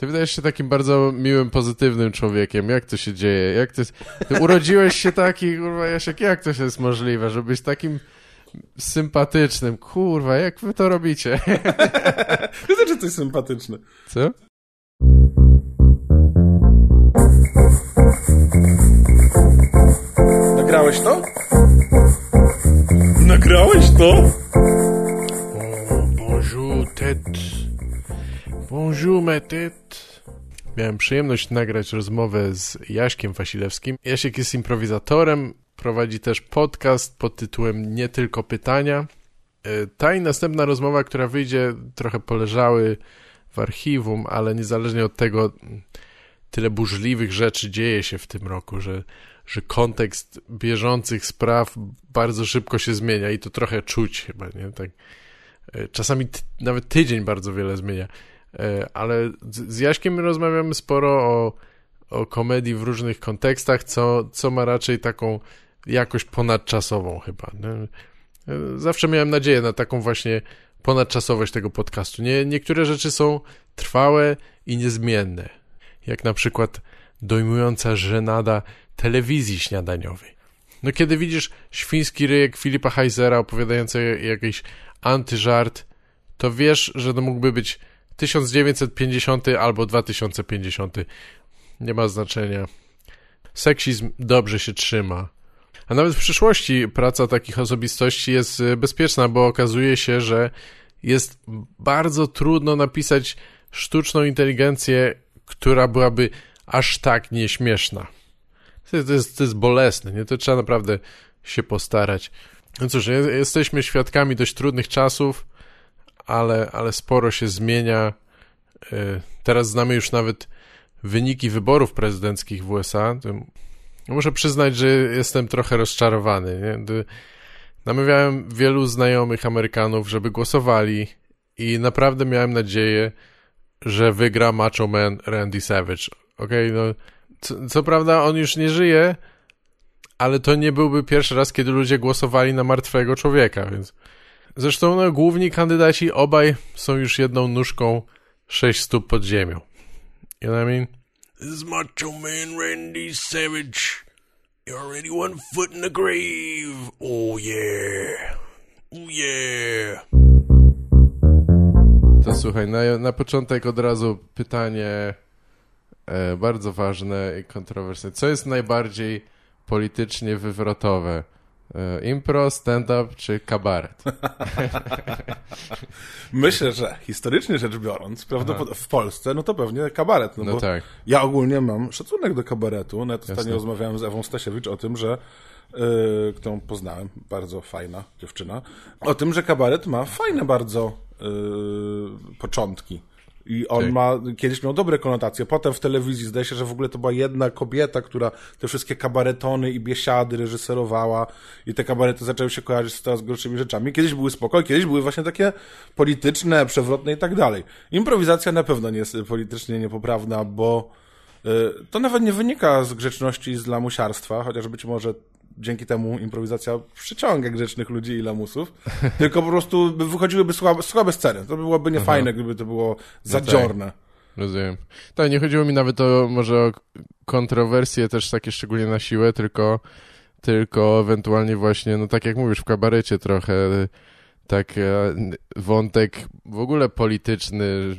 Ty wydajesz się takim bardzo miłym, pozytywnym człowiekiem. Jak to się dzieje? Jak to jest... Ty urodziłeś się taki, kurwa, Jasiek, jak to się jest możliwe, żeby być takim sympatycznym? Kurwa, jak wy to robicie? To znaczy coś sympatyczne. Co? Nagrałeś to? Nagrałeś to? O, bonjour, tête. Bonjour, ma. Miałem przyjemność nagrać rozmowę z Jaśkiem Wasilewskim. Jasiek jest improwizatorem, prowadzi też podcast pod tytułem Nie tylko pytania. E, Ta i następna rozmowa, która wyjdzie, trochę poleżały w archiwum, ale niezależnie od tego, tyle burzliwych rzeczy dzieje się w tym roku, że, że kontekst bieżących spraw bardzo szybko się zmienia i to trochę czuć chyba, nie? Tak, e, czasami nawet tydzień bardzo wiele zmienia. E, Ale z Jaśkiem rozmawiamy sporo o, o komedii w różnych kontekstach, co, co ma raczej taką jakość ponadczasową chyba. E, Zawsze miałem nadzieję na taką właśnie ponadczasowość tego podcastu. Nie, niektóre rzeczy są trwałe i niezmienne, jak na przykład dojmująca żenada telewizji śniadaniowej. No kiedy widzisz świński ryjek Filipa Heisera opowiadający jakiś antyżart, to wiesz, że to mógłby być 1950 albo 2050. Nie ma znaczenia. Seksizm dobrze się trzyma. A nawet w przyszłości praca takich osobistości jest e, bezpieczna, bo okazuje się, że jest bardzo trudno napisać sztuczną inteligencję, która byłaby aż tak nieśmieszna. To jest, to jest bolesne, nie? To trzeba naprawdę się postarać. No cóż, je- jesteśmy świadkami dość trudnych czasów, ale, ale sporo się zmienia. Y, Teraz znamy już nawet wyniki wyborów prezydenckich w USA. Muszę przyznać, że jestem trochę rozczarowany. Nie? Namawiałem wielu znajomych Amerykanów, żeby głosowali i naprawdę miałem nadzieję, że wygra Macho Man Randy Savage. Okej, no co, co prawda on już nie żyje, ale to nie byłby pierwszy raz, kiedy ludzie głosowali na martwego człowieka, więc zresztą no, główni kandydaci obaj są już jedną nóżką sześć stóp pod ziemią. You know what I mean? This is Macho Man Randy Savage. You're already one foot in the grave. Oh yeah. Oh yeah. To słuchaj, na, na początek od razu pytanie e, bardzo ważne i kontrowersyjne. Co jest najbardziej politycznie wywrotowe? E, impro, stand-up czy kabaret? Myślę, że historycznie rzecz biorąc, prawdopodobnie w Polsce, no to pewnie kabaret. No, No bo tak. Ja ogólnie mam szacunek do kabaretu. Nawet ostatnio Jasne. rozmawiałem z Ewą Stasiewicz o tym, że yy, którą poznałem, bardzo fajna dziewczyna, o tym, że kabaret ma fajne bardzo yy, początki. I on Tak. ma, kiedyś miał dobre konotacje. Potem w telewizji zdaje się, że w ogóle to była jedna kobieta, która te wszystkie kabaretony i biesiady reżyserowała i te kabarety zaczęły się kojarzyć z coraz gorszymi rzeczami. Kiedyś były spoko, kiedyś były właśnie takie polityczne, przewrotne i tak dalej. Improwizacja na pewno nie jest politycznie niepoprawna, bo y, to nawet nie wynika z grzeczności i z lamusiarstwa, chociaż być może dzięki temu improwizacja przyciąga grzecznych ludzi i lamusów, tylko po prostu by wychodziłyby słabe, słabe sceny. To byłoby niefajne, gdyby to było zadziorne. Rozumiem. Tak, nie chodziło mi nawet o może o kontrowersje też takie szczególnie na siłę, tylko, tylko ewentualnie właśnie, no tak jak mówisz, w kabarecie trochę tak e, wątek w ogóle polityczny.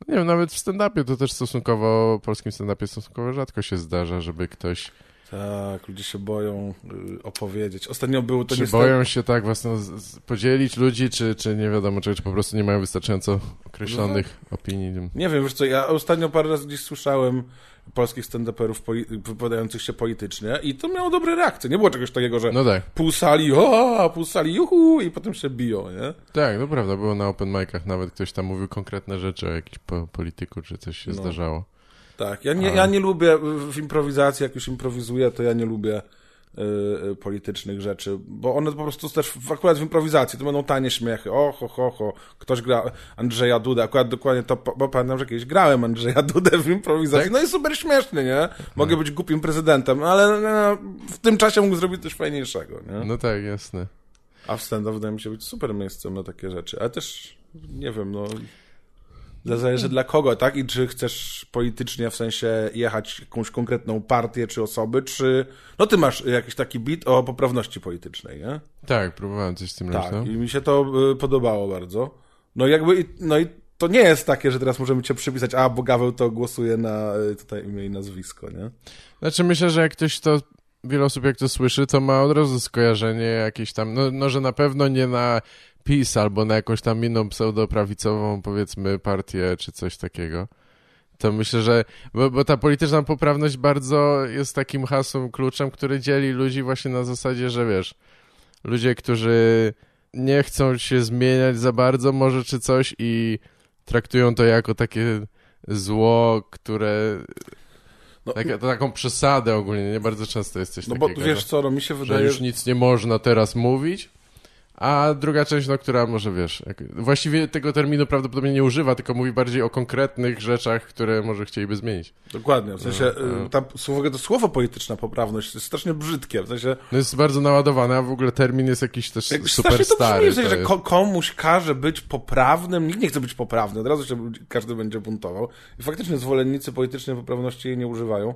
No Nie wiem, nawet w stand-upie to też stosunkowo, w polskim stand-upie stosunkowo rzadko się zdarza, żeby ktoś... Tak, ludzie się boją y, opowiedzieć. Ostatnio było to Czy niestety... boją się tak z, podzielić ludzi, czy, czy nie wiadomo, czy, czy po prostu nie mają wystarczająco określonych opinii. Nie wiem, wiesz co, ja ostatnio parę razy gdzieś słyszałem polskich stand-uperów wypowiadających się politycznie i to miało dobre reakcje. Nie było czegoś takiego, że No tak. pół sali, o, pół sali, juhu, i potem się biją, nie? Tak, no prawda, było na open micach, nawet ktoś tam mówił konkretne rzeczy o jakimś po, polityku, czy coś się No. zdarzało. Tak, ja nie, ja nie lubię w improwizacji, jak już improwizuję, to ja nie lubię y, y, politycznych rzeczy, bo one po prostu też, w, akurat w improwizacji, to będą tanie śmiechy, o, ho, ho, ho, ktoś gra Andrzeja Dudę, akurat dokładnie to, bo pamiętam, że kiedyś grałem Andrzeja Dudę w improwizacji, Tak? no i super śmieszny, nie? Mogę być głupim prezydentem, ale no, w tym czasie mógł zrobić coś fajniejszego, nie? No tak, jasne. A w stand-up wydaje mi się być super miejscem na takie rzeczy, ale też, nie wiem, no... Zależy dla kogo, tak? I czy chcesz politycznie w sensie jechać jakąś konkretną partię czy osoby, czy... No ty masz jakiś taki bit o poprawności politycznej, nie? Tak, próbowałem coś z tym Tak, robić, no. i mi się to y, podobało bardzo. No jakby, i- no i to nie jest takie, że teraz możemy cię przypisać, a, bo Gaweł to głosuje na y, tutaj imię i nazwisko, nie? Znaczy myślę, że jak ktoś to, wiele osób jak to słyszy, to ma od razu skojarzenie jakieś tam, no, no że na pewno nie na PiS albo na jakąś tam inną pseudoprawicową, powiedzmy, partię czy coś takiego. To myślę, że, bo, bo ta polityczna poprawność bardzo jest takim hasłem, kluczem, który dzieli ludzi właśnie na zasadzie, że wiesz, ludzie, którzy nie chcą się zmieniać za bardzo może czy coś i traktują to jako takie zło, które No, tak, taką przesadę ogólnie, nie bardzo często jest coś no bo takiego, wiesz co, no mi się że, że wydaje... już nic nie można teraz mówić, a druga część, no która może, wiesz, jak, właściwie tego terminu prawdopodobnie nie używa, tylko mówi bardziej o konkretnych rzeczach, które może chcieliby zmienić. Dokładnie, w sensie No, y, ta, słowo, to słowo polityczna poprawność jest strasznie brzydkie, w sensie No jest bardzo naładowane, a w ogóle termin jest jakiś też jakby super stary. w sensie, to że ko komuś każe być poprawnym, nikt nie chce być poprawny, od razu się każdy będzie buntował i faktycznie zwolennicy politycznej poprawności jej nie używają.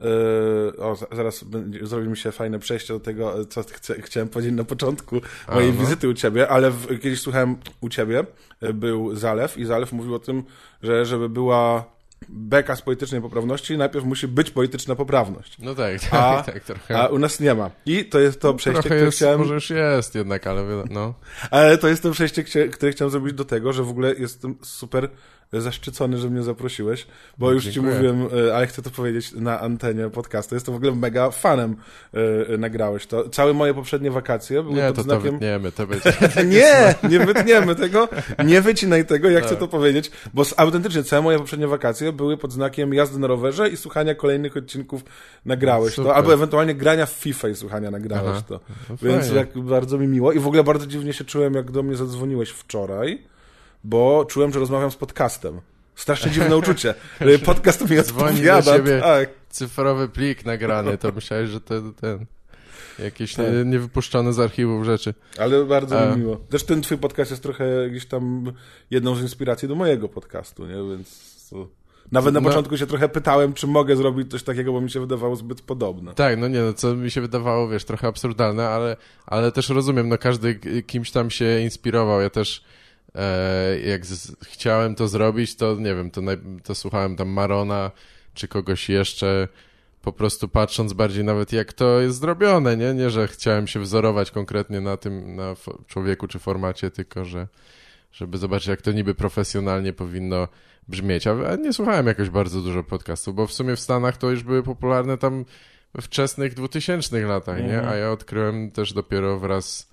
Yy, o, za- zaraz zrobi mi się fajne przejście do tego, co chcę, chciałem powiedzieć na początku mojej no. wizyty u ciebie, ale w, kiedyś słuchałem u ciebie, y, był Zalew i Zalew mówił o tym, że żeby była beka z politycznej poprawności, najpierw musi być polityczna poprawność. No tak, A- tak, tak trochę. A u nas nie ma. I to jest to przejście, trochę które jest, chciałem... może już jest jednak, ale no. Ale to jest to przejście, które chciałem zrobić do tego, że w ogóle jestem super zaszczycony, że mnie zaprosiłeś, bo już ci Dziękuję. mówiłem, e, ale chcę to powiedzieć na antenie podcastu. Jestem w ogóle mega fanem e, e, nagrałeś to. Całe moje poprzednie wakacje były Nie, pod to to znakiem... wytniemy, to będzie... Nie, nie wytniemy tego, nie wycinaj tego, ja chcę Tak. to powiedzieć, bo autentycznie całe moje poprzednie wakacje były pod znakiem jazdy na rowerze i słuchania kolejnych odcinków nagrałeś to, Super. albo ewentualnie grania w FIFA i słuchania nagrałeś Aha. to. No Więc jak bardzo mi miło i w ogóle bardzo dziwnie się czułem, jak do mnie zadzwoniłeś wczoraj, bo czułem, że rozmawiam z podcastem. Strasznie dziwne uczucie. Podcast mi do odpowiada. ciebie. Tak. Cyfrowy plik nagrany, to myślałeś, że to ten... Jakieś Tak. nie, niewypuszczone z archiwów rzeczy. Ale bardzo A. mi miło. Też ten twój podcast jest trochę gdzieś tam jedną z inspiracji do mojego podcastu, nie? Więc nawet na No. początku się trochę pytałem, czy mogę zrobić coś takiego, bo mi się wydawało zbyt podobne. Tak, no nie, no co mi się wydawało, wiesz, trochę absurdalne, ale, ale też rozumiem, no każdy kimś tam się inspirował. Ja też jak z, chciałem to zrobić, to nie wiem, to, to słuchałem tam Marona czy kogoś jeszcze, po prostu patrząc bardziej nawet jak to jest zrobione, nie? Nie, że chciałem się wzorować konkretnie na tym, na człowieku czy formacie, tylko że żeby zobaczyć, jak to niby profesjonalnie powinno brzmieć. A a nie słuchałem jakoś bardzo dużo podcastów, bo w sumie w Stanach to już były popularne tam we wczesnych 2000 latach, nie? Mhm. A ja odkryłem też dopiero wraz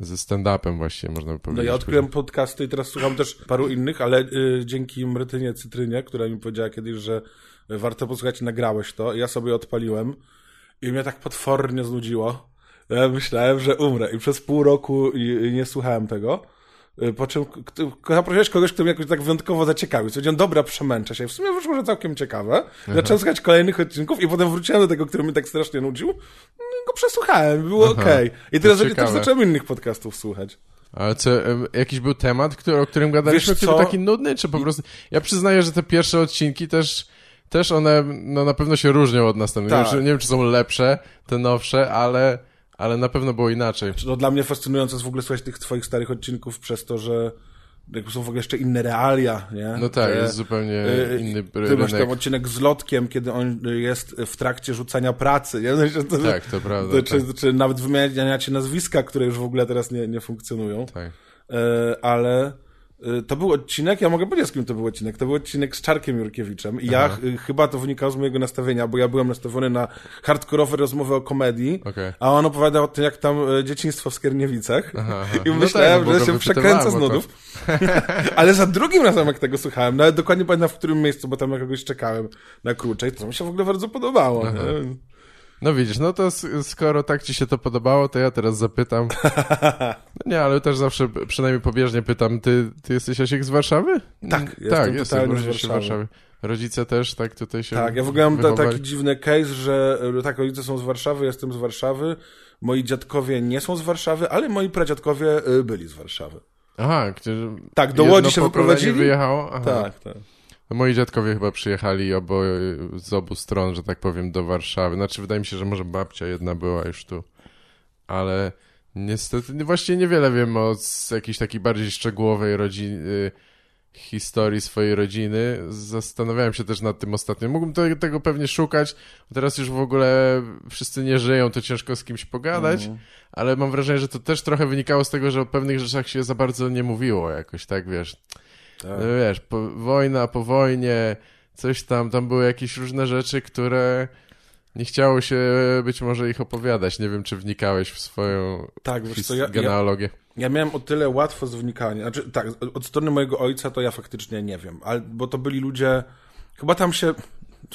ze stand-upem właśnie, można by No powiedzieć. ja odkryłem podcasty i teraz słucham też paru innych, ale y, dzięki Mrytynie Cytrynie, która mi powiedziała kiedyś, że warto posłuchać, nagrałeś to. Ja sobie odpaliłem i mnie tak potwornie znudziło. Ja myślałem, że umrę i przez pół roku nie słuchałem tego. Y, Po czym zaprosiłeś kogoś, kto mnie jakoś tak wyjątkowo zaciekawił. Powiedziałem, dobra, przemęczę się. W sumie wyszło, że całkiem ciekawe. Zacząłem słuchać kolejnych odcinków i potem wróciłem do tego, który mnie tak strasznie nudził. No go przesłuchałem, było Aha. okej. I teraz też zacząłem innych podcastów słuchać. Ale co, jakiś był temat, który, o którym gadaliśmy, który taki nudny, czy po prostu... Ja przyznaję, że te pierwsze odcinki też, też one no, na pewno się różnią od następnych. Nie, Tak. wiem, czy, nie wiem, czy są lepsze, te nowsze, ale, ale na pewno było inaczej. No, dla mnie fascynujące jest w ogóle słuchać tych twoich starych odcinków przez to, że jakby są w ogóle jeszcze inne realia, nie? No tak, jest zupełnie y, inny Ty masz rynek. odcinek z Lotkiem, kiedy on jest w trakcie rzucania pracy, nie? Sensie To, Tak, to prawda. to, czy, tak, czy nawet wymieniacie nazwiska, które już w ogóle teraz nie, nie funkcjonują. tak. E, ale e, to był odcinek, ja mogę powiedzieć, z kim to był odcinek. To był odcinek z Czarkiem Jurkiewiczem i ja Aha. ch- chyba to wynikało z mojego nastawienia, bo ja byłem nastawiony na hardkorowe rozmowy o komedii, Okej. a on opowiadał o tym, jak tam e, dzieciństwo w Skierniewicach. Aha. I No myślałem, tak, no że się przekręcę z nudów. Ale za drugim razem, jak tego słuchałem, nawet dokładnie pamiętam w którym miejscu, bo tam na kogoś czekałem na kruczej, to mi się w ogóle bardzo podobało. No widzisz, no to skoro tak ci się to podobało, to ja teraz zapytam. No nie, ale też zawsze przynajmniej pobieżnie pytam, ty, ty jesteś Jasiek z Warszawy? Tak, Mm, jestem tak, z urodziłeś się w. Warszawie. Rodzice też tak tutaj się Tak, ja w ogóle mam ta, taki dziwny case, że e, tak, rodzice są z Warszawy, jestem z Warszawy, moi dziadkowie nie są z Warszawy, ale moi pradziadkowie e, byli z Warszawy. Aha, gdzie Tak, do Łodzi się wyprowadzili? wyjechało? Aha. Tak, tak. No, Moi dziadkowie chyba przyjechali obo, z obu stron, że tak powiem, do Warszawy. Znaczy, wydaje mi się, że może babcia jedna była już tu. Ale niestety, właściwie niewiele wiem o jakiejś takiej bardziej szczegółowej rodziny, historii swojej rodziny. Zastanawiałem się też nad tym ostatnio. Mógłbym te, tego pewnie szukać. Teraz już w ogóle wszyscy nie żyją, to ciężko z kimś pogadać. Mhm. Ale mam wrażenie, że to też trochę wynikało z tego, że o pewnych rzeczach się za bardzo nie mówiło jakoś, tak, wiesz. Tak. No wiesz, po, wojna po wojnie, coś tam, tam były jakieś różne rzeczy, które nie chciało się być może ich opowiadać. Nie wiem, czy wnikałeś w swoją Tak, wiesz co, ja, ja, genealogię. ja miałem o tyle łatwo z wnikaniem. Znaczy, tak, od strony mojego ojca to ja faktycznie nie wiem, ale, bo to byli ludzie, chyba tam się,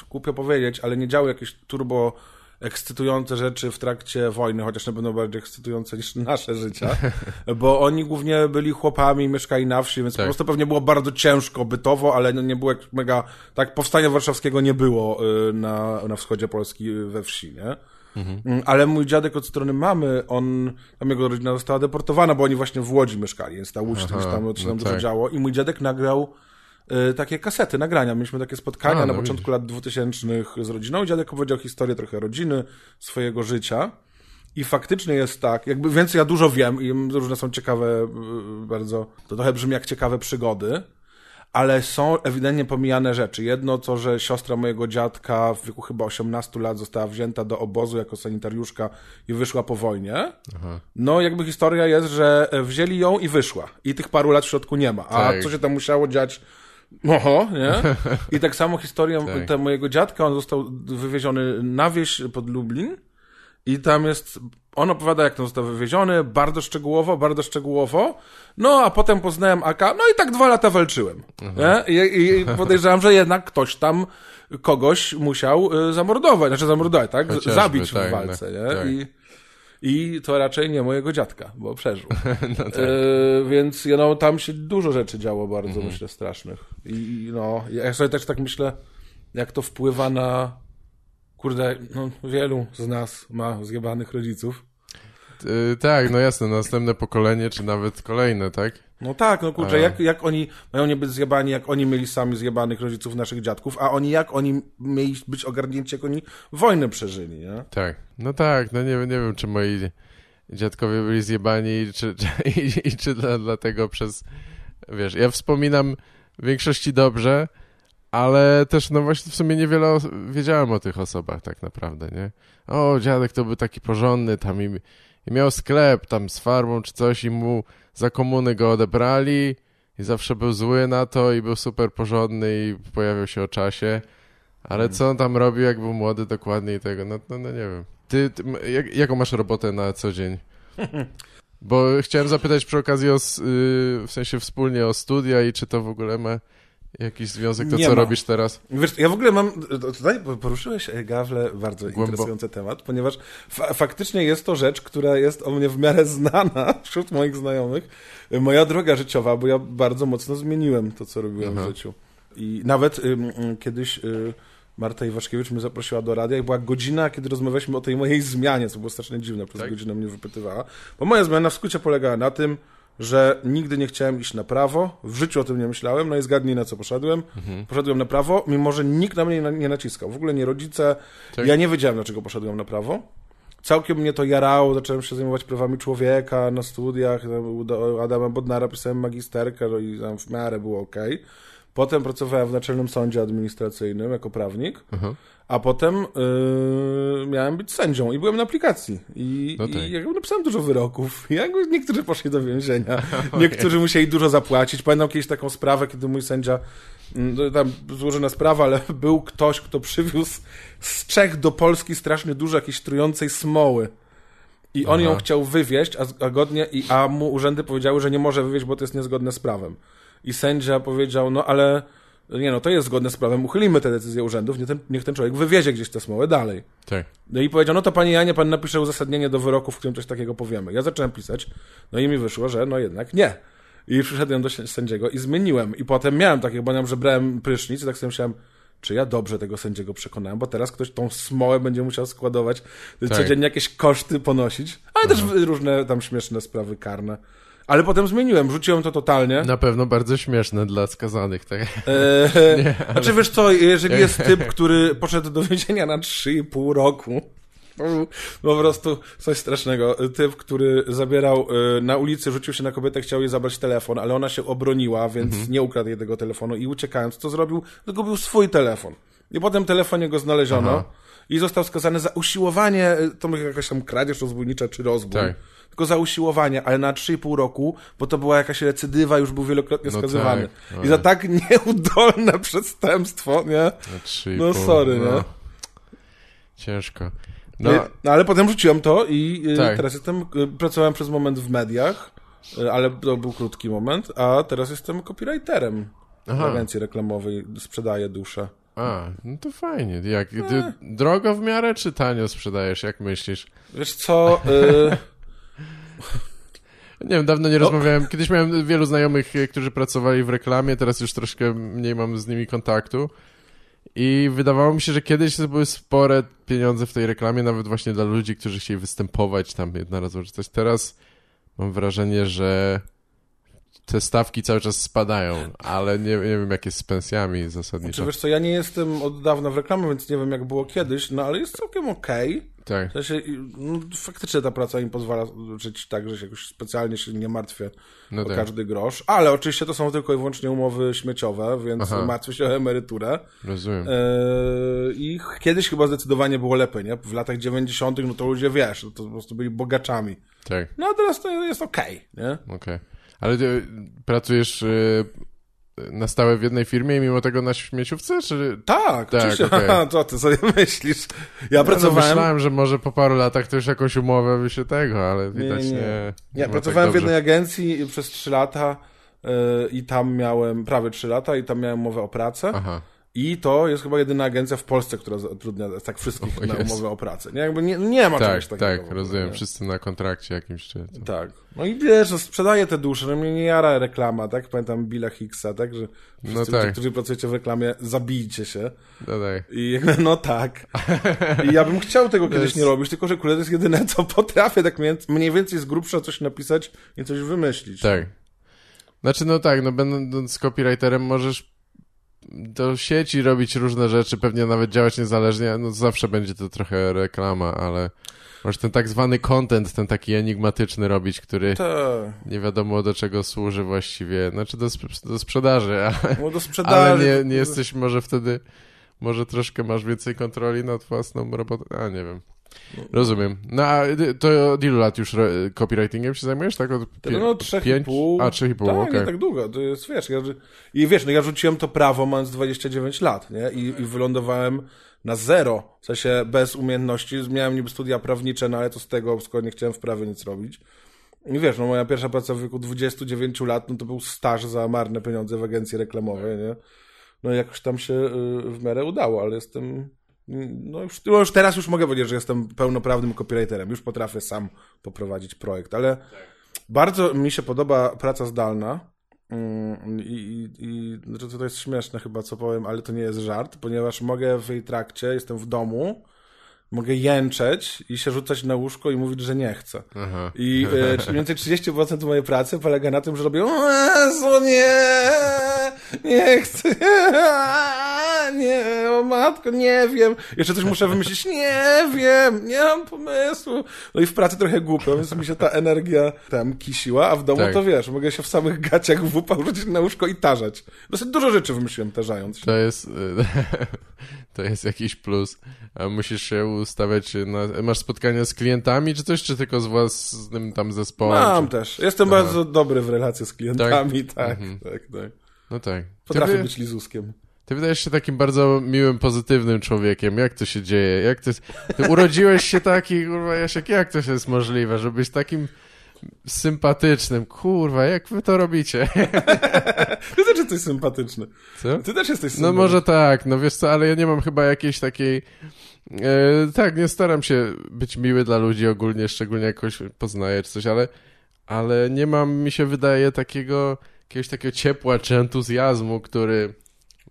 głupio powiedzieć, ale nie działy jakieś turbo ekscytujące rzeczy w trakcie wojny, chociaż na pewno bardziej ekscytujące niż nasze życia, bo oni głównie byli chłopami, mieszkali na wsi, więc Tak. po prostu pewnie było bardzo ciężko bytowo, ale no nie było jak mega, tak powstania warszawskiego nie było y, na, na wschodzie Polski y, we wsi, nie? Mm, Ale mój dziadek od strony mamy, on, tam jego rodzina została deportowana, bo oni właśnie w Łodzi mieszkali, więc ta Łódź, Aha, tam, się no tam dużo tak. działo i mój dziadek nagrał takie kasety, nagrania. Mieliśmy takie spotkania A, na no początku lat 2000 z rodziną dziadek opowiedział historię trochę rodziny, swojego życia. I faktycznie jest tak, jakby więc ja dużo wiem i różne są ciekawe y, bardzo, to trochę brzmi jak ciekawe przygody, ale są ewidentnie pomijane rzeczy. Jedno to, że siostra mojego dziadka w wieku chyba 18 lat została wzięta do obozu jako sanitariuszka i wyszła po wojnie. No jakby historia jest, że e, wzięli ją i wyszła. I tych paru lat w środku nie ma. A Tak. co się tam musiało dziać? Oho, nie? I tak samo historią Tak. mojego dziadka, on został wywieziony na wieś pod Lublin i tam jest, on opowiada jak tam został wywieziony, bardzo szczegółowo, bardzo szczegółowo, no a potem poznałem AK, no i tak dwa lata walczyłem? I, I podejrzewam, że jednak ktoś tam kogoś musiał y, zamordować, znaczy zamordować, tak? Chociażby, Zabić tak, w walce, no, nie? tak. I, I to raczej nie mojego dziadka, bo przeżył. No tak. E, więc you know, tam się dużo rzeczy działo bardzo, Mhm. myślę, strasznych. I no, ja sobie też tak myślę, jak to wpływa na kurde, no, wielu z nas ma zjebanych rodziców. Tak, no jasne, następne pokolenie, czy nawet kolejne, tak? No tak, no kurczę, jak, jak oni mają nie być zjebani, jak oni mieli sami zjebanych rodziców naszych dziadków, a oni jak oni mieli być ogarnięci, jak oni wojnę przeżyli, nie? Tak. No tak, no nie, wiem- nie wiem, czy moi dziadkowie byli zjebani, czy, czy, i, i czy dla, dlatego przez... Wiesz, ja wspominam w większości dobrze, ale też no właśnie w sumie niewiele wiedziałem o tych osobach tak naprawdę, nie? O, dziadek to był taki porządny, tam i, i miał sklep tam z farmą czy coś i mu za komuny go odebrali i zawsze był zły na to i był super porządny i pojawiał się o czasie. Ale co on tam robił, jak był młody dokładnie i tego, no, no, no nie wiem. Ty, ty jak, jaką masz robotę na co dzień? Bo chciałem zapytać przy okazji o, y, w sensie wspólnie o studia i czy to w ogóle ma jakiś związek, to Nie co ma. robisz teraz? Wiesz, ja w ogóle mam, tutaj poruszyłeś, e, Gawle, bardzo Głębo- interesujący temat, ponieważ fa faktycznie jest to rzecz, która jest o mnie w miarę znana wśród moich znajomych. Moja droga życiowa, bo ja bardzo mocno zmieniłem to, co robiłem Aha. w życiu. I nawet ym, ym, kiedyś y, Marta Iwaszkiewicz mnie zaprosiła do radia i była godzina, kiedy rozmawialiśmy o tej mojej zmianie, co było strasznie dziwne, przez Tak? godzinę mnie wypytywała. Bo moja zmiana w skrócie polegała na tym, że nigdy nie chciałem iść na prawo, w życiu o tym nie myślałem, no i zgadnij na co poszedłem. Mhm. Poszedłem na prawo, mimo że nikt na mnie nie, nie naciskał, w ogóle nie rodzice. Tak. Ja nie wiedziałem, dlaczego poszedłem na prawo. Całkiem mnie to jarało, zacząłem się zajmować prawami człowieka na studiach, u Adama Bodnara pisałem magisterkę, no i tam w miarę było ok. Potem pracowałem w Naczelnym Sądzie Administracyjnym jako prawnik, Aha. a potem yy, miałem być sędzią i byłem na aplikacji. I, No tak. i jakby napisałem dużo wyroków. I jakby niektórzy poszli do więzienia, niektórzy musieli dużo zapłacić. Pamiętam kiedyś taką sprawę, kiedy mój sędzia, mm, tam złożona sprawa, ale był ktoś, kto przywiózł z Czech do Polski strasznie dużo jakiejś trującej smoły. I on ją Aha. chciał wywieźć, a, a godnie, i, a mu urzędy powiedziały, że nie może wywieźć, bo to jest niezgodne z prawem. I sędzia powiedział, no ale nie no, to jest zgodne z prawem, uchylimy te decyzje urzędów, niech ten, niech ten człowiek wywiezie gdzieś tę smołę dalej. Tak. No i powiedział, no to panie Janie, pan napisze uzasadnienie do wyroku, w którym coś takiego powiemy. Ja zacząłem pisać, no i mi wyszło, że no jednak nie. I przyszedłem do sę- sędziego i zmieniłem. I potem miałem takie, bo miałem, że brałem prysznic i tak sobie myślałem, czy ja dobrze tego sędziego przekonałem, bo teraz ktoś tą smołę będzie musiał składować, Tak. codziennie jakieś koszty ponosić, ale też różne tam śmieszne sprawy karne. Ale potem zmieniłem, rzuciłem to totalnie. Na pewno bardzo śmieszne dla skazanych, tak? Eee, nie, ale... Znaczy wiesz co, jeżeli jest typ, który poszedł do więzienia na 3,5 roku, po prostu coś strasznego. Typ, który zabierał y, na ulicy, rzucił się na kobietę, chciał jej zabrać telefon, ale ona się obroniła, więc mhm. nie ukradł jej tego telefonu i uciekając, co zrobił? Zgubił swój telefon. I potem telefonie go znaleziono Aha. i został skazany za usiłowanie, y, to jakaś tam kradzież rozbójnicza czy rozbój. Tak. Tylko za usiłowanie, ale na 3,5 roku, bo to była jakaś recydywa, już był wielokrotnie no skazywany. Tak, I za tak nieudolne przestępstwo, nie? No sorry, no. nie? Ciężko. No. no ale potem rzuciłem to i y, tak. teraz jestem, y, pracowałem przez moment w mediach, y, ale to był krótki moment, a teraz jestem copywriterem Aha. w agencji reklamowej, sprzedaję duszę. A, no to fajnie. Jak, ty drogo w miarę, czy tanio sprzedajesz, jak myślisz? Wiesz co... Y... Nie wiem, dawno nie rozmawiałem. Kiedyś miałem wielu znajomych, którzy pracowali w reklamie, teraz już troszkę mniej mam z nimi kontaktu. I wydawało mi się, że kiedyś były spore pieniądze w tej reklamie, nawet właśnie dla ludzi, którzy chcieli występować tam jednorazowo czy coś. Teraz mam wrażenie, że te stawki cały czas spadają, ale nie, nie wiem, jak jest z pensjami zasadniczo. Znaczy, wiesz co, ja nie jestem od dawna w reklamie, więc nie wiem, jak było kiedyś, no ale jest całkiem okej. Okay. Tak. W sensie, no, faktycznie ta praca mi pozwala żyć tak, że się jakoś specjalnie się nie martwię no o tak. każdy grosz, ale oczywiście to są tylko i wyłącznie umowy śmieciowe, więc Aha. martwię się o emeryturę. Rozumiem. E, I kiedyś chyba zdecydowanie było lepiej, nie? W latach 90. no to ludzie, wiesz, to po prostu byli bogaczami. Tak. No a teraz to jest okej, okay, nie? Okej. Okay. Ale ty pracujesz y, na stałe w jednej firmie i mimo tego na śmieciówce, czy... Tak, tak oczywiście. Okay. Co ty sobie myślisz? Ja, pracowałem... No, myślałem, że może po paru latach to już jakąś umowę by się tego, ale widać nie... Nie, nie, nie tak pracowałem tak w jednej agencji przez trzy lata yy, i tam miałem, prawie trzy lata i tam miałem umowę o pracę. Aha. I to jest chyba jedyna agencja w Polsce, która zatrudnia tak wszystkich na umowę o pracę. Nie, jakby nie, nie ma tak, czegoś takiego. Tak, rozumiem. Nie? Wszyscy na kontrakcie jakimś czy... To... Tak. No i wiesz, no, sprzedaję te dusze, no mnie nie jara reklama, tak? Pamiętam Billa Hicksa, tak? Że wszyscy, no tak. Którzy pracujecie w reklamie, zabijcie się. No tak. I no tak. I ja bym chciał tego kiedyś nie robić, tylko że kurde, to jest jedyne, co potrafię tak mniej więcej z grubsza coś napisać i coś wymyślić. Tak. Znaczy, no tak, no będąc copywriterem możesz do sieci robić różne rzeczy, pewnie nawet działać niezależnie, no zawsze będzie to trochę reklama, ale może ten tak zwany content, ten taki enigmatyczny robić, który to... nie wiadomo do czego służy właściwie, znaczy do, sp do sprzedaży, ale, no do sprzedaży, ale nie, nie jesteś może wtedy, może troszkę masz więcej kontroli nad własną robotą, a nie wiem. Rozumiem. No a to od ilu lat już copywritingiem się zajmujesz, tak? Od no, trzech i pół. A, trzech i pół, tak, okay. nie tak długo. To jest, wiesz, ja, i wiesz, no ja rzuciłem to prawo mając 29 lat, nie? I, i wylądowałem na zero, w sensie bez umiejętności. Miałem niby studia prawnicze, no ale to z tego, skoro nie chciałem w prawie nic robić. I wiesz, no moja pierwsza praca w wieku 29 lat, no to był staż za marne pieniądze w agencji reklamowej, nie? No jakoś tam się y, w miarę udało, ale jestem no już, już teraz już mogę powiedzieć, że jestem pełnoprawnym copywriterem. Już potrafię sam poprowadzić projekt, ale bardzo mi się podoba praca zdalna. Mm, I, i, i znaczy to jest śmieszne chyba, co powiem, ale to nie jest żart, ponieważ mogę w jej trakcie, jestem w domu, mogę jęczeć i się rzucać na łóżko i mówić, że nie chcę. Aha. I e, mniej więcej 30% mojej pracy polega na tym, że robię o nie, nie chcę, nie, o matko, nie wiem. Jeszcze coś muszę wymyślić, nie wiem, nie mam pomysłu. No i w pracy trochę głupio, więc mi się ta energia tam kisiła, a w domu tak. to wiesz, mogę się w samych gaciach w upał rzucić na łóżko i tarzać. Dosyć dużo rzeczy wymyśliłem tarzając się. To jest, to jest jakiś plus. A musisz się ustawiać na... Masz spotkania z klientami czy coś, czy tylko z własnym tam zespołem? Mam czy... też. Jestem Aha. bardzo dobry w relacji z klientami, tak, tak, mhm. tak, tak. No tak. Potrafię Ty... być lizuskiem. Ty wydajesz się takim bardzo miłym, pozytywnym człowiekiem. Jak to się dzieje? Jak to. Ty urodziłeś się taki, kurwa, Jasiek, jak to się jest możliwe, żebyś takim sympatycznym. Kurwa, jak wy to robicie? Ty też jesteś sympatyczny. Co? Ty też jesteś sympatyczny. No może tak, no wiesz co, ale ja nie mam chyba jakiejś takiej... E, tak, nie staram się być miły dla ludzi ogólnie, szczególnie jakoś poznaję czy coś, ale, ale nie mam, mi się wydaje, takiego jakiegoś takiego ciepła czy entuzjazmu, który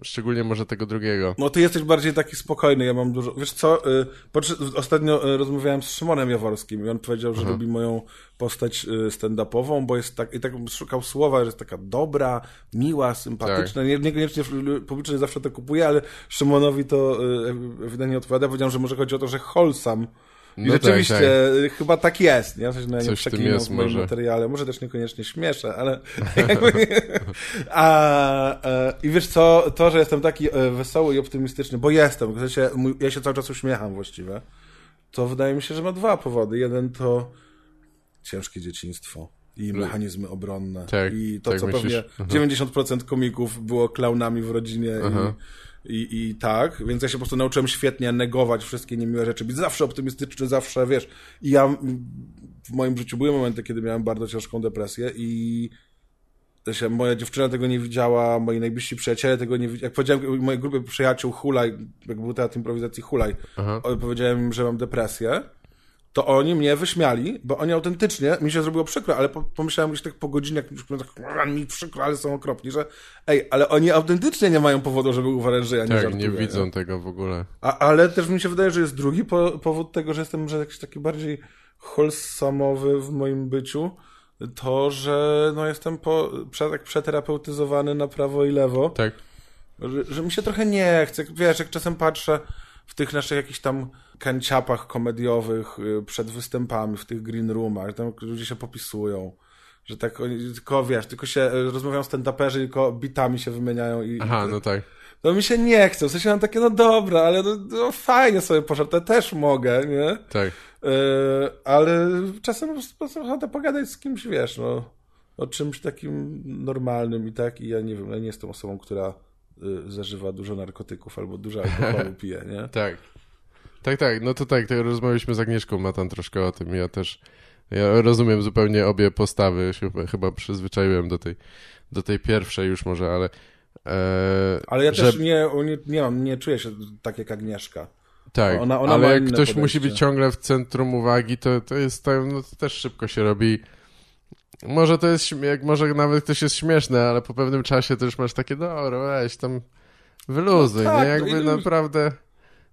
Szczególnie może tego drugiego. No ty jesteś bardziej taki spokojny, ja mam dużo... Wiesz co, y, ostatnio y, rozmawiałem z Szymonem Jaworskim i on powiedział, że Aha. lubi moją postać y, stand-upową, bo jest tak... I tak szukał słowa, że jest taka dobra, miła, sympatyczna. Tak. Nie, niekoniecznie publicznie zawsze to kupuje, ale Szymonowi to ewidentnie odpowiada. Powiedział, że może chodzi o to, że wholesome i no rzeczywiście, tak, tak. chyba tak jest, nie? Coś, no, Coś w tym jest w moim może. materiale, może też niekoniecznie śmieszę, ale jakby... a, a, I wiesz co, to, że jestem taki e, wesoły i optymistyczny, bo jestem, w sensie, ja się cały czas uśmiecham właściwie, to wydaje mi się, że ma dwa powody. Jeden to ciężkie dzieciństwo i mechanizmy obronne. Tak, I to, tak co myślisz? pewnie 90% mhm. komików było klaunami w rodzinie i i, I tak, więc ja się po prostu nauczyłem świetnie negować wszystkie niemiłe rzeczy, być zawsze optymistyczny, zawsze, wiesz. I ja w moim życiu były momenty, kiedy miałem bardzo ciężką depresję i się, moja dziewczyna tego nie widziała, moi najbliżsi przyjaciele tego nie widzieli. Jak powiedziałem mojej grupie przyjaciół Hulaj, jak był teatr improwizacji Hulaj, Aha. powiedziałem że mam depresję to oni mnie wyśmiali, bo oni autentycznie, mi się zrobiło przykro, ale po, pomyślałem gdzieś tak po już tak, mi przykro, ale są okropni, że ej, ale oni autentycznie nie mają powodu, żeby uważać, że ja nie tak, żartuję. nie widzą nie? tego w ogóle. A, ale też mi się wydaje, że jest drugi po, powód tego, że jestem że jakiś taki bardziej wholesom'owy w moim byciu, to, że no jestem po, tak przeterapeutyzowany na prawo i lewo. Tak. Że, że mi się trochę nie chce. Wiesz, jak czasem patrzę w tych naszych jakichś tam kanciapach komediowych y, przed występami, w tych green roomach, tam ludzie się popisują. Że tak, tylko wiesz, tylko się y, rozmawiają stand-uperzy, tylko bitami się wymieniają i... Aha, no tak. No mi się nie chce, w sensie mam takie, no dobra, ale no, no fajnie sobie poszedł, też mogę, nie? Tak. Yy, ale czasem po prostu ochotę pogadać z kimś, wiesz, no, o czymś takim normalnym i tak, i ja nie wiem, ja nie jestem osobą, która y, zażywa dużo narkotyków albo dużo alkoholu pije, nie? tak. Tak, tak, no to tak, to rozmawialiśmy z Agnieszką Matan troszkę o tym. Ja też, ja rozumiem zupełnie obie postawy, chyba przyzwyczaiłem do tej, do tej pierwszej już może, ale... E, ale ja że... też nie, nie, nie, mam, nie czuję się tak jak Agnieszka. Tak, ona, ona ale jak ktoś podejście. musi być ciągle w centrum uwagi, to, to jest to, no to też szybko się robi. Może to jest, jak może nawet ktoś jest śmieszny, ale po pewnym czasie to już masz takie, dobra, weź tam wyluzuj, no tak, nie? Jakby no i... naprawdę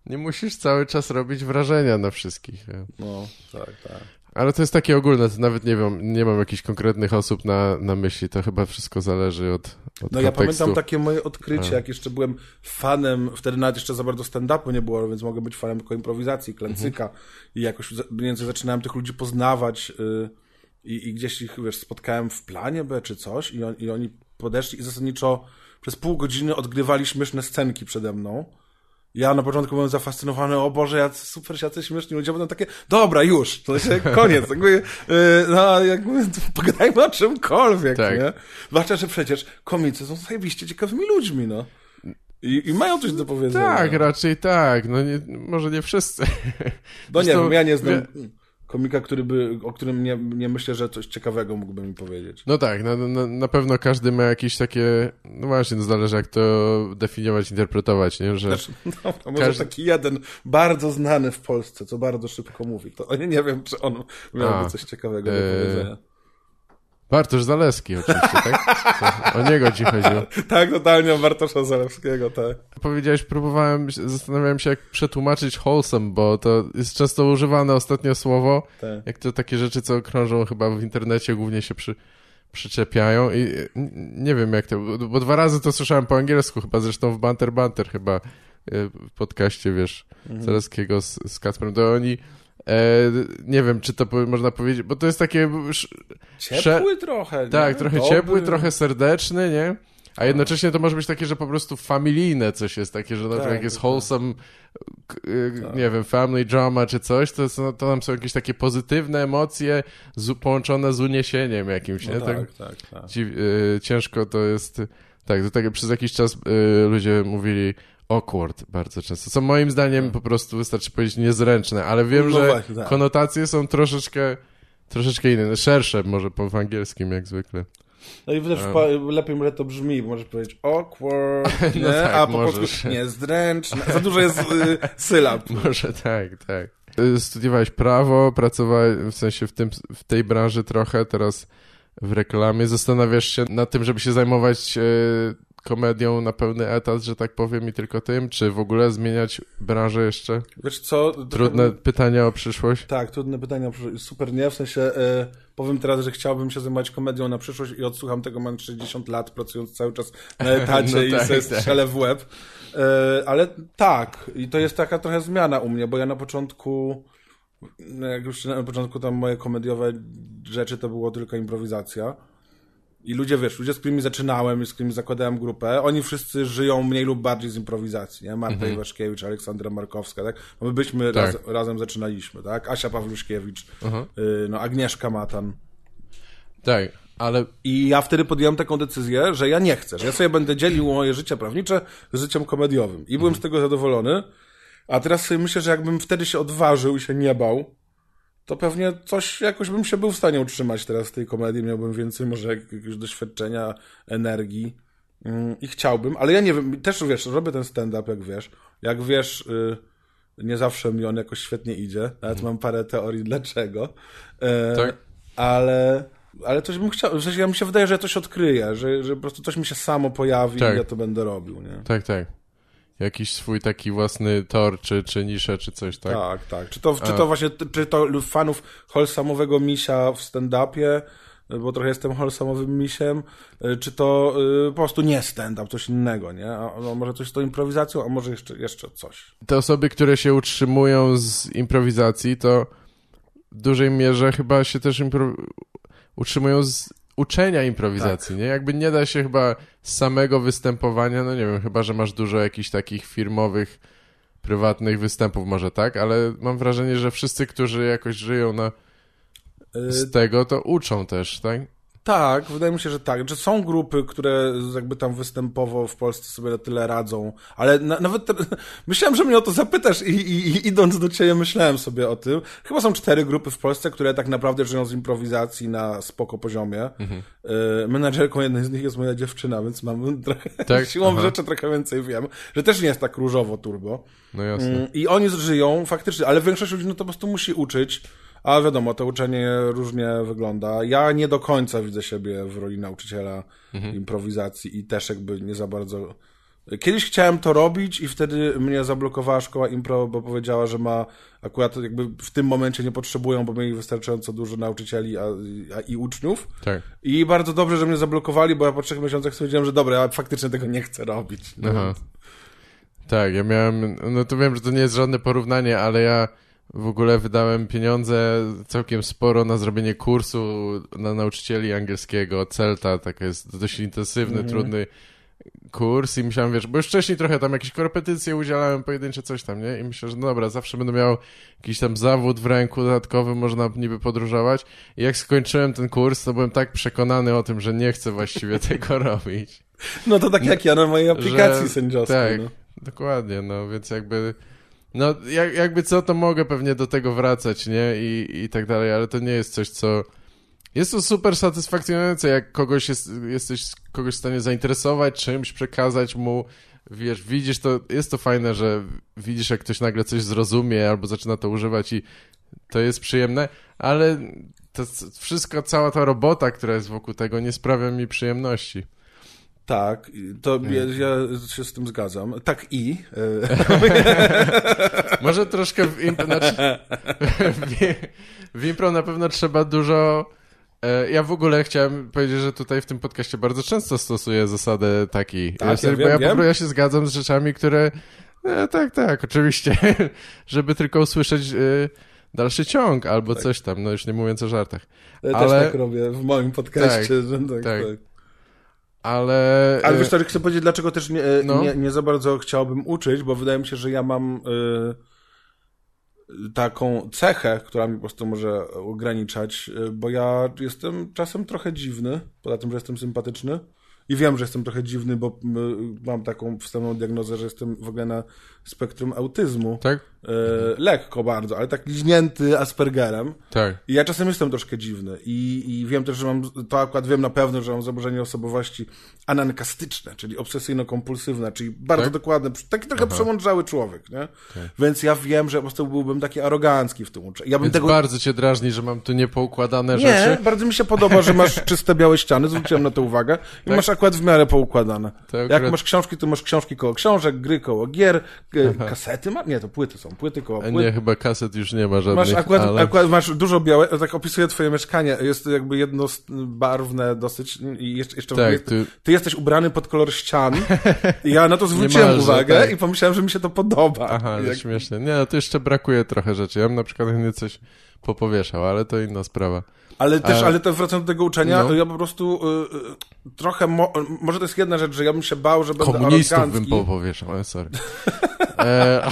nie musisz cały czas robić wrażenia na wszystkich. No, tak, tak. Ale to jest takie ogólne, to nawet nie wiem, nie mam jakichś konkretnych osób na, na myśli, to chyba wszystko zależy od, od No kontekstu. ja pamiętam takie moje odkrycie, A. jak jeszcze byłem fanem, wtedy nawet jeszcze za bardzo stand-upu nie było, więc mogę być fanem tylko improwizacji, klęcyka mhm. i jakoś mniej więcej zaczynałem tych ludzi poznawać y, i, i gdzieś ich, wiesz, spotkałem w planie B czy coś i, on, i oni podeszli i zasadniczo przez pół godziny odgrywali śmieszne scenki przede mną ja na początku byłem zafascynowany, o Boże, ja super, jacy śmieszni ludzie, będą takie, dobra, już, to się koniec, jakby, yy, no, jakby, pogadajmy o czymkolwiek, tak. nie? Zwłaszcza, że przecież komicy są zajebiście ciekawymi ludźmi, no. I, I, mają coś do powiedzenia. Tak, raczej tak, no nie, może nie wszyscy. No nie wiem, ja nie znam... Wie komika, który by, o którym nie, nie myślę, że coś ciekawego mógłby mi powiedzieć. No tak, na, na, na pewno każdy ma jakieś takie, no właśnie, to zależy jak to definiować, interpretować, nie? Że znaczy, no, no może każdy... taki jeden bardzo znany w Polsce, co bardzo szybko mówi, to nie wiem, czy on miałby A, coś ciekawego do e, powiedzenia. Bartosz Zaleski oczywiście, tak? O niego ci chodziło. tak, totalnie o Bartosza Zalewskiego, tak. Powiedziałeś, próbowałem, zastanawiałem się jak przetłumaczyć wholesome, bo to jest często używane ostatnio słowo, tak. jak to takie rzeczy, co krążą chyba w internecie, głównie się przy, przyczepiają i nie wiem jak to, bo dwa razy to słyszałem po angielsku, chyba zresztą w Banter Banter chyba, e, w podcaście, wiesz, mhm. Zaleskiego z, z Kacprem, to oni E, nie wiem, czy to można powiedzieć, bo to jest takie... Ciepły trochę. Tak, trochę Dobry. ciepły, trochę serdeczny, nie? A jednocześnie to może być takie, że po prostu familijne coś jest takie, że tak, jak jest tak. wholesome, tak. nie wiem, family drama czy coś, to, to tam są jakieś takie pozytywne emocje z, połączone z uniesieniem jakimś, no nie? Tak, tak, tak. tak. Ci, y, ciężko to jest... Tak, to tak przez jakiś czas y, ludzie mówili awkward bardzo często. Co moim zdaniem tak. po prostu wystarczy powiedzieć niezręczne, ale wiem, no że właśnie, tak. konotacje są troszeczkę troszeczkę inne, szersze może po angielskim jak zwykle. No i też um. lepiej może to brzmi, bo możesz powiedzieć awkward, no tak, a po prostu niezręczne. Za dużo jest y, sylab. Może tak, tak. Y, studiowałeś prawo, pracowałeś w sensie w, tym, w tej branży trochę, teraz w reklamie. Zastanawiasz się nad tym, żeby się zajmować y, komedią na pełny etat, że tak powiem, i tylko tym, czy w ogóle zmieniać branżę jeszcze? Wiesz co? Trudne pytania o przyszłość? Tak, trudne pytania. Super nie, w sensie e, powiem teraz, że chciałbym się zajmować komedią na przyszłość i odsłucham tego, mam 60 lat, pracując cały czas na etacie no i tak, sobie tak. strzelę w łeb. E, ale tak, i to jest taka trochę zmiana u mnie, bo ja na początku no jak już na początku tam moje komediowe rzeczy to było tylko improwizacja. I ludzie, wiesz, ludzie, z którymi zaczynałem i z którymi zakładałem grupę, oni wszyscy żyją mniej lub bardziej z improwizacji, nie? Marta mhm. Iwaszkiewicz, Aleksandra Markowska, tak? No my byśmy tak. raz, razem zaczynaliśmy, tak? Asia Pawluszkiewicz, mhm. y, no Agnieszka Matan. Tak, ale... I ja wtedy podjąłem taką decyzję, że ja nie chcę, że ja sobie będę dzielił moje życie prawnicze z życiem komediowym. I byłem mhm. z tego zadowolony, a teraz sobie myślę, że jakbym wtedy się odważył i się nie bał, to pewnie coś jakoś bym się był w stanie utrzymać teraz w tej komedii, miałbym więcej może jakiegoś doświadczenia, energii mm, i chciałbym, ale ja nie wiem, też wiesz, robię ten stand-up, jak wiesz, jak wiesz, y, nie zawsze mi on jakoś świetnie idzie, nawet mhm. mam parę teorii dlaczego, e, tak. ale ale coś bym chciał, w sensie ja mi się wydaje, że ja coś odkryję, że, że po prostu coś mi się samo pojawi tak. i ja to będę robił, nie? Tak, tak jakiś swój taki własny tor, czy, czy niszę, czy coś, tak? Tak, tak. Czy to, czy to właśnie, czy to fanów holsamowego misia w stand-upie, bo trochę jestem holsamowym misiem, czy to y, po prostu nie stand-up, coś innego, nie? A, no, może coś z tą improwizacją, a może jeszcze, jeszcze coś. Te osoby, które się utrzymują z improwizacji, to w dużej mierze chyba się też utrzymują z uczenia improwizacji, tak. nie? Jakby nie da się chyba z samego występowania, no nie wiem, chyba, że masz dużo jakichś takich firmowych, prywatnych występów może, tak? Ale mam wrażenie, że wszyscy, którzy jakoś żyją na, z y, tego, to uczą też, tak? Tak, wydaje mi się, że tak. Że są grupy, które jakby tam występowo w Polsce sobie na tyle radzą, ale na, nawet te, myślałem, że mnie o to zapytasz i, i, i, idąc do ciebie myślałem sobie o tym. Chyba są cztery grupy w Polsce, które tak naprawdę żyją z improwizacji na spoko poziomie. Mhm. Y, menadżerką jednej z nich jest moja dziewczyna, więc mam trochę, tak? siłą Aha. rzeczy trochę więcej wiem, że też nie jest tak różowo turbo. No jasne. Y, I oni żyją faktycznie, ale większość ludzi no to po prostu musi uczyć a wiadomo, to uczenie różnie wygląda. Ja nie do końca widzę siebie w roli nauczyciela mhm. improwizacji i też jakby nie za bardzo... Kiedyś chciałem to robić i wtedy mnie zablokowała szkoła impro, bo powiedziała, że ma akurat jakby w tym momencie nie potrzebują, bo mieli wystarczająco dużo nauczycieli a, a, i uczniów. Tak. I bardzo dobrze, że mnie zablokowali, bo ja po trzech miesiącach stwierdziłem, że dobra, ja faktycznie tego nie chcę robić. No. Aha. Tak, ja miałem, no to wiem, że to nie jest żadne porównanie, ale ja w ogóle wydałem pieniądze całkiem sporo na zrobienie kursu na nauczycieli angielskiego. Celta, taki jest dość intensywny, mm trudny kurs i myślałem, wiesz, bo już wcześniej trochę tam jakieś korepetycje udzielałem, pojedyncze coś tam, nie? I myślę, że no dobra, zawsze będę miał jakiś tam zawód w ręku dodatkowy, można niby podróżować. I jak skończyłem ten kurs, to byłem tak przekonany o tym, że nie chcę właściwie tego robić. No to tak jak ja na mojej aplikacji że, sędziowskiej. Tak, no. dokładnie, no więc jakby no, jak, jakby co, to mogę pewnie do tego wracać, nie? I, I tak dalej, ale to nie jest coś, co... Jest to super satysfakcjonujące, jak kogoś jest, jesteś kogoś w stanie zainteresować czymś, przekazać mu, wiesz, widzisz to, jest to fajne, że widzisz, jak ktoś nagle coś zrozumie albo zaczyna to używać i to jest przyjemne, ale to wszystko, cała ta robota, która jest wokół tego, nie sprawia mi przyjemności. Tak, to ja, ja, się z tym zgadzam. Tak i. Może troszkę w impro, znaczy, w impro na pewno trzeba dużo... E, ja w ogóle chciałem powiedzieć, że tutaj w tym podcaście bardzo często stosuję zasadę takiej. Tak, ja, ja, wiem, ja, wiem. ja się zgadzam z rzeczami, które... E, tak, tak, oczywiście. Żeby tylko usłyszeć... E, dalszy ciąg albo tak. coś tam, no już nie mówiąc o żartach. Ale... też tak robię w moim podcaście, tak, że tak, tak. tak ale... Ale wiesz, to chcę powiedzieć, dlaczego też nie, no. nie, nie za bardzo chciałbym uczyć, bo wydaje mi się, że ja mam y, taką cechę, która mi po prostu może ograniczać, y, bo ja jestem czasem trochę dziwny, poza tym, że jestem sympatyczny. I wiem, że jestem trochę dziwny, bo mam taką wstępną diagnozę, że jestem w ogóle na spektrum autyzmu. Tak? E, lekko bardzo, ale tak liźnięty Aspergerem. Tak. I ja czasem jestem troszkę dziwny. I, I wiem też, że mam, to akurat wiem na pewno, że mam zaburzenie osobowości anankastyczne, czyli obsesyjno-kompulsywne, czyli bardzo Tak? dokładne, taki trochę przemądrzały człowiek, nie? Więc ja wiem, że po prostu byłbym taki arogancki w tym uczeniu. Ja bym Więc tego bardzo cię drażni, że mam tu niepoukładane nie, rzeczy. bardzo mi się podoba, że masz czyste białe ściany, zwróciłem na to uwagę i masz akurat w miarę poukładane. Jak masz książki, to masz książki koło książek, gry koło gier, e, kasety ma? Nie, to płyty są, płyty koło A płyt. Nie, chyba kaset już nie ma żadnych, Masz akurat, ale... akurat masz dużo białe, tak opisuję twoje mieszkanie, jest jakby jednobarwne dosyć i jeszcze, jeszcze Tak, jest, ty- ty jesteś ubrany pod kolor ścian ja na to zwróciłem Niemalże, uwagę tak. i pomyślałem, że mi się to podoba. Aha, Jak, śmieszne. Nie, no to jeszcze brakuje trochę rzeczy. Ja bym na przykład chętnie coś popowieszał, ale to inna sprawa. Ale też, A- ale to wracając do tego uczenia, No. ja po prostu y, y, trochę, mo, może to jest jedna rzecz, że ja bym się bał, że będę Komunistów bym arogancki. popowieszał, ale sorry. E,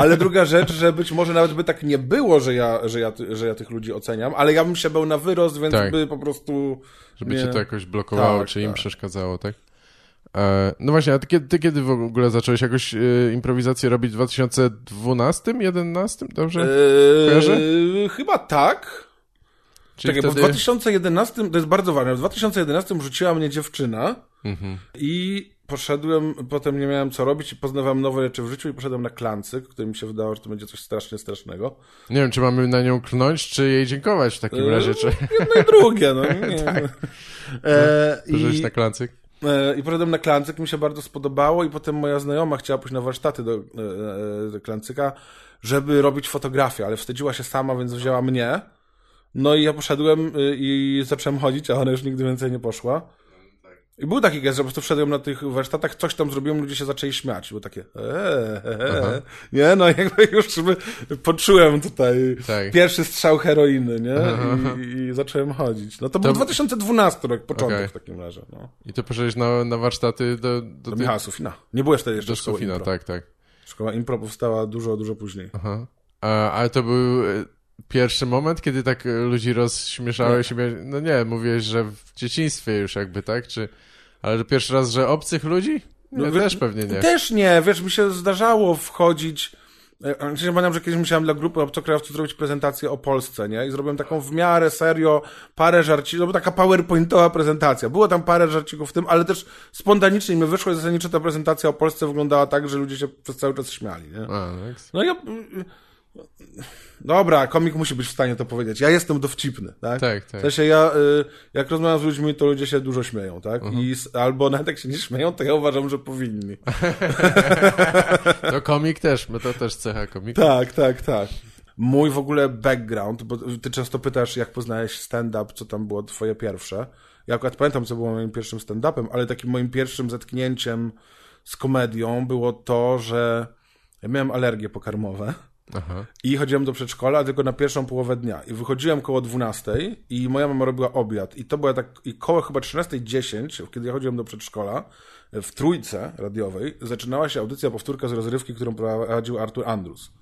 Ale druga rzecz, że być może nawet by tak nie było, że ja, że ja, że ja tych ludzi oceniam, ale ja bym się bał na wyrost, więc Tak. by po prostu... żeby nie. cię to jakoś blokowało, Tak, czy im tak. przeszkadzało, tak? E, no właśnie, a ty, kiedy- ty kiedy w ogóle zacząłeś jakoś e, improwizację robić w 2012, 11? Dobrze? Eee, chyba tak. Czyli Czekaj, bo w wtedy- 2011, to jest bardzo ważne, w 2011 rzuciła mnie dziewczyna Mhm. i poszedłem, potem nie miałem co robić i poznawałem nowe rzeczy w życiu i poszedłem na klancyk, który mi się wydało, że to będzie coś strasznie strasznego. Nie wiem, czy mamy na nią klnąć, czy jej dziękować w takim E, razie, czy Jedno i drugie, no. Nie. e, pożyłeś i, na klancyk? e, I poszedłem na klancyk, mi się bardzo spodobało i potem moja znajoma chciała pójść na warsztaty do, e, e, do klancyka, żeby robić fotografię, ale wstydziła się sama, więc wzięła mnie. No i ja poszedłem y, i zacząłem chodzić, a ona już nigdy więcej nie poszła. I był taki gest, że po prostu wszedłem na tych warsztatach, coś tam zrobiłem, ludzie się zaczęli śmiać. Było takie, eee, eee. nie, no jakby już poczułem tutaj Tak. pierwszy strzał heroiny, nie? I, I zacząłem chodzić. No to, był 2012 rok, początek Okej. w takim razie, no. I to poszedłeś na, na warsztaty do, do, Do Michała Sufina. Nie byłeś wtedy jeszcze do Sufina, impro. tak, tak. Szkoła impro powstała dużo, dużo później. Aha. A, ale to był e, pierwszy moment, kiedy tak e, ludzi rozśmieszałeś i miałeś- No nie, mówiłeś, że w dzieciństwie już jakby, tak? Czy... Ale pierwszy raz, że obcych ludzi? Nie, No, też pewnie nie. Też nie, wiesz, mi się zdarzało wchodzić. e, Znaczy, pamiętam, że kiedyś musiałem dla grupy obcokrajowców zrobić prezentację o Polsce, nie? I zrobiłem taką w miarę serio, parę żarcików, to była taka powerpointowa prezentacja. Było tam parę żarcików w tym, ale też spontanicznie mi wyszło i zasadniczo ta prezentacja o Polsce wyglądała tak, że ludzie się przez cały czas śmiali, nie? A, tak. No ja... Dobra, komik musi być w stanie to powiedzieć. Ja jestem dowcipny, tak? Tak, tak. W sensie ja, y, jak rozmawiam z ludźmi, to ludzie się dużo śmieją, tak? Mhm. I albo nawet jak się nie śmieją, to ja uważam, że powinni. To komik też, my to też cecha komika. Tak, tak, tak. Mój w ogóle background, bo ty często pytasz, jak poznałeś stand-up, co tam było twoje pierwsze. Ja akurat pamiętam, co było moim pierwszym stand-upem, ale takim moim pierwszym zetknięciem z komedią było to, że ja miałem alergie pokarmowe. Aha. I chodziłem do przedszkola tylko na pierwszą połowę dnia. I wychodziłem koło 12 i moja mama robiła obiad. I to była tak, i koło chyba 13.10, kiedy ja chodziłem do przedszkola, w trójce radiowej zaczynała się audycja powtórka z rozrywki, którą prowadził Artur Andrus.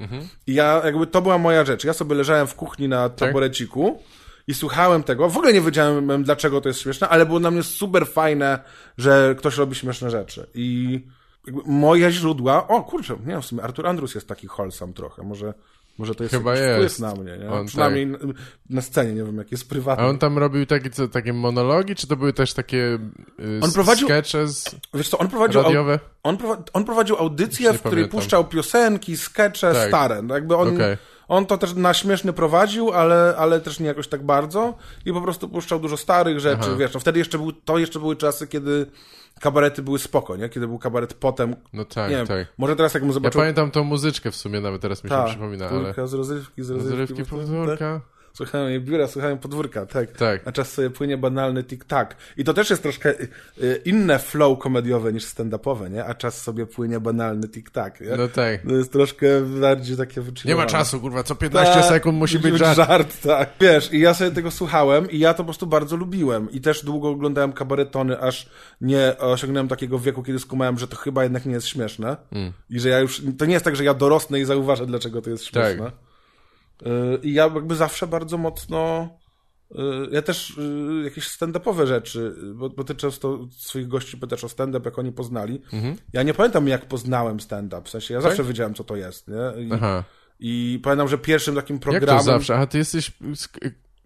I ja, jakby to była moja rzecz. Ja sobie leżałem w kuchni na taboreciku i słuchałem tego. W ogóle nie wiedziałem, dlaczego to jest śmieszne, ale było dla mnie super fajne, że ktoś robi śmieszne rzeczy. I moje źródła, o kurczę, nie w sumie Artur Andrus jest taki wholesome trochę, może, może to jest Chyba jakiś jest. wpływ na mnie, nie? On Przynajmniej na, na scenie, nie wiem, jak jest prywatnie. A on tam robił takie, co, takie monologi, czy to były też takie y, On prowadził- skecze z Wiesz co, on prowadził, radiowe? on, on prowadził audycję, w której pamiętam. puszczał piosenki, skecze Tak. stare. No jakby on, Okej. on to też na śmieszny prowadził, ale, ale też nie jakoś tak bardzo i po prostu puszczał dużo starych rzeczy, Aha. wiesz, no wtedy jeszcze był, to jeszcze były czasy, kiedy kabarety były spoko, nie? Kiedy był kabaret potem, No tak, nie wiem, tak. może teraz jak mu Ja zobaczył... pamiętam tą muzyczkę w sumie, nawet teraz mi się Tak, przypomina, ale... Z rozrywki, z rozrywki. Rozrywki, po prostu, powtórka. tak. Słuchałem jej biura, słuchałem podwórka, tak. Tak. A czas sobie płynie banalny tik-tak. I to też jest troszkę y, y, inne flow komediowe niż stand-upowe, nie? A czas sobie płynie banalny tik-tak, nie? No tak. To jest troszkę bardziej takie Nie wychillowane. ma czasu, kurwa, co 15 Tak, sekund musi być żart. żart. tak. Wiesz, i ja sobie tego słuchałem i ja to po prostu bardzo lubiłem. I też długo oglądałem kabaretony, aż nie osiągnąłem takiego wieku, kiedy skumałem, że to chyba jednak nie jest śmieszne. Mm. I że ja już, to nie jest tak, że ja dorosnę i zauważę, dlaczego to jest Tak. śmieszne. Y, I ja jakby zawsze bardzo mocno y, ja też y, jakieś stand-upowe rzeczy, bo, bo ty często swoich gości pytasz o stand-up, jak oni poznali. Mhm. Ja nie pamiętam, jak poznałem stand-up. W sensie, ja zawsze wiedziałem, co to jest, nie? I, Aha. I pamiętam, że pierwszym takim Jak programem... to zawsze? A ty jesteś...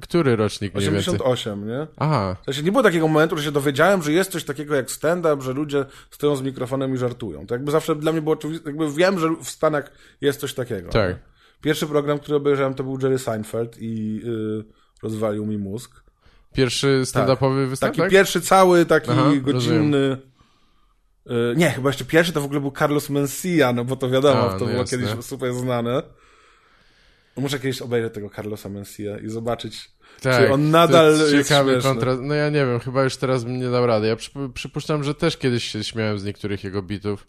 Który rocznik mniej więcej? 88, nie? Aha. W sensie nie było takiego momentu, że się dowiedziałem, że jest coś takiego jak stand-up, że ludzie stoją z mikrofonem i żartują. To jakby zawsze dla mnie było oczywiste, jakby wiem, że w Stanach jest coś takiego. Tak. nie? Pierwszy program, który obejrzałem, to był Jerry Seinfeld i y, rozwalił mi mózg. Pierwszy stand-upowy występ, Taki tak? pierwszy cały, taki Aha, godzinny... Y, nie, chyba jeszcze pierwszy to w ogóle był Carlos Mencia, no bo to wiadomo, A, to no było jasne. kiedyś super znane. Muszę kiedyś obejrzeć tego Carlosa Mencia i zobaczyć, Tak, czy on nadal to jest jest ciekawy śmieszny. kontrast. No ja nie wiem, chyba już teraz bym nie dał rady. Ja przyp- przypuszczam, że też kiedyś się śmiałem z niektórych jego bitów.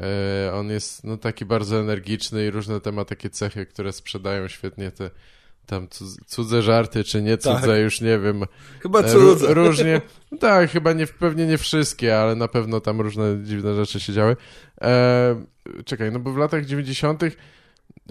E, on jest no, taki bardzo energiczny i różne te ma takie cechy, które sprzedają świetnie te tam cudz- cudze żarty, czy nie cudze, Tak. już nie wiem. Chyba E, cudze. Ró- różnie. Tak, chyba nie, pewnie nie wszystkie, ale na pewno tam różne dziwne rzeczy się działy. E, czekaj, no bo w latach 90.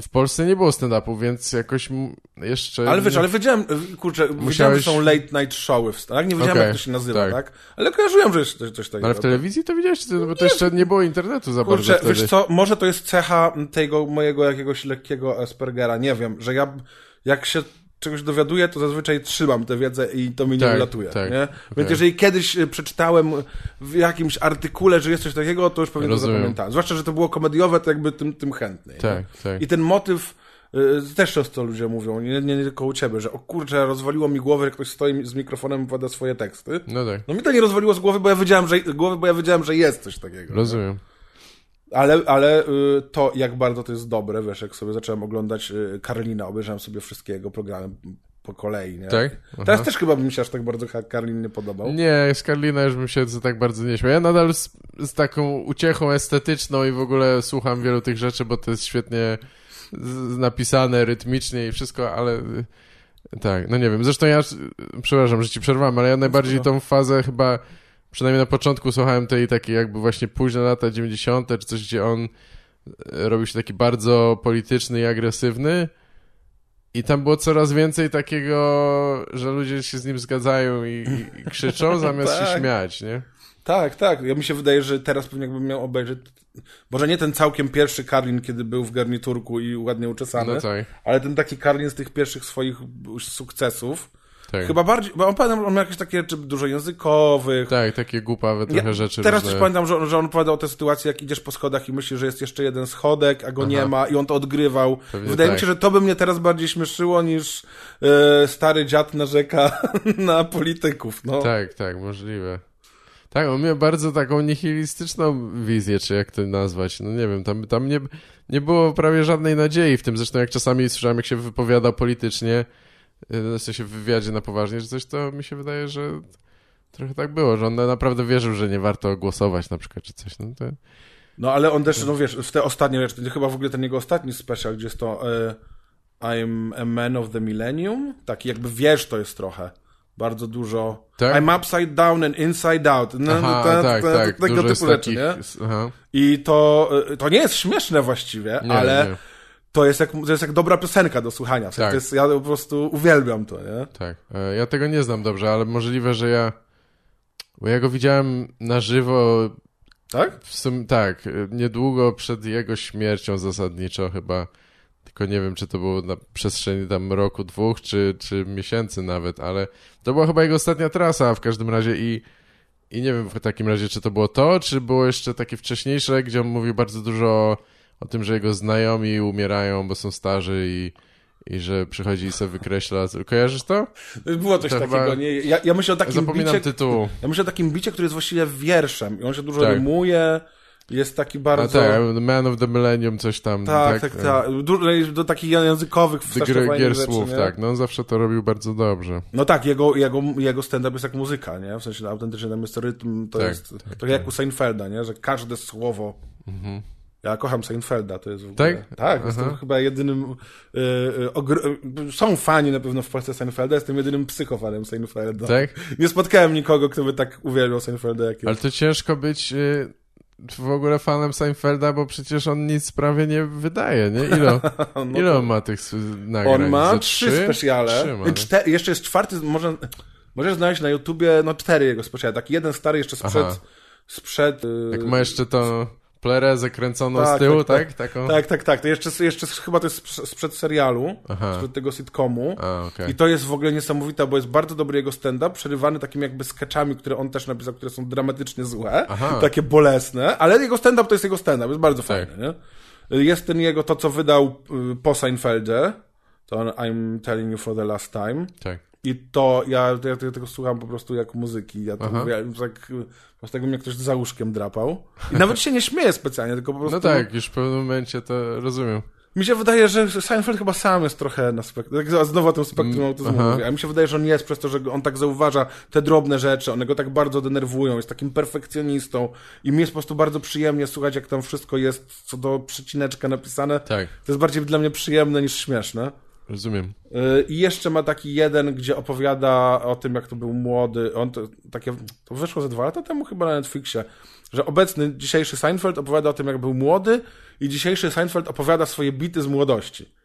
w Polsce nie było stand-upu, więc jakoś jeszcze... Ale wiesz, ale wiedziałem, y, kurczę, wiedziałem, Musiałeś- że są late night showy w Stanach, nie wiedziałem, Okej, jak to się nazywa, tak. tak? Ale kojarzyłem, że jest coś, coś takiego. Ale w telewizji to widziałeś, bo to jeszcze nie było internetu za bardzo Kurczę, wtedy. wiesz co, może to jest cecha tego mojego jakiegoś lekkiego Aspergera, nie wiem, że ja jak się czegoś dowiaduję, to zazwyczaj trzymam tę wiedzę i to mi nie Tak, ulatuje, tak, nie? okej. Więc jeżeli kiedyś y, przeczytałem w jakimś artykule, że jest coś takiego, to już pewnie Rozumiem. to zapamiętałem. Zwłaszcza, że to było komediowe, to jakby tym, tym chętniej. nie? Tak, tak. I ten motyw y, też często ludzie mówią, nie, nie, nie tylko u ciebie, że o kurczę, rozwaliło mi głowę, że ktoś stoi z mikrofonem i poda swoje teksty. No tak, No mi to nie rozwaliło z głowy, bo ja wiedziałem, że, głowy, bo ja wiedziałem, że jest coś takiego. rozumiem. Ale, ale y, to, jak bardzo to jest dobre, wiesz, jak sobie zacząłem oglądać y, Karolina, obejrzałem sobie wszystkie jego programy po kolei, nie? Tak? Teraz też chyba by mi się aż tak bardzo Ka- Karlin nie podobał. Nie, z Karlina już bym się tak bardzo nie śmiał. Ja nadal z, z taką uciechą estetyczną i w ogóle słucham wielu tych rzeczy, bo to jest świetnie napisane, rytmicznie i wszystko, ale y, tak, no nie wiem. Zresztą ja, przepraszam, że ci przerwam, ale ja najbardziej tą fazę chyba, przynajmniej na początku słuchałem tej takiej jakby właśnie późne lata 90. czy coś, gdzie on y, robił się taki bardzo polityczny i agresywny. I tam było coraz więcej takiego, że ludzie się z nim zgadzają i, i, i krzyczą, zamiast się Tak. śmiać, nie? Tak, tak. Ja mi się wydaje, że teraz pewnie jakbym miał obejrzeć, może nie ten całkiem pierwszy Karlin, kiedy był w garniturku i ładnie uczesany, No tak, ale ten taki Karlin z tych pierwszych swoich sukcesów, tak. chyba bardziej, bo on pamiętam, on miał jakieś takie czy dużo językowych, Tak, takie głupawe trochę Ja rzeczy Teraz różne. też pamiętam, że, że on opowiadał o tej sytuacji, jak idziesz po schodach i myślisz, że jest jeszcze jeden schodek, a go nie ma i on to odgrywał. Pewnie Wydaje mi tak. się, że to by mnie teraz bardziej śmieszyło niż e, stary dziad narzeka na polityków. No. Tak, tak, możliwe. Tak, on miał bardzo taką nihilistyczną wizję, czy jak to nazwać. No nie wiem, tam, tam nie, nie było prawie żadnej nadziei w tym. Zresztą jak czasami słyszałem, jak się wypowiada politycznie, w sensie w wywiadzie na poważnie, że coś, to mi się wydaje, że trochę tak było, że on naprawdę wierzył, że nie warto głosować na przykład, czy coś. No to... no ale on też, no wiesz, w te ostatnie rzeczy, to chyba w ogóle ten jego ostatni special, gdzie jest to e, I'm a man of the millennium, taki jakby wiesz to jest trochę. Bardzo dużo. Tak? I'm upside down and inside out. No, Aha, te- tak, te- tak, Tego typu rzeczy, takich... nie? Aha. I to, y, to nie jest śmieszne właściwie, Nie, ale nie. To jest, jak, to jest jak dobra piosenka do słuchania. W sensie Tak. jest, ja po prostu uwielbiam to, nie? Tak. E, Ja tego nie znam dobrze, ale możliwe, że ja. Bo ja go widziałem na żywo. Tak? W sum... Tak, e, niedługo przed jego śmiercią zasadniczo chyba. Tylko nie wiem, czy to było na przestrzeni tam roku, dwóch, czy, czy miesięcy nawet, ale to była chyba jego ostatnia trasa w każdym razie i, i nie wiem w takim razie, czy to było to, czy było jeszcze takie wcześniejsze, gdzie on mówił bardzo dużo o, o tym, że jego znajomi umierają, bo są starzy i, i że przychodzi i sobie wykreśla. Kojarzysz to? Było coś To takiego, nie? Ja, ja myślę o takim Zapominam bicie, tytułu. ja myślę o takim bicie, który jest właściwie wierszem i on się dużo Tak. rymuje, jest taki A bardzo... tak, The Man of the Millennium, coś tam. tak, tak, tak. Dużo do takich językowych wstrzeszczowaniu Gier rzeczy, słów, nie? tak. No on zawsze to robił bardzo dobrze. No tak, jego, jego, jego stand-up jest jak muzyka, nie? W sensie no, autentycznie tam jest rytm, to Tak, jest tak, to jak u Seinfelda, nie? Że każde słowo... Ja kocham Seinfelda, to jest w ogóle... Tak? Tak, jestem Aha. chyba jedynym... Y, y, ogr... y, są fani na pewno w Polsce Seinfelda, jestem jedynym psychofanem Seinfelda. Tak? Nie spotkałem nikogo, kto by tak uwielbiał Seinfelda jak ja. Ale to ciężko być w ogóle fanem Seinfelda, bo przecież on nic prawie nie wydaje, nie? Ile, No ile to- on ma tych nagrań? On ma trzy specjale. Trzy ma, I nie? czte- jeszcze jest czwarty, może, możesz znaleźć na YouTubie, no cztery jego specjale. Taki jeden stary jeszcze Aha. sprzed, sprzed... y, Jak ma jeszcze tą plerezę kręconą z Tak, tyłu, tak, tak? Taką? Tak, tak, tak. To jeszcze, jeszcze chyba to jest sprze- sprzed serialu, Aha. sprzed tego sitcomu. A, okej. I to jest w ogóle niesamowite, bo jest bardzo dobry jego stand-up, przerywany takimi jakby sketchami, które on też napisał, które są dramatycznie złe, Aha. takie bolesne, ale jego stand-up to jest jego stand-up, jest bardzo Tak. fajny, nie? Jest ten jego, to co wydał y, po Seinfeldzie, to on, I'm telling you for the last time. Tak. I to, ja, ja tego słucham po prostu jak muzyki, ja to mówię, tak, po prostu jakby mnie ktoś za łóżkiem drapał. I nawet się nie śmieję specjalnie, tylko po prostu... No tak, już w pewnym momencie to rozumiem. Mi się wydaje, że Seinfeld chyba sam jest trochę na spektrum. Tak, Znowu o tym spektrum Mm, autyzmu aha. mówię. A mi się wydaje, że on jest przez to, że on tak zauważa te drobne rzeczy, one go tak bardzo denerwują, jest takim perfekcjonistą i mi jest po prostu bardzo przyjemnie słuchać, jak tam wszystko jest co do przecineczka napisane. Tak, To jest bardziej dla mnie przyjemne niż śmieszne. Rozumiem. Yy, I jeszcze ma taki jeden, gdzie opowiada o tym, jak to był młody. On to, takie, to wyszło ze dwa lata temu chyba na Netflixie, że obecny, dzisiejszy Seinfeld opowiada o tym, jak był młody i dzisiejszy Seinfeld opowiada swoje bity z młodości.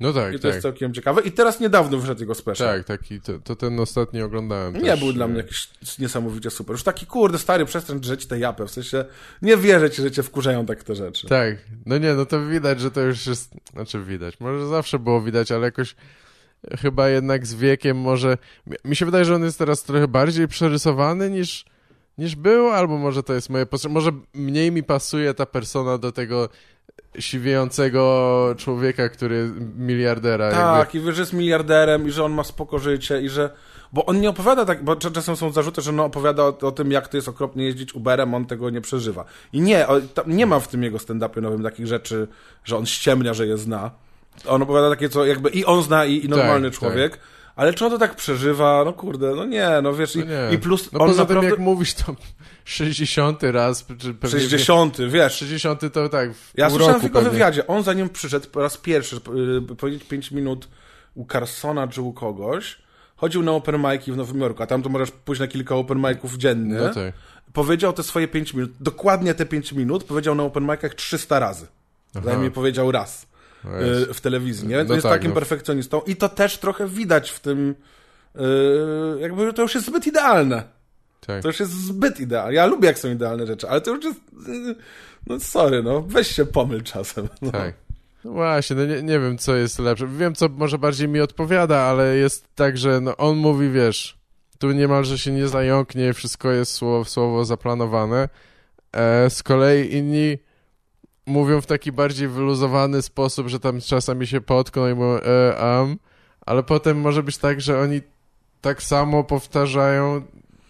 No tak, I to tak. jest całkiem ciekawe. I teraz niedawno wyszedł jego special. Tak, taki, to, to ten ostatni oglądałem Nie też. był dla mnie jakiś niesamowicie super. Już taki kurde stary, przestań drzeć te japę. W sensie nie wierzę ci, że cię wkurzają tak te rzeczy. Tak, no nie, no to widać, że to już jest, znaczy widać, może zawsze było widać, ale jakoś chyba jednak z wiekiem może, mi- się wydaje, że on jest teraz trochę bardziej przerysowany niż, niż był, albo może to jest moje, może mniej mi pasuje ta persona do tego siwiejącego człowieka, który miliardera. Tak, i wiesz, że jest miliarderem i że on ma spoko życie i że... Bo on nie opowiada tak, bo cza- czasem są zarzuty, że on opowiada o, o tym, jak to jest okropnie jeździć Uberem, on tego nie przeżywa. I nie, o, nie ma w tym jego stand-upie nowym takich rzeczy, że on ściemnia, że je zna. On opowiada takie, co jakby i on zna, i, i normalny Tak, człowiek. Ale czy on to tak przeżywa? No kurde, no nie, no wiesz, No i, nie. i plus No on poza naprawdę... tym, jak mówisz, to 60 raz, czy pewnie... 60, wiesz, 60 to tak, Ja słyszałem tylko pewnie. wywiadzie. On zanim przyszedł po raz pierwszy, y, powiedzieć 5 minut u Carsona czy u kogoś, chodził na open mic'i w Nowym Jorku, a tam to możesz pójść na kilka open mic'ów dziennie. No tak. Powiedział te swoje 5 minut, dokładnie te 5 minut powiedział na open mic'ach 300 razy. Zanim je powiedział raz O Jezu. y, w telewizji, nie? No jest tak, takim no. perfekcjonistą i to też trochę widać w tym y, jakby to już jest zbyt idealne. tak. To już jest zbyt idealne. Ja lubię, jak są idealne rzeczy, ale to już jest... y, No sorry, no. Weź się pomyl czasem. No. Tak. No właśnie, no nie, nie wiem, co jest lepsze. Wiem, co może bardziej mi odpowiada, ale jest tak, że no, on mówi, wiesz, tu niemalże się nie zająknie, wszystko jest słowo w słowo zaplanowane. E, z kolei inni mówią w taki bardziej wyluzowany sposób, że tam czasami się potkną i mówią e, am, ale potem może być tak, że oni tak samo powtarzają,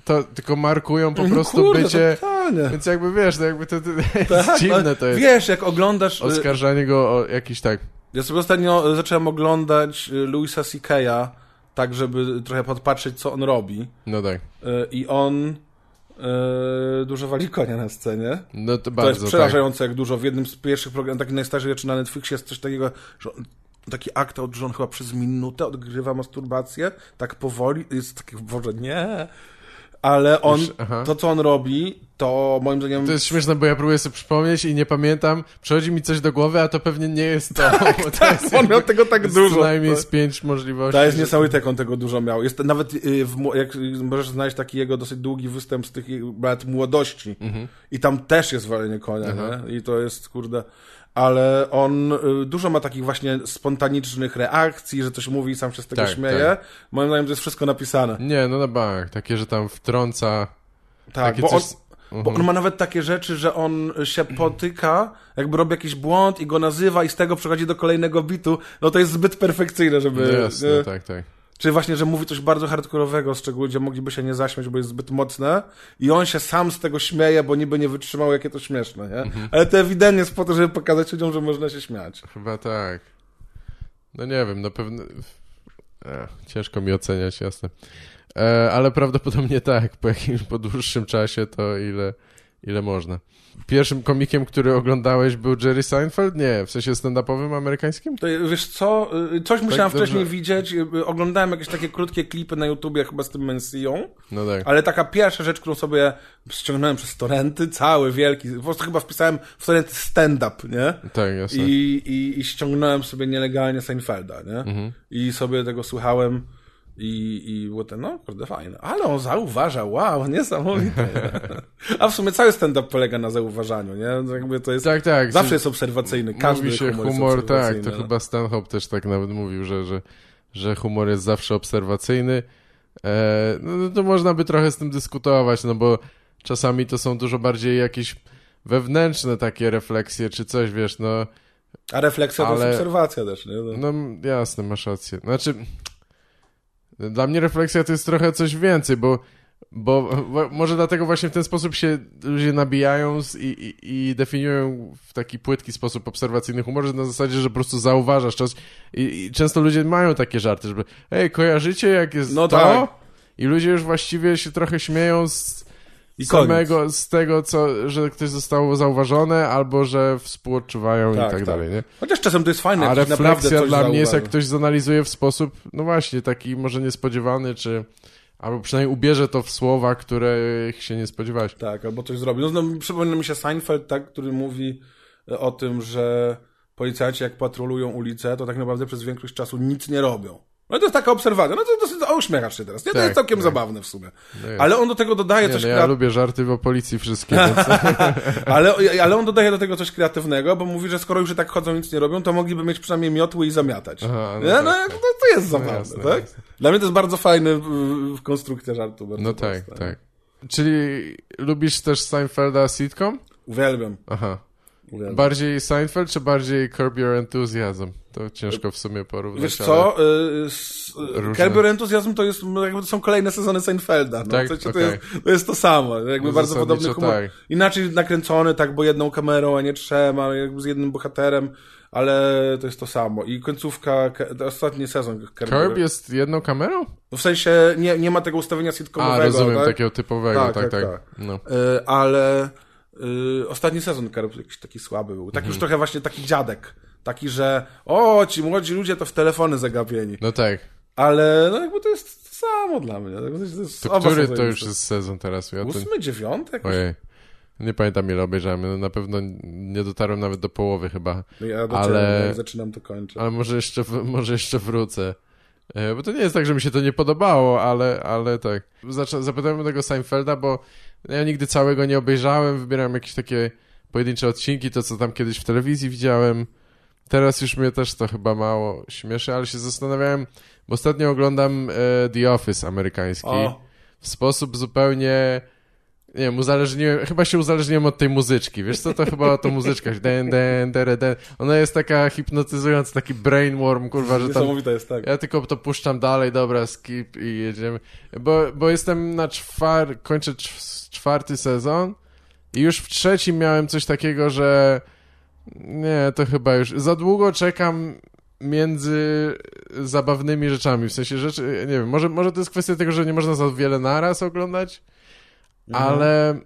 to, tylko markują po No prostu kurde, bycie... Totalnie. Więc jakby wiesz, no jakby to, to jest Tak, dziwne to jest. Wiesz, jak oglądasz... y, Oskarżanie go o jakiś tak. Ja sobie ostatnio zacząłem oglądać y, Louisa C.K.'a, tak żeby trochę podpatrzeć, co on robi. No tak. Y, I on y, dużo wali konia na scenie. No to To bardzo. jest przerażające, jak dużo. W jednym z pierwszych programów, takich najstarszych rzeczy na Netflixie jest coś takiego, że on, taki akt, że on chyba przez minutę odgrywa masturbację, tak powoli, jest taki, Boże, nie. Ale on, Już- to co on robi, to moim zdaniem... Tak. To jest śmieszne, bo ja próbuję sobie przypomnieć i nie pamiętam. Przychodzi mi coś do głowy, a to pewnie nie jest to. bo to jest on miał tego tak dużo. Co najmniej z pięć możliwości. To jest niesamowite, jak on tego dużo miał. Jest nawet, y, w, jak y, możesz znaleźć taki jego dosyć długi występ z tych y, lat młodości. I tam też jest walenie konia, nie? I to jest, kurde... Ale on y, dużo ma takich właśnie spontanicznych reakcji, że coś mówi i sam się z tego Tak, śmieje. tak. Moim zdaniem to jest wszystko napisane. Nie, no na bank. Takie, że tam wtrąca. Tak, bo, coś... on, bo on ma nawet takie rzeczy, że on się potyka, jakby robi jakiś błąd i go nazywa i z tego przechodzi do kolejnego bitu. No to jest zbyt perfekcyjne, żeby... No jasne, nie? tak, tak. Czy właśnie, że mówi coś bardzo hardkorowego, z czego ludzie mogliby się nie zaśmiać, bo jest zbyt mocne i on się sam z tego śmieje, bo niby nie wytrzymał, jakie to śmieszne, nie? Mhm. Ale to ewidentnie jest po to, żeby pokazać ludziom, że można się śmiać. Chyba tak. No nie wiem, na pewno. E, ciężko mi oceniać, jasne. E, ale prawdopodobnie tak, po jakimś po dłuższym czasie to ile, ile można. Pierwszym komikiem, który oglądałeś był Jerry Seinfeld? Nie, w sensie stand-upowym amerykańskim? To, wiesz co, y, coś musiałem dobrze. wcześniej widzieć, y, oglądałem jakieś takie krótkie klipy na YouTubie chyba z tym Mensią, No tak. ale taka pierwsza rzecz, którą sobie ściągnąłem przez torrenty, cały wielki, po prostu chyba wpisałem w torrenty stand-up, nie? Tak, jasne. I, i, I ściągnąłem sobie nielegalnie Seinfelda, nie? Mhm. I sobie tego słuchałem i, i było ten, no kurde, fajne. Ale on zauważał, wow, niesamowite. A w sumie cały stand-up polega na zauważaniu, nie? No Jakby to jest, Tak, tak. zawsze jest obserwacyjny, każdy Mówi się humor, humor, tak, to no. chyba Stanhope też tak nawet mówił, że, że, że humor jest zawsze obserwacyjny. E, no no to można by trochę z tym dyskutować, no bo czasami to są dużo bardziej jakieś wewnętrzne takie refleksje, czy coś, wiesz, no, A refleksja to Ale- jest obserwacja też, nie? No. no jasne, masz rację. Znaczy, dla mnie refleksja to jest trochę coś więcej, bo, bo, bo może dlatego właśnie w ten sposób się ludzie nabijają z, i, i, i definiują w taki płytki sposób obserwacyjny humor, że na zasadzie, że po prostu zauważasz coś i, i często ludzie mają takie żarty, żeby ej, kojarzycie jak jest No to? tak. I ludzie już właściwie się trochę śmieją z I koniec. samego, z tego, co, że ktoś zostało zauważone, albo że współodczuwają Tak, i tak, tak. dalej, nie? Chociaż czasem to jest fajne, A refleksja dla mnie jest, jak ktoś zanalizuje w sposób, no właśnie, taki może niespodziewany, czy albo przynajmniej ubierze to w słowa, których się nie spodziewałeś. Tak, albo coś zrobi. No, no, przypomina mi się Seinfeld, tak, który mówi e, o tym, że policjanci jak patrolują ulicę, to tak naprawdę przez większość czasu nic nie robią. No to jest taka obserwacja. No to dosyć, o, uśmiechasz się teraz. Nie, to Tak, jest całkiem tak. zabawne w sumie. No. Ale on do tego dodaje Nie, coś no ja lubię żarty o policji wszystkie, więc Ale, ale on dodaje do tego coś kreatywnego, bo mówi, że skoro już tak chodzą, nic nie robią, to mogliby mieć przynajmniej miotły i zamiatać. Aha, no tak, no, tak. no to jest zabawne, jasne, tak? jasne. Dla mnie to jest bardzo fajny w, konstrukcja żartu. No tak, tak. Czyli lubisz też Seinfelda sitcom? Uwielbiam. Aha. Uwielbiam. Bardziej Seinfeld, czy bardziej Curb Your Enthusiasm? To ciężko w sumie porównać. Wiesz ale- co, y, s- Różne. Curb Your Enthusiasm to, jest, jakby to są kolejne sezony Seinfelda. No. Tak, W sensie to, jest, to jest to samo. Jakby No bardzo podobny humor. tak. Inaczej nakręcony, tak, bo jedną kamerą, a nie trzema, jakby z jednym bohaterem, ale to jest to samo. I końcówka, ostatni sezon Curb, Curb jest jedną kamerą? No w sensie nie, nie ma tego ustawienia sitcomowego, A, rozumiem, tak? takiego typowego, Tak, tak, tak, tak. tak. No. Y, ale y, ostatni sezon Curb jakiś taki słaby był. Taki Mhm. już trochę właśnie taki dziadek. Taki, że o, ci młodzi ludzie to w telefony zagapieni. no tak. Ale no jakby to jest to samo dla mnie. tak? To jest, To który to już jest sezon teraz? Ja ten... Ósmy, dziewiąty? Jakoś? Ojej. Nie pamiętam ile obejrzałem. No, na pewno nie dotarłem nawet do połowy chyba. No Ja do Ale- ale... jak zaczynam, to kończę. Ale może jeszcze, może jeszcze wrócę. E, Bo to nie jest tak, że mi się to nie podobało, ale, ale tak. Zapytałem o tego Seinfelda, bo ja nigdy całego nie obejrzałem. Wybieram jakieś takie pojedyncze odcinki, to co tam kiedyś w telewizji widziałem. Teraz już mnie też to chyba mało śmieszy, ale się zastanawiałem, bo ostatnio oglądam e, The Office amerykański. O, w sposób zupełnie. Nie wiem, uzależniłem, chyba się uzależniłem od tej muzyczki. Wiesz co, to chyba o to muzyczka. Den, den, dere, den. Ona jest taka hipnotyzująca, taki brainworm, kurwa, że tam niesamowite jest, tak. ja tylko to puszczam dalej, dobra, skip i jedziemy. Bo, bo jestem na czwar... kończę cz- czwarty sezon i już w trzecim miałem coś takiego, że nie, to chyba już za długo czekam między zabawnymi rzeczami, w sensie rzeczy, nie wiem, może, może to jest kwestia tego, że nie można za wiele naraz oglądać, Mhm. ale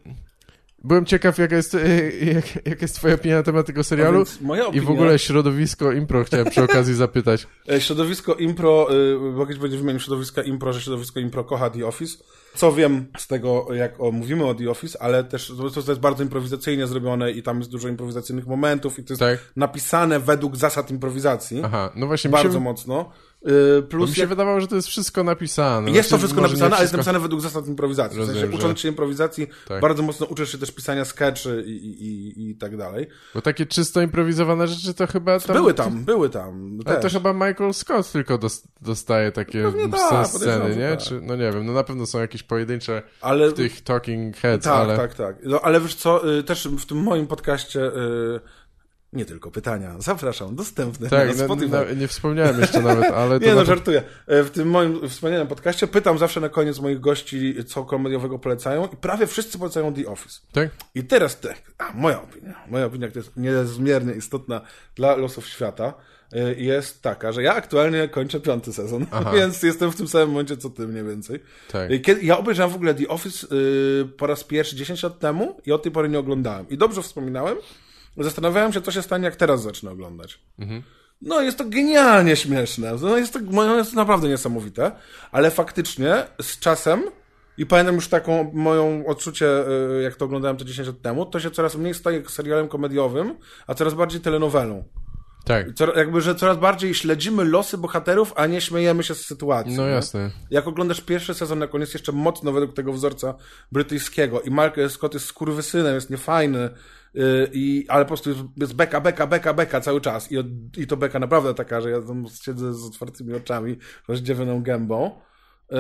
byłem ciekaw, jaka jest, jak, jaka jest twoja opinia na temat tego serialu moja i opinia, w ogóle środowisko impro chciałem przy okazji zapytać. E, Środowisko impro, y, bo kiedyś będzie wymienił środowiska impro, że środowisko impro kocha The Office. Co wiem z tego, jak o, mówimy o The Office, ale też to, to jest bardzo improwizacyjnie zrobione i tam jest dużo improwizacyjnych momentów i to jest Tak? napisane według zasad improwizacji. Aha, no właśnie, bardzo się, mocno. Y, Bo mi Plus się jak, wydawało, że to jest wszystko napisane. jest to Znaczy, wszystko napisane, ale jest wszystko- napisane według zasad improwizacji. w sensie, Rozumiem, że- ucząc się improwizacji, Tak. bardzo mocno uczysz się też pisania sketchy i, i, i, i tak dalej. Bo takie czysto improwizowane rzeczy to chyba tam... były tam, były tam. Ale to chyba Michael Scott tylko dos- dostaje takie Pewnie tak, sceny, nie? tak. Czy, no nie wiem, no na pewno są jakieś pojedyncze Ale w tych Talking Heads, Tak, ale... tak, tak. No, ale wiesz co, y, też w tym moim podcaście y, Nie tylko pytania. Zapraszam, dostępne Tak, na no, Spotify. no, nie wspomniałem jeszcze nawet, ale Nie no, na- żartuję. E, W tym moim wspomnianym podcaście pytam zawsze na koniec moich gości, co komediowego polecają i prawie wszyscy polecają The Office. Tak? I teraz tak, a moja opinia, moja opinia, która jest niezmiernie istotna dla losów świata, y, jest taka, że ja aktualnie kończę piąty sezon, Aha. więc jestem w tym samym momencie co ty mniej więcej. Tak. Kiedy, ja obejrzałem w ogóle The Office y, po raz pierwszy 10 lat temu i od tej pory nie oglądałem. I dobrze wspominałem, zastanawiałem się, co się stanie, jak teraz zacznę oglądać. No, jest to genialnie śmieszne. No, jest to, jest to naprawdę niesamowite, ale faktycznie z czasem, i pamiętam już taką moją odczucie, y, jak to oglądałem te 10 lat temu, to się coraz mniej staje serialem komediowym, a coraz bardziej telenowelą. Tak. Cor- jakby, że coraz bardziej śledzimy losy bohaterów, a nie śmiejemy się z sytuacji. No nie? jasne. Jak oglądasz pierwszy sezon, jak on jest jeszcze mocno według tego wzorca brytyjskiego i Mark Scott jest skurwysynem, jest niefajny, yy, i, ale po prostu jest, jest beka, beka, beka, beka cały czas. I, od, I to beka naprawdę taka, że ja tam siedzę z otwartymi oczami, rozdziewioną gębą. Yy,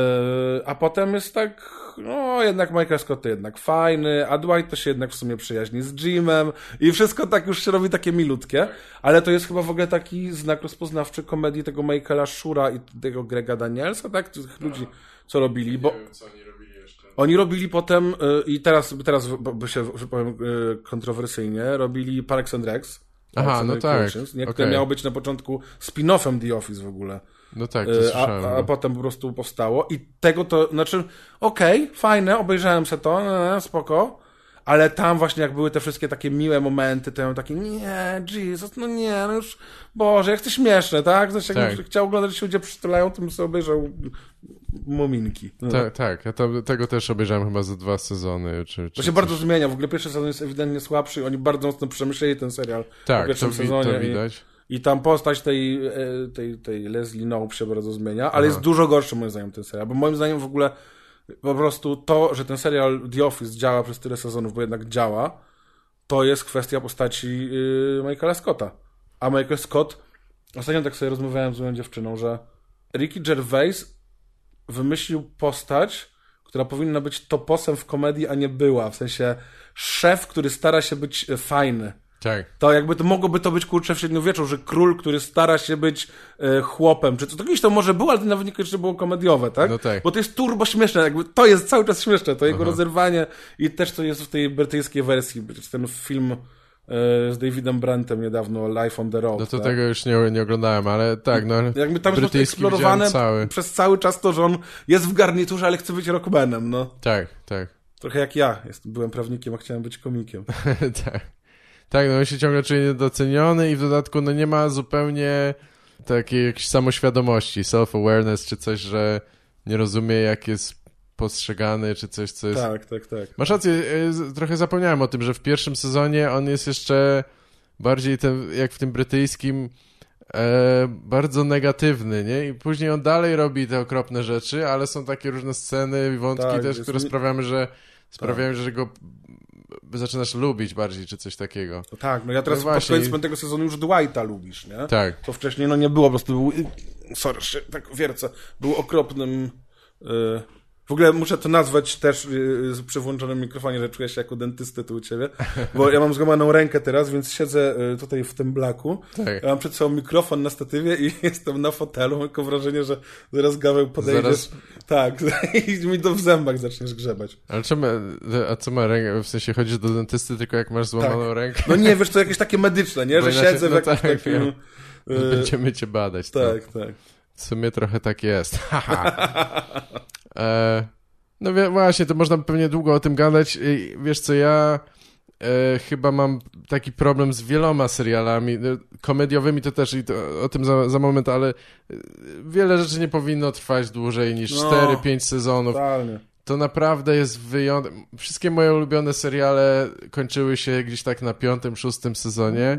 a potem jest tak, no jednak Michael Scott to jednak fajny, a Dwight to się jednak w sumie przyjaźni z Jimem i wszystko tak już się robi takie milutkie, ale to jest chyba w ogóle taki znak rozpoznawczy komedii tego Michaela Shura i tego Grega Danielsa, tak? Tych ludzi, co robili, bo co oni robili jeszcze. oni robili potem, y, i teraz, teraz bo- bo się wypowiem y, kontrowersyjnie, robili Parks and Recs. Aha, no tak, Nie, które okej. miało być na początku spin-offem The Office w ogóle. No tak, to Y, słyszałem. A, a no. potem po prostu powstało i tego to, znaczy, okej, fajne, obejrzałem se to, no, no, spoko, ale tam właśnie jak były te wszystkie takie miłe momenty, to ja mam takie, nie, Jesus, no nie, no już, Boże, jak to śmieszne, tak? Znaczy, Tak. chciał oglądać, że się ludzie przytulają, to bym sobie obejrzał Muminki. No. Tak, tak. Ja tam, tego też obejrzałem chyba za dwa sezony. Czy, czy To się bardzo zmienia. W ogóle pierwszy sezon jest ewidentnie słabszy oni bardzo mocno przemyśleli ten serial w Tak, pierwszym to, sezonie. to i- widać. I tam postać tej, e, tej, tej Leslie Knope się bardzo zmienia, ale jest dużo gorszy moim zdaniem ten serial, bo moim zdaniem w ogóle po prostu to, że ten serial The Office działa przez tyle sezonów, bo jednak działa, to jest kwestia postaci y, Michaela Scotta. A Michael Scott, ostatnio tak sobie rozmawiałem z moją dziewczyną, że Ricky Gervais wymyślił postać, która powinna być toposem w komedii, a nie była. W sensie szef, który stara się być e, fajny. Tak. To jakby to mogłoby to być kurczę w średniowieczu, że król, który stara się być e, chłopem, czy co to kiedyś to może było, ale to nawet niekoniecznie było komediowe, tak? No tak. Bo to jest turbo śmieszne, jakby to jest cały czas śmieszne, to jego rozerwanie i też to jest w tej brytyjskiej wersji, ten film e, z Davidem Brantem niedawno, Life on the Road. No to tak? tego już nie, nie oglądałem, ale tak, no. Jakby tam jest eksplorowane cały. przez cały czas to, że on jest w garniturze, ale chce być rockmanem, no. Tak, tak. Trochę jak ja, jest, byłem prawnikiem, a chciałem być komikiem. tak. Tak, no on się ciągle czuje niedoceniony i w dodatku no nie ma zupełnie takiej jakiejś samoświadomości, self-awareness czy coś, że nie rozumie jak jest postrzegany, czy coś, co jest... Tak, tak, tak. Masz rację, z- trochę zapomniałem o tym, że w pierwszym sezonie on jest jeszcze bardziej ten, jak w tym brytyjskim e, bardzo negatywny, nie? I później on dalej robi te okropne rzeczy, ale są takie różne sceny i wątki Tak, też, które sprawiamy, że sprawiają, że go zaczynasz lubić bardziej, czy coś takiego. No tak, no ja teraz No pod właśnie. koniec tego sezonu już Dwighta lubisz, nie? Tak. To wcześniej no nie było, po prostu był, sorry, tak wiercę, był okropnym, y, w ogóle muszę to nazwać też y, przy włączonym mikrofonie, że czuję się jako dentysty tu u ciebie, bo ja mam złamaną rękę teraz, więc siedzę y, tutaj w tym blaku, Tak. mam przed sobą mikrofon na statywie i jestem na fotelu, mam tylko wrażenie, że zaraz Gaweł podejdzie, Zaraz- tak, i mi to w zębach zaczniesz grzebać. Ale czemu, a co ma rękę, w sensie chodzisz do dentysty tylko jak masz złamaną Tak. rękę? No nie, wiesz, to jakieś takie medyczne, nie? Bo Że inaczej- siedzę w no jakimś tak, takim... wiem. y, Będziemy cię badać. to. tak, tak. W sumie trochę tak jest. E, no właśnie, to można pewnie długo o tym gadać. Wiesz co, ja e, chyba mam taki problem z wieloma serialami. No, Komediowymi to też i to, o tym za, za moment, ale e, wiele rzeczy nie powinno trwać dłużej niż No. 4-5 sezonów. Totalnie. To naprawdę jest wyjątek. Wszystkie moje ulubione seriale kończyły się gdzieś tak na piątym, szóstym sezonie.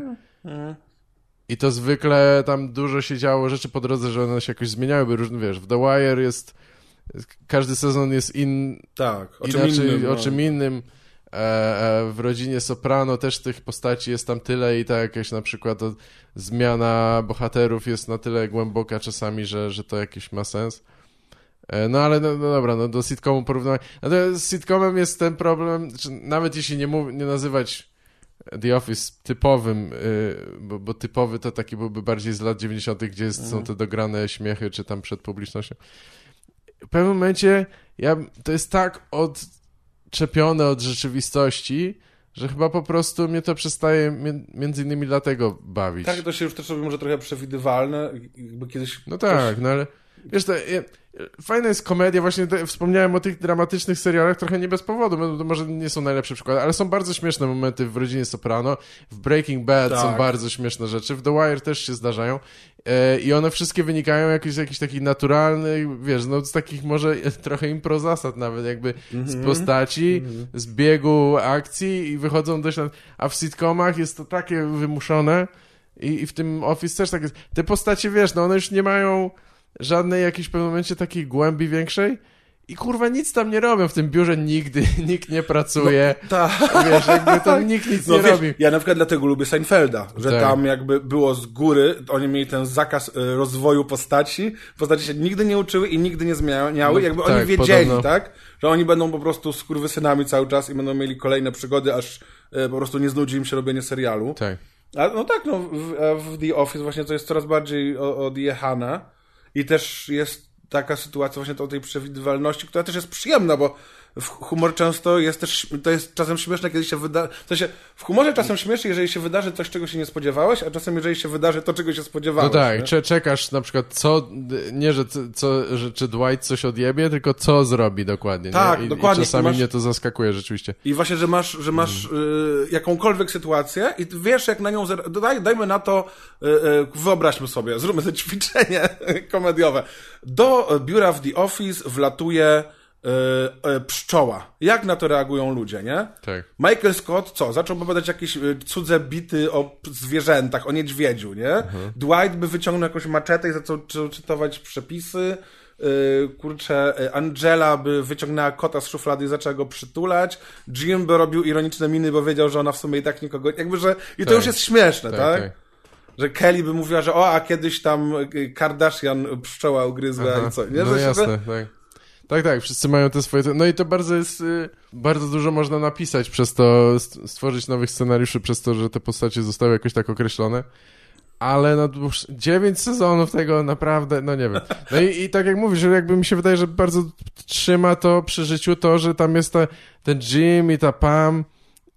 I to zwykle tam dużo się działo rzeczy po drodze, że one się jakoś zmieniały, różne, wiesz, w The Wire jest każdy sezon jest in, Tak, o czym inaczej, innym. o no. czym innym. E, e, w rodzinie Soprano też tych postaci jest tam tyle i tak jakaś na przykład o, zmiana bohaterów jest na tyle głęboka czasami, że, że to jakiś ma sens. E, no ale no, no dobra, no do sitcomu porównywać. Natomiast z sitcomem jest ten problem, nawet jeśli nie, mów, nie nazywać The Office typowym, y, bo, bo, typowy to taki byłby bardziej z lat 90., gdzie jest, są Mhm. te dograne śmiechy, czy tam przed publicznością. W pewnym momencie ja, to jest tak odczepione od rzeczywistości, że chyba po prostu mnie to przestaje mi- między innymi dlatego bawić. Tak, to się już też robi może trochę przewidywalne. Jakby kiedyś. No tak, no ale wiesz, to, ja, fajna jest komedia, właśnie te, wspomniałem o tych dramatycznych serialach trochę nie bez powodu, bo to może nie są najlepsze przykłady, ale są bardzo śmieszne momenty w Rodzinie Soprano, w Breaking Bad Tak. są bardzo śmieszne rzeczy, w The Wire też się zdarzają e, i one wszystkie wynikają jakiś, z jakichś takich naturalnych, wiesz, no z takich może trochę impro zasad nawet, jakby z postaci, z biegu akcji i wychodzą dość, na- a w sitcomach jest to takie wymuszone i, i w tym Office też tak jest. Te postacie, wiesz, no one już nie mają żadnej jakiejś w pewnym momencie takiej głębi większej i kurwa nic tam nie robią w tym biurze nigdy, nikt nie pracuje, Tak. wiesz, jakby to nikt nic No nie wiesz, robi. ja na przykład dlatego lubię Seinfelda, że Tak. tam jakby było z góry, oni mieli ten zakaz e, rozwoju postaci, postaci się nigdy nie uczyły i nigdy nie zmieniały, No, jakby tak, oni wiedzieli, podobno. tak, że oni będą po prostu skurwysynami cały czas i będą mieli kolejne przygody, aż e, po prostu nie znudzi im się robienie serialu. Tak. A, no tak, no w, w The Office właśnie to jest coraz bardziej odjechane i też jest taka sytuacja właśnie o tej przewidywalności, która też jest przyjemna, bo humor często jest też, to jest czasem śmieszne, kiedy się wyda... W sensie, w humorze czasem śmiesznie, jeżeli się wydarzy coś, czego się nie spodziewałeś, a czasem jeżeli się wydarzy to, czego się No spodziewałeś. tak, nie? cze- czekasz na przykład co, nie, że, co- że czy Dwight coś odjebie, tylko co zrobi dokładnie. Tak? I, dokładnie. I czasami Masz- mnie to zaskakuje rzeczywiście. I właśnie, że masz, że masz y, jakąkolwiek sytuację i wiesz, jak na nią. Daj, dajmy na to, y, y, wyobraźmy sobie, zróbmy to ćwiczenie komediowe. Do biura w The Office wlatuje pszczoła. Jak na to reagują ludzie, nie? Tak. Michael Scott, co? Zaczął opowiadać jakieś y, cudze bity o zwierzętach, o niedźwiedziu, nie? Dwight by wyciągnął jakąś maczetę i zaczął czy- czytować przepisy. Kurczę, Angela by wyciągnęła kota z szuflady i zaczęła go przytulać. Jim by robił ironiczne miny, bo wiedział, że ona w sumie i tak nikogo... Jakby, że... I to Tak. już jest śmieszne, tak? Tak, tak. Że Kelly by mówiła, że o, a kiedyś tam Kardashian pszczoła ugryzła Aha. i co, nie? No Że się- jasne, tak. Tak, tak, wszyscy mają te swoje... No i to bardzo jest... y, Bardzo dużo można napisać przez to, st- stworzyć nowych scenariuszy przez to, że te postacie zostały jakoś tak określone. Ale no 9 sezonów tego naprawdę, no nie wiem. No i, i tak jak mówisz, jakby mi się wydaje, że bardzo trzyma to przy życiu to, że tam jest ta, ten Jim i ta Pam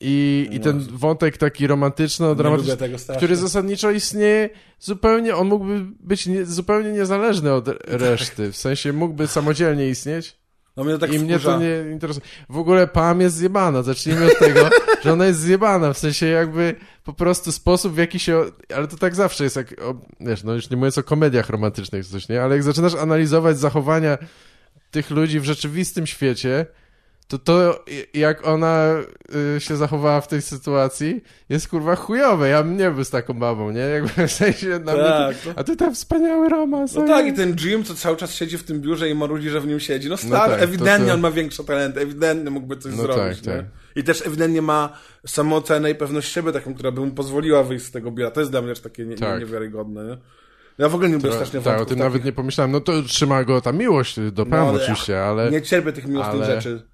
i, i ten wątek taki romantyczno Nie dramatyczny lubię tego strasznie. który zasadniczo istnieje zupełnie, on mógłby być nie, zupełnie niezależny od reszty, w sensie mógłby samodzielnie istnieć No mnie tak i mnie wkurza. to nie interesuje. W ogóle Pam jest zjebana, zacznijmy od tego, że ona jest zjebana, w sensie jakby po prostu sposób w jaki się, ale to tak zawsze jest, jak, o, wiesz, no już nie mówiąc o komediach romantycznych coś, nie, ale jak zaczynasz analizować zachowania tych ludzi w rzeczywistym świecie, to to, jak ona y, się zachowała w tej sytuacji, jest kurwa chujowe. Ja bym nie był z taką babą, nie? Jakby w sensie na Tak, to, to- A ty tam wspaniały romans. No tak, i ten Jim, co cały czas siedzi w tym biurze i marudzi, że w nim siedzi. No stary, tak, to- ewidentnie to- on ma większe talenty, ewidentnie mógłby coś No zrobić, tak, tak. I też ewidentnie ma samoocenę i pewność siebie taką, która by mu pozwoliła wyjść z tego biura. To jest dla mnie też takie nie, Tak. nie, niewiarygodne, nie? Ja w ogóle nie lubię strasznie Tak, o tym takich. nawet nie pomyślałem. No to trzyma go ta miłość do Pam ale- oczywiście, ale... Nie cierpię tych miłosnych ale- rzeczy.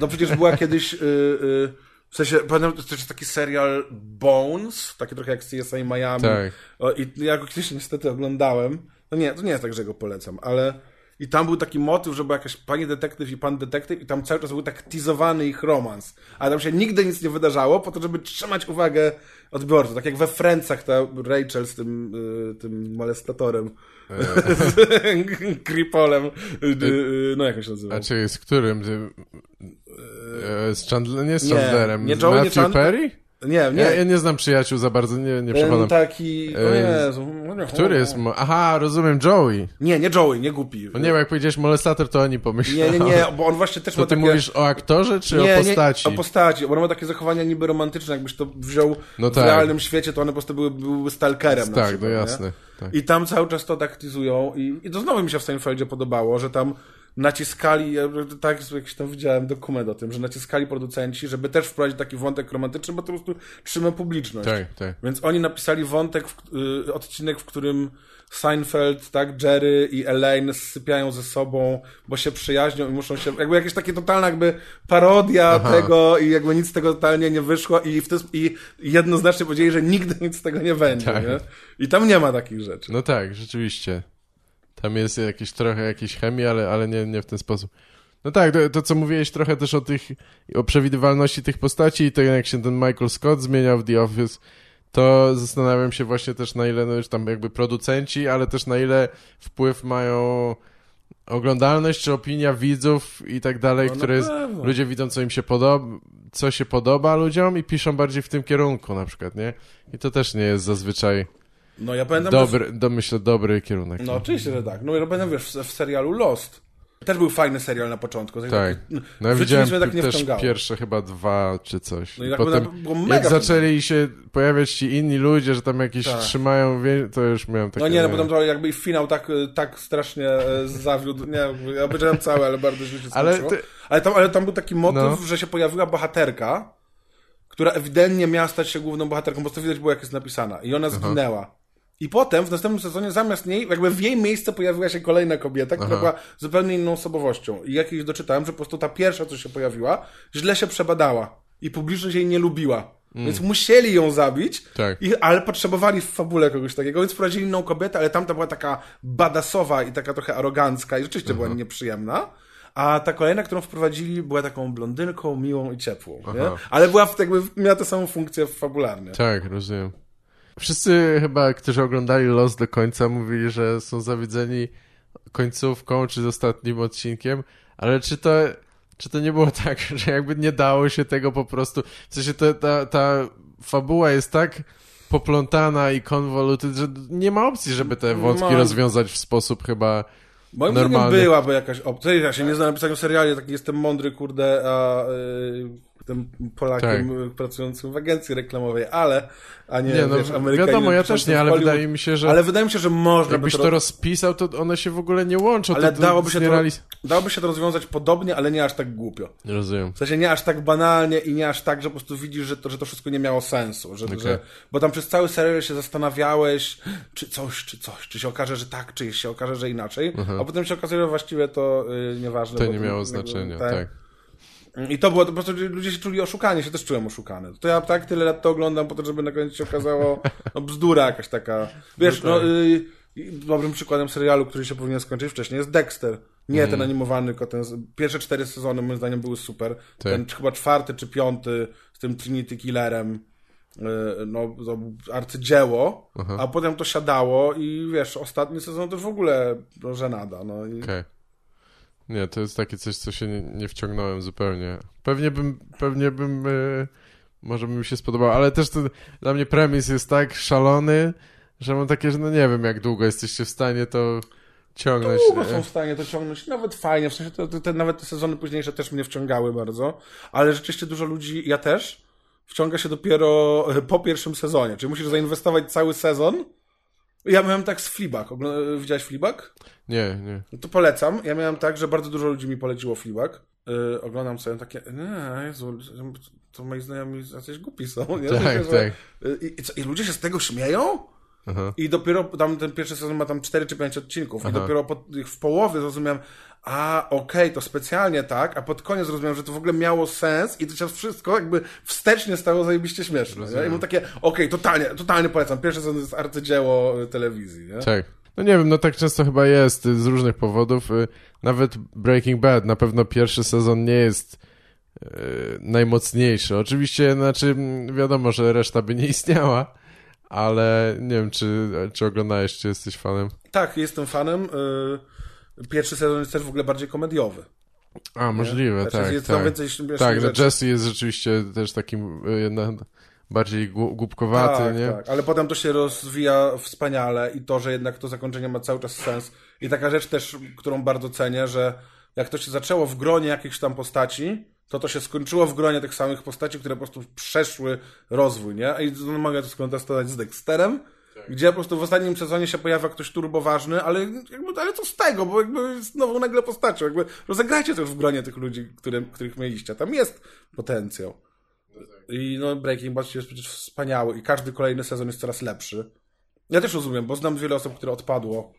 No przecież była kiedyś... Yy, yy, w sensie, pamiętam, to jest taki serial Bones, taki trochę jak CSI Miami. Tak. O, I ja go kiedyś niestety oglądałem. No nie, to nie jest tak, że go polecam, ale... I tam był taki motyw, że była jakaś pani detektyw i pan detektyw i tam cały czas był tak teasowany ich romans. A tam się nigdy nic nie wydarzało po to, żeby trzymać uwagę odbiorców. Tak jak we Francach ta Rachel z tym, y, tym molestatorem. z Kripolem. Y, y, no jak on się nazywa? A czy z którym? Z, e, z Chandler, nie z Nie, Chandlerem. nie nie Matthew Chandler- Perry? Nie, nie. Ja, ja nie znam przyjaciół za bardzo, nie, nie przechodam. taki... O Jezu. no Który jest... Aha, rozumiem, Joey. Nie, nie Joey, nie głupi. No nie wiem, jak powiedziałeś molestator, to oni pomyśleli. nie, nie, nie, bo on właśnie też To ma ty takie... mówisz o aktorze, czy nie, o postaci? Nie, o postaci, bo on ma takie zachowania niby romantyczne, jakbyś to wziął No w tak. realnym świecie, to one po prostu były, były stalkerem. Tak, przykład, no jasne. Tak. I tam cały czas to taktyzują i, i to znowu mi się w Seinfeldzie podobało, że tam naciskali, ja tak jakiś tam widziałem dokument o tym, że naciskali producenci, żeby też wprowadzić taki wątek romantyczny, bo to po prostu trzyma publiczność. Tak, tak. Więc oni napisali wątek, w, y, odcinek, w którym Seinfeld, tak, Jerry i Elaine sypiają ze sobą, bo się przyjaźnią i muszą się, jakby jakieś takie totalna jakby parodia Aha. tego i jakby nic z tego totalnie nie wyszło i, w i jednoznacznie powiedzieli, że nigdy nic z tego nie będzie, Tak. nie? I tam nie ma takich rzeczy. No tak, rzeczywiście. Tam jest jakieś trochę jakiejś chemii, ale, ale nie, nie w ten sposób. No tak, to, to co mówiłeś trochę też o tych, o przewidywalności tych postaci i tego jak się ten Michael Scott zmieniał w The Office, to zastanawiam się właśnie też na ile, no już tam jakby producenci, ale też na ile wpływ mają oglądalność czy opinia widzów i tak dalej, No, które jest, ludzie widzą co im się podoba, co się podoba ludziom i piszą bardziej w tym kierunku na przykład, nie? I to też nie jest zazwyczaj No ja pamiętam... dobry, do, myślę, dobry kierunek. No oczywiście, że tak. No ja pamiętam, wiesz, w, w serialu Lost. Też był fajny serial na początku. Tak. No, No ja widziałem tak nie też wciągało. pierwsze chyba dwa czy coś. No i tak Potem było mega jak zaczęli się pojawiać ci inni ludzie, że tam jakieś Tak. trzymają, to już miałem takie... No nie, no potem to jakby finał tak, tak strasznie e, zawiódł. Nie, ja obejrzałem całe, ale bardzo źle się Ale skończyło. ty- Ale, tam, ale tam był taki motyw, No. że się pojawiła bohaterka, która ewidentnie miała stać się główną bohaterką, bo to widać było jak jest napisana. I ona zginęła. I potem w następnym sezonie zamiast niej, jakby w jej miejsce pojawiła się kolejna kobieta, która Aha. była zupełnie inną osobowością. I jakieś doczytałem, że po prostu ta pierwsza, co się pojawiła, źle się przebadała. I publiczność jej nie lubiła. Więc musieli ją zabić, Tak. i, ale potrzebowali w fabule kogoś takiego, więc wprowadzili inną kobietę, ale tamta była taka badasowa i taka trochę arogancka i rzeczywiście była nieprzyjemna. A ta kolejna, którą wprowadzili, była taką blondynką, miłą i ciepłą. Aha. Ale była w, jakby, miała tę samą funkcję fabularnie. Tak, rozumiem. Wszyscy chyba, którzy oglądali Los do końca, mówili, że są zawiedzeni końcówką czy z ostatnim odcinkiem, ale czy to, czy to nie było tak, że jakby nie dało się tego po prostu... W sensie to, ta, ta fabuła jest tak poplątana i konvoluted, że nie ma opcji, żeby te wątki Ma. rozwiązać w sposób chyba... Moim zdaniem Normalny. byłaby jakaś opcja. Ja się nie znam na pisaniu seriali, taki jestem mądry, kurde, a y, tym Polakiem y, pracującym w agencji reklamowej, ale, a nie, Tak. Nie, no wiesz, Amerykaninem wiadomo, ja też nie, ale Hollywood. wydaje mi się, że Ale wydaje mi się, że można jakbyś by to to... rozpisał, to one się w ogóle nie łączą. Ale to, dałoby się, to, znierealiz- dałoby się to rozwiązać podobnie, ale nie aż tak głupio. Rozumiem. W sensie nie aż tak banalnie i nie aż tak, że po prostu widzisz, że to, że to wszystko nie miało sensu. Że, Okej. że, bo tam przez cały serial się zastanawiałeś, czy coś, czy coś, czy się okaże, że tak, czy się okaże, że inaczej, a potem się okazuje, że właściwie to y, nieważne. To nie miało jakby, znaczenia, tak. I to było, to po prostu ludzie się czuli oszukani, się też czułem oszukany. To ja tak tyle lat to oglądam po to, żeby na koniec się okazało, no bzdura jakaś taka. Wiesz, No no, tak. y, dobrym przykładem serialu, który się powinien skończyć wcześniej jest Dexter. Nie Mhm. ten animowany, tylko ten, pierwsze cztery sezony moim zdaniem były super. Tak. Ten chyba czwarty czy piąty z tym Trinity Killerem, y, no to arcydzieło, a potem to siadało i wiesz, ostatni sezon to już w ogóle no, żenada. No i... Okej. Nie, to jest takie coś, co się nie, nie wciągnąłem zupełnie. Pewnie bym, pewnie bym, e, może by mi się spodobało, ale też ten, dla mnie premis jest tak szalony, że mam takie, że no nie wiem, jak długo jesteście w stanie to ciągnąć. Długo są w stanie to ciągnąć, nawet fajnie, w sensie to, to, nawet te sezony późniejsze też mnie wciągały bardzo, ale rzeczywiście dużo ludzi, ja też, wciąga się dopiero po pierwszym sezonie, czyli musisz zainwestować cały sezon. Ja miałem tak z. Ogl- Widziałeś Fleabag? Nie, nie. No to polecam. Ja miałem tak, że bardzo dużo ludzi mi poleciło Fleabag. Yy, oglądam sobie takie, nie, Jezu, to moi znajomi jacyś głupi są. Nie? Tak, Że- tak. Yy, I, i, co, I ludzie się z tego śmieją? Aha. I dopiero tam ten pierwszy sezon ma tam 4 czy 5 odcinków. I Aha. dopiero po, w połowie zrozumiałem, a okej, to specjalnie tak, a pod koniec zrozumiałem, że to w ogóle miało sens i to się wszystko jakby wstecznie stało zajebiście śmieszne. Nie? I mam takie, okej, totalnie, totalnie polecam. Pierwszy sezon jest arcydzieło y, telewizji. Nie? Tak. No nie wiem, no tak często chyba jest y, z różnych powodów. y, Nawet Breaking Bad, na pewno pierwszy sezon nie jest najmocniejszy. Oczywiście, znaczy wiadomo, że reszta by nie istniała, ale nie wiem, czy, czy oglądałeś, czy jesteś fanem. Tak, jestem fanem. y, Pierwszy sezon jest też w ogóle bardziej komediowy. A, możliwe, Znaczy, tak. jest tak. więcej Tak, rzeczy. Jesse jest rzeczywiście też takim jednak bardziej głupkowaty, tak, nie? tak, ale potem to się rozwija wspaniale i to, że jednak to zakończenie ma cały czas sens. I taka rzecz też, którą bardzo cenię, że jak to się zaczęło w gronie jakichś tam postaci, to to się skończyło w gronie tych samych postaci, które po prostu przeszły rozwój, nie? I no, mogę to skontestować z Dexterem, gdzie po prostu w ostatnim sezonie się pojawia ktoś turboważny, ale jakby, ale co z tego, bo jakby znowu nagle postacią, jakby rozegrajcie to już w gronie tych ludzi, które, których mieliście. Tam jest potencjał. I no Breaking Bad jest przecież wspaniały i każdy kolejny sezon jest coraz lepszy. Ja też rozumiem, bo znam wiele osób, które odpadło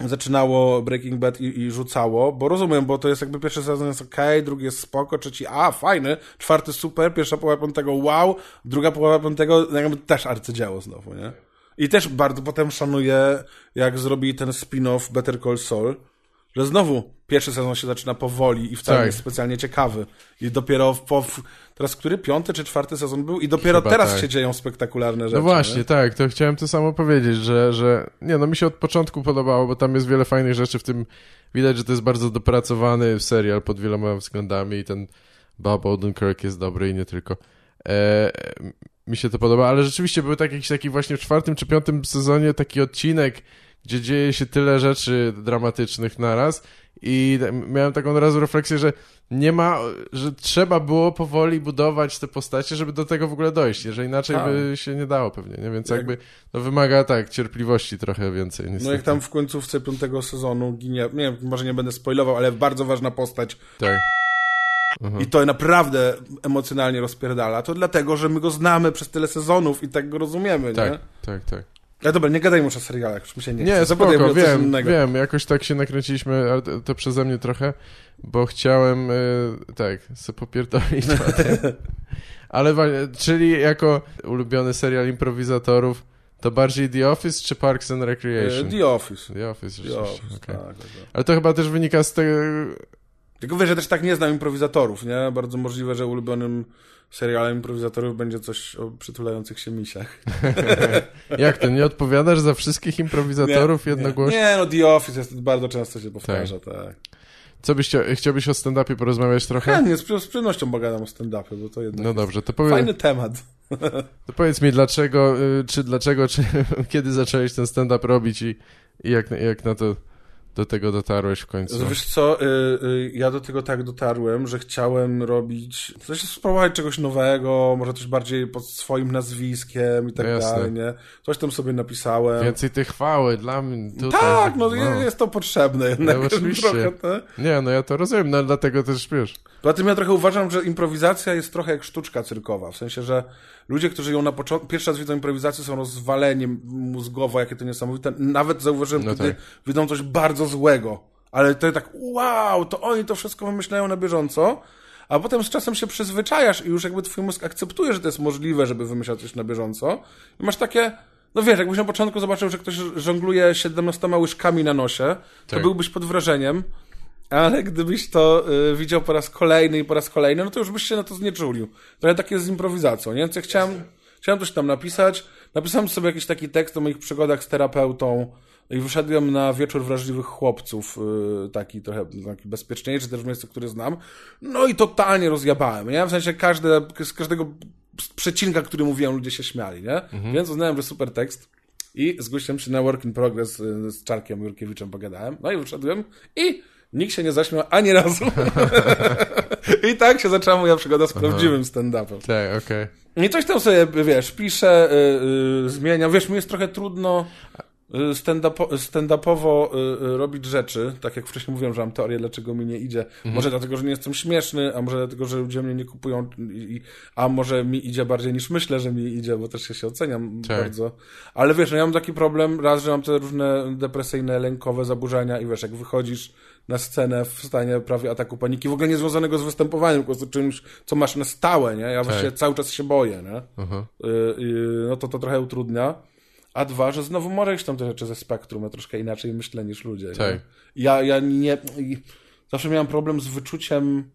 zaczynało Breaking Bad i, i, rzucało, bo rozumiem, bo to jest jakby pierwszy sezon jest ok, drugi jest spoko, trzeci a, fajny, czwarty super, pierwsza połowa piątego wow, druga połowa piątego jakby też arcydzieło znowu, nie? I też bardzo potem szanuję, jak zrobili ten spin-off Better Call Saul, że znowu pierwszy sezon się zaczyna powoli i wcale tak. nie jest specjalnie ciekawy. I dopiero po, teraz który? Piąty czy czwarty sezon był? I dopiero Chyba teraz tak. się dzieją spektakularne rzeczy. No właśnie, nie? tak, to chciałem to samo powiedzieć, że, że nie, no mi się od początku podobało, bo tam jest wiele fajnych rzeczy, w tym widać, że to jest bardzo dopracowany serial pod wieloma względami i ten Bob Odenkirk jest dobry i nie tylko. E, mi się to podoba, ale rzeczywiście był tak, jakiś taki właśnie w czwartym czy piątym sezonie taki odcinek, gdzie dzieje się tyle rzeczy dramatycznych naraz i miałem taką od razu refleksję, że nie ma, że trzeba było powoli budować te postacie, żeby do tego w ogóle dojść, że inaczej tak. by się nie dało pewnie, nie? Więc jak... jakby no wymaga tak, cierpliwości trochę więcej. Niestety. No jak tam w końcówce piątego sezonu ginie, nie wiem, może nie będę spoilował, ale bardzo ważna postać. Tak. I to naprawdę emocjonalnie rozpierdala. To dlatego, że my go znamy przez tyle sezonów i tak go rozumiemy, tak, nie? Tak, tak, ale dobra, nie gadajmy już o serialach, już mi się nie Nie, spoko, wiem, wiem, jakoś tak się nakręciliśmy, ale to, to przeze mnie trochę, bo chciałem, y, tak, sobie popierdolić Ale, czyli jako ulubiony serial improwizatorów, to bardziej The Office czy Parks and Recreation? E, The Office. The Office, The Office okay. tak, tak, tak. Ale to chyba też wynika z tego... Tylko wiesz, że też tak nie znam improwizatorów, nie? Bardzo możliwe, że ulubionym serialem improwizatorów będzie coś o przytulających się misiach. Jak to, nie odpowiadasz za wszystkich improwizatorów nie, jednogłośnie? Nie, no The Office jest, bardzo często się powtarza, tak. tak. Co byś chciał, chciałbyś o stand-upie porozmawiać trochę? Nie, z, z przyjemnością pogadam o stand-upie, bo to jednak No dobrze, to powiedz... Fajny temat. To powiedz mi, dlaczego, y, czy dlaczego, czy kiedy zacząłeś ten stand-up robić i, i jak, jak na to do tego dotarłeś w końcu? Wiesz co, y, y, ja do tego tak dotarłem, że chciałem robić, coś spróbować czegoś nowego, może coś bardziej pod swoim nazwiskiem i tak Jasne. dalej, nie? Coś tam sobie napisałem. Więcej tej chwały dla mnie tutaj. Tak, no, no. jest to potrzebne jednak. No, oczywiście. Trochę, nie, no ja to rozumiem, no dlatego też, wiesz... Poza tym ja trochę uważam, że improwizacja jest trochę jak sztuczka cyrkowa, w sensie, że ludzie, którzy ją na początku, pierwszy raz widzą improwizację, są rozwaleni mózgowo, jakie to niesamowite. Nawet zauważyłem, no kiedy tak. widzą coś bardzo złego, ale to tak, wow, to oni to wszystko wymyślają na bieżąco, a potem z czasem się przyzwyczajasz i już jakby twój mózg akceptuje, że to jest możliwe, żeby wymyślać coś na bieżąco i masz takie, no wiesz, jakbyś na początku zobaczył, że ktoś żongluje 17 łyżkami na nosie, to tak. byłbyś pod wrażeniem, ale gdybyś to y, widział po raz kolejny i po raz kolejny, no to już byś się na to znieczulił. Trochę tak jest z improwizacją, nie? Więc ja chciałem, chciałem coś tam napisać. Napisałem sobie jakiś taki tekst o moich przygodach z terapeutą i wyszedłem na wieczór wrażliwych chłopców, y, taki trochę taki bezpieczniejszy też miejsce, które znam. No i totalnie rozjabałem, nie? W sensie każde, z każdego przecinka, który mówiłem, ludzie się śmiali, nie? Mhm. Więc uznałem, że super tekst. I zgłosiłem się na Work in Progress y, z Czarkiem Jurkiewiczem, pogadałem. No i wyszedłem i Nikt się nie zaśmiał ani razu. I tak się zaczęła moja przygoda z prawdziwym stand-upem. Tak, okej. Okay. I coś tam sobie, wiesz, piszę, yy, yy, zmieniam. Wiesz, mi jest trochę trudno stand-upowo y, y, robić rzeczy, tak jak wcześniej mówiłem, że mam teorię, dlaczego mi nie idzie. Mhm. Może dlatego, że nie jestem śmieszny, a może dlatego, że ludzie mnie nie kupują, a może mi idzie bardziej niż myślę, że mi idzie, bo też się, się oceniam tak. bardzo. Ale wiesz, no ja mam taki problem, raz, że mam te różne depresyjne, lękowe zaburzenia i wiesz, jak wychodzisz na scenę w stanie prawie ataku paniki, w ogóle nie związanego z występowaniem, po prostu czymś, co masz na stałe, nie? Ja tak. właśnie cały czas się boję, nie? Uh-huh. no to to trochę utrudnia. A dwa, że znowu może iść tam te rzeczy ze spektrum, ja troszkę inaczej myślę niż ludzie. Tak. Ja, ja nie... Zawsze miałem problem z wyczuciem,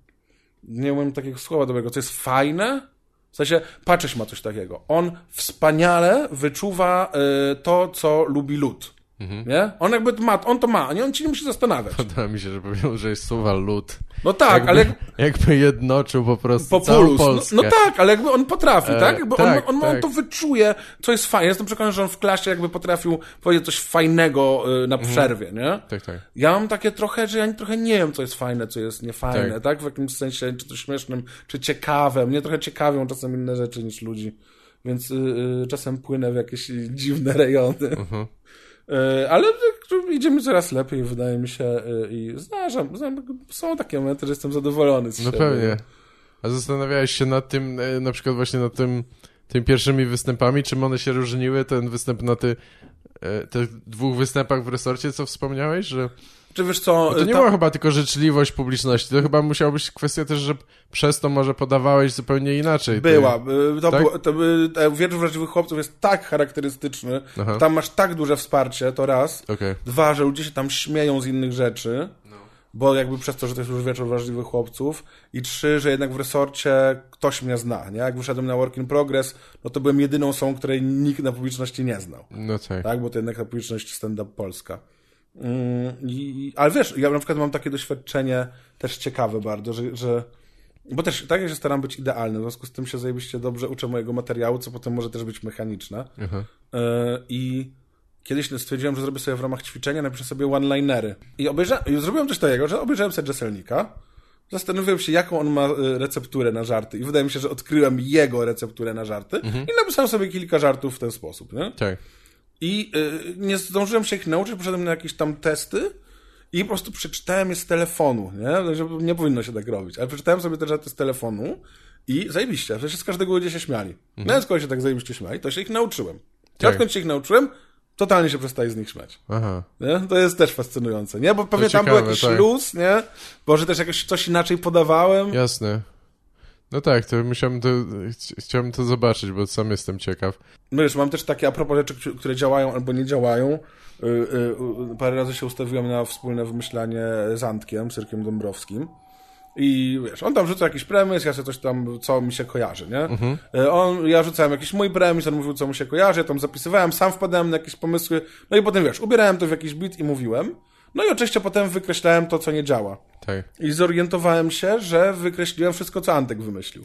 nie umiem takiego słowa dobrego, co jest fajne, w sensie, patrzeć ma coś takiego. On wspaniale wyczuwa y, to, co lubi lud. Mhm. Nie? On jakby ma, on to ma, nie? On ci nie musi zastanawiać. Podoba mi się, że powiedział, że jest słowa lud. No tak, jakby, ale... Jakby jednoczył po prostu Populus. całą Polskę. No, no, tak, ale jakby on potrafi, e, tak? Jakby tak, on, on, tak. on, to wyczuje, co jest fajne. Jestem przekonany, że on w klasie jakby potrafił powiedzieć coś fajnego y, na mhm. przerwie, nie? Tak, tak. Ja mam takie trochę, że ja trochę nie wiem, co jest fajne, co jest niefajne, tak? tak? W jakimś sensie, czy to śmiesznym, czy ciekawe. Mnie trochę ciekawią czasem inne rzeczy niż ludzi. więc y, y, czasem płynę w jakieś dziwne rejony. Mhm. Y, ale y, idzie mi coraz lepiej, wydaje mi się, y, i zdarzam, są takie momenty, że jestem zadowolony z No siebie. pewnie. A zastanawiałeś się nad tym, e, na przykład właśnie nad tym, tymi pierwszymi występami, czym one się różniły, ten występ na ty, e, tych dwóch występach w resorcie, co wspomniałeś, że Czy wiesz co, to nie tam- była chyba tylko życzliwość publiczności, to chyba musiała być kwestia też, że przez to może podawałeś zupełnie inaczej. Ty- Była. y, To, Tak? było- to, by- te Wieczór Wrażliwych Chłopców jest tak charakterystyczny. Aha. Tam masz tak duże wsparcie, to raz. Okej. Dwa, że ludzie się tam śmieją z innych rzeczy. No. Bo jakby przez to, że to jest już Wieczór Wrażliwych Chłopców. I trzy, że jednak w resorcie ktoś mnie zna, nie? Jak wyszedłem na Work in Progress, no to byłem jedyną osobą, której nikt na publiczności nie znał. No tak. Tak, bo to jednak ta publiczność stand-up polska. Mm, i, ale wiesz, ja na przykład mam takie doświadczenie też ciekawe bardzo, że, że bo też tak ja się staram być idealny, w związku z tym się zajebiście dobrze uczę mojego materiału, co potem może też być mechaniczne. Aha. E, I kiedyś stwierdziłem, że zrobię sobie w ramach ćwiczenia, napiszę sobie one-linery. I, I zrobiłem coś takiego, że obejrzałem sobie Jesselnika, zastanowiłem się, jaką on ma e, recepturę na żarty i wydaje mi się, że odkryłem jego recepturę na żarty i napisałem sobie kilka żartów w ten sposób, nie? Tak. I y, nie zdążyłem się ich nauczyć, poszedłem na jakieś tam testy i po prostu przeczytałem je z telefonu, nie? Że nie powinno się tak robić, ale przeczytałem sobie te żarty z telefonu i zajebiście, sensie z każdego ludzie się śmiali. No więc skoro się tak zajebiście śmiali, to się ich nauczyłem. Tak. odkąd się ich nauczyłem, totalnie się przestaje z nich śmiać. Aha. Nie? To jest też fascynujące, nie? Bo pewnie tam był ciekawe, jakiś tak. luz, nie? Bo że też jakoś coś inaczej podawałem. Jasne. No tak, to musiałem to, chci- chciałem to zobaczyć, bo sam jestem ciekaw. No wiesz, mam też takie a propos rzeczy, któ- które działają albo nie działają. Y, y, y, Parę razy się ustawiłem na wspólne wymyślanie z Antkiem, Cyrkiem Dąbrowskim. I wiesz, on tam rzuca jakiś premis, ja sobie coś tam, co mi się kojarzy, nie? Y, On, ja rzucałem jakiś mój premis, on mówił, co mu się kojarzy, ja tam zapisywałem, sam wpadałem na jakieś pomysły, no i potem wiesz, ubierałem to w jakiś bit i mówiłem. No i oczywiście potem wykreślałem to, co nie działa. Tak. I zorientowałem się, że wykreśliłem wszystko, co Antek wymyślił.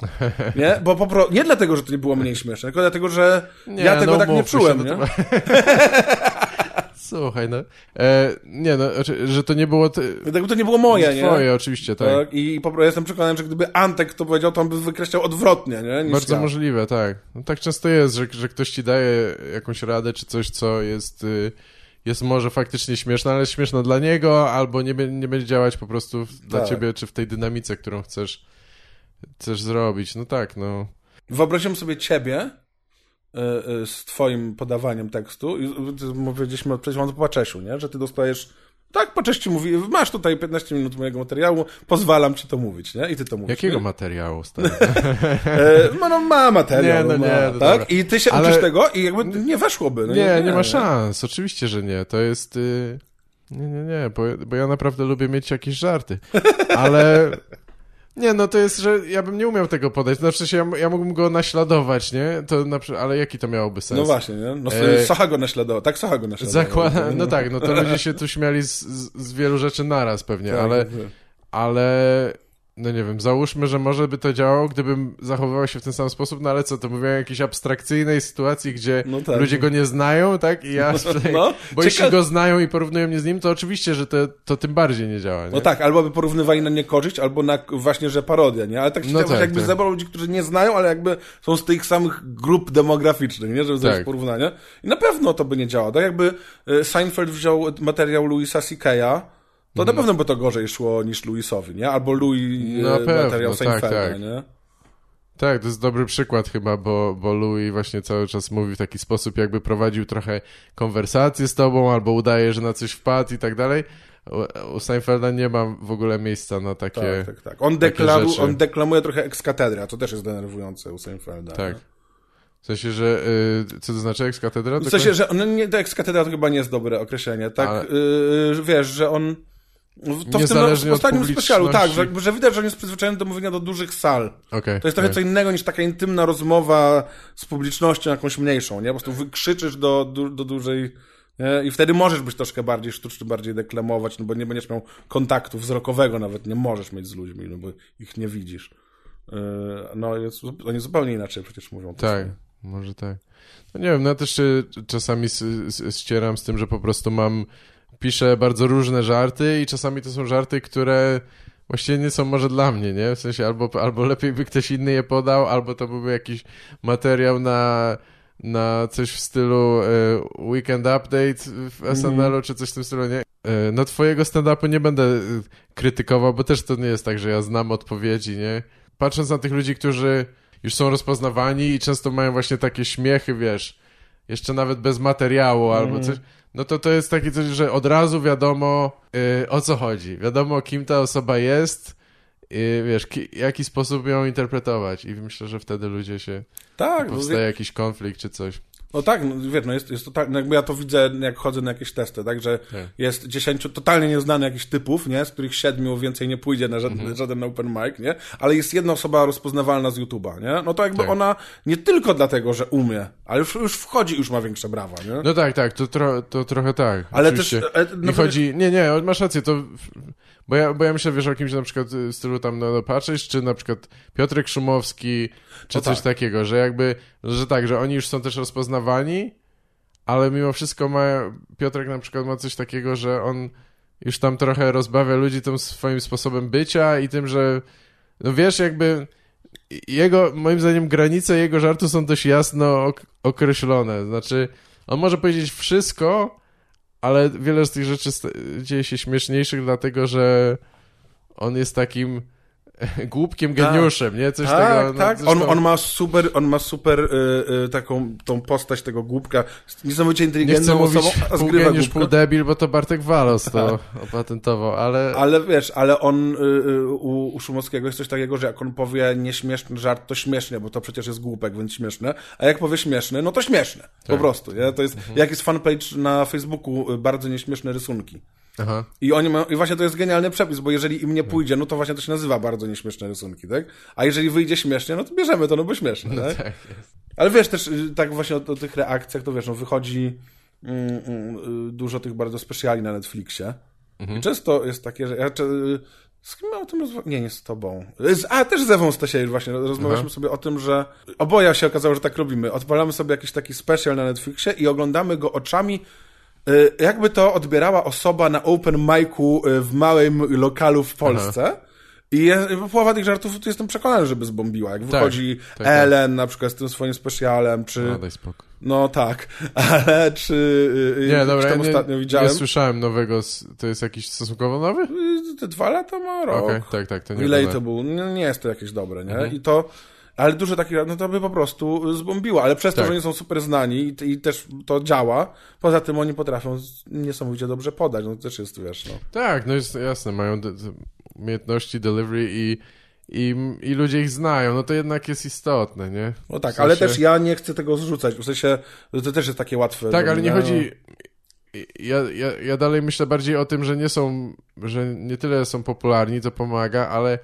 Nie? Bo popro... nie dlatego, że to nie było mniej śmieszne, tylko dlatego, że ja tego no tak nie się, czułem, no nie? to- Słuchaj, no. E, nie no, oczy- że to nie było ty... Dlatego to nie było moje, nie? twoje, oczywiście, tak. Tak? I po prostu jestem przekonany, że gdyby Antek to powiedział, to on by wykreślał odwrotnie, nie? Niż Bardzo ja. możliwe, tak. No, tak często jest, że, że ktoś ci daje jakąś radę, czy coś, co jest, y, jest może faktycznie śmieszne, ale śmieszne dla niego, albo nie, nie będzie działać po prostu w, dla Tak. ciebie, czy w tej dynamice, którą chcesz, chcesz zrobić. No tak, no. Wyobraziłem sobie ciebie y, y, z twoim podawaniem tekstu y, powiedzieliśmy przecież po Czesiu, nie? Że ty dostajesz tak, po cześci mówi, masz tutaj 15 minut mojego materiału, pozwalam ci to mówić, nie? I ty to mówisz. Jakiego nie? materiału, stary? E, no, no ma materiał, Nie, no ma, nie, no tak? dobra. I ty się Ale- uczysz tego i jakby nie weszłoby. No Nie, nie ma szans, oczywiście, że nie. To jest... Y... Nie, nie, nie, bo, bo ja naprawdę lubię mieć jakieś żarty. Ale... Nie, no to jest, że ja bym nie umiał tego podać. Znaczy się, ja, ja mógłbym go naśladować, nie? To na, ale jaki to miałoby sens? No właśnie, nie? No, E, Sacha go naśladował, tak Sacha go naśladował. Zakłada... No tak, no to ludzie się tu śmiali z, z, z wielu rzeczy naraz pewnie, Tak, ale, tak. ale no nie wiem, załóżmy, że może by to działało, gdybym zachowywał się w ten sam sposób, no ale co, to mówię o jakiejś abstrakcyjnej sytuacji, gdzie No tak. ludzie go nie znają, tak? I ja, No, bo cieka- jeśli go znają i porównują mnie z nim, to oczywiście, że to, to tym bardziej nie działa, nie? No tak, albo by porównywali na niekorzyść, albo na właśnie, że parodia, nie? Ale tak, No no tak, jakby tak. zebrał ludzi, którzy nie znają, ale jakby są z tych samych grup demograficznych, nie? Żeby zrobić Tak. porównanie. I na pewno to by nie działało. Tak jakby e, Seinfeld wziął materiał Louisa C.K.'a, to na pewno by to gorzej szło niż Louisowi, nie? Albo Louis. Na e, pewno, materiał tak, Seinfelda, tak. nie? Tak, to jest dobry przykład chyba, bo, bo Louis właśnie cały czas mówi w taki sposób, jakby prowadził trochę konwersację z tobą, albo udaje, że na coś wpadł i tak dalej. U, Seinfelda nie ma w ogóle miejsca na takie... Tak, tak, tak. On, deklaru, rzeczy. on deklamuje trochę ex katedra, co też jest denerwujące u Seinfelda. Tak. nie? W sensie, że... Y, co to znaczy ex katedra? W sensie, że on nie, to ex katedra to chyba nie jest dobre określenie, tak? Ale- Yy, wiesz, że on. To w tym Niezależnie od ostatnim specjalu, tak, że, że widać, że on jest przyzwyczajony do mówienia do dużych sal. Okej. To jest trochę tak. co innego niż taka intymna rozmowa z publicznością jakąś mniejszą, nie? Po prostu wykrzyczysz do, do, do dużej. Nie? I wtedy możesz być troszkę bardziej sztuczny, bardziej deklamować, no bo nie będziesz miał kontaktu wzrokowego, nawet nie możesz mieć z ludźmi, no bo ich nie widzisz. Yy, no, jest, oni zupełnie inaczej przecież mówią. to Tak, może tak. No nie wiem, no ja też się czasami ścieram z tym, że po prostu mam, piszę bardzo różne żarty i czasami to są żarty, które właściwie nie są może dla mnie, nie? W sensie albo, albo lepiej by ktoś inny je podał, albo to byłby jakiś materiał na, na coś w stylu e, Weekend Update w Mhm. SNL-u, czy coś w tym stylu, nie? E, no twojego stand-upu nie będę e, krytykował, bo też to nie jest tak, że ja znam odpowiedzi, nie? Patrząc na tych ludzi, którzy już są rozpoznawani i często mają właśnie takie śmiechy, wiesz, jeszcze nawet bez materiału albo coś, no to to jest takie coś, że od razu wiadomo y, o co chodzi. Wiadomo kim ta osoba jest, i wiesz, ki, jaki sposób ją interpretować i myślę, że wtedy ludzie się, Tak, no, powstaje jakiś konflikt czy coś. No tak, no, wiesz, no jest, jest to tak, no jakby ja to widzę, jak chodzę na jakieś testy, tak, że Tak. jest dziesięciu totalnie nieznanych jakichś typów, nie, z których siedmiu więcej nie pójdzie na żaden, Mhm. żaden open mic, nie, ale jest jedna osoba rozpoznawalna z YouTube'a, nie, no to jakby Tak. ona nie tylko dlatego, że umie, ale już, już wchodzi, już ma większe brawa, nie. No tak, tak, to, tro, to trochę tak. Ale oczywiście. też, ale, no Nie chodzi, nie, nie, masz rację, to, bo ja, bo ja myślę, wiesz, o kimś na przykład w stylu tam, no, no patrzysz, czy na przykład Piotrek Szumowski, czy No coś tak. takiego, że jakby, że tak, że oni już są też rozpoznawani, ale mimo wszystko ma, Piotrek na przykład ma coś takiego, że on już tam trochę rozbawia ludzi tym swoim sposobem bycia i tym, że, no wiesz, jakby jego, moim zdaniem, granice jego żartu są dość jasno ok określone. Znaczy, on może powiedzieć wszystko, ale wiele z tych rzeczy dzieje się śmieszniejszych, dlatego że on jest takim głupkiem Tak. geniuszem, nie? Coś tak, tego. no, tak. zresztą- On, on ma super, on ma super y, y, taką tą postać tego głupka. Niesamowicie Nie inteligentną mówić osobą, a pół zgrywa geniusz, pół debil, bo to Bartek Walos to opatentował, ale... Ale wiesz, ale on y, y, u, u Szumowskiego jest coś takiego, że jak on powie nieśmieszny żart, to śmiesznie, bo to przecież jest głupek, więc śmieszne. A jak powie śmieszny, no to śmieszne. Po Tak. prostu. Nie? To jest, Mhm. jak jest fanpage na Facebooku, y, bardzo nieśmieszne rysunki. Aha. I oni mają, i właśnie to jest genialny przepis, bo jeżeli im nie pójdzie, no to właśnie to się nazywa bardzo nieśmieszne rysunki, tak? A jeżeli wyjdzie śmiesznie, no to bierzemy to, no bo śmieszne, tak? Tak jest. Ale wiesz też, y, tak właśnie o, o tych reakcjach, to wiesz, no wychodzi mm, mm, y, dużo tych bardzo specjali na Netflixie. I często jest takie, że ja czy, z kim o tym rozmawiałem? Nie, nie z tobą. Z, a, też z Ewą Stasierz właśnie. Rozmawialiśmy sobie o tym, że oboje się okazało, że tak robimy. Odpalamy sobie jakiś taki special na Netflixie i oglądamy go oczami jakby to odbierała osoba na open micu y, w małym lokalu w Polsce. I ja, połowa tych żartów to jestem przekonany, żeby zbombiła. Jak wychodzi tak, tak. Ellen na przykład z tym swoim specjalem, czy... No, daj. No tak, ale czy... y, Nie, y, dobra, ja tam nie, ostatnio nie widziałem? słyszałem nowego, to jest jakiś stosunkowo nowy? Y, Te dwa lata ma rok. Okej, tak, tak, to nie Relatable. Nie, nie jest to jakieś dobre, nie? Mhm. I to... Ale dużo takich, no to by po prostu zbombiło. Ale przez to, Tak. że oni są super znani i, i też to działa, poza tym oni potrafią niesamowicie dobrze podać. No to też jest, wiesz, no. Tak, no jest jasne, mają de- umiejętności delivery i, i, i ludzie ich znają, no to jednak jest istotne, nie? No tak, W ale sensie- też ja nie chcę tego zrzucać. W sensie, to też jest takie łatwe. Tak, ale nie chodzi... Ja, ja, ja dalej myślę bardziej o tym, że nie są, że nie tyle są popularni, to pomaga, ale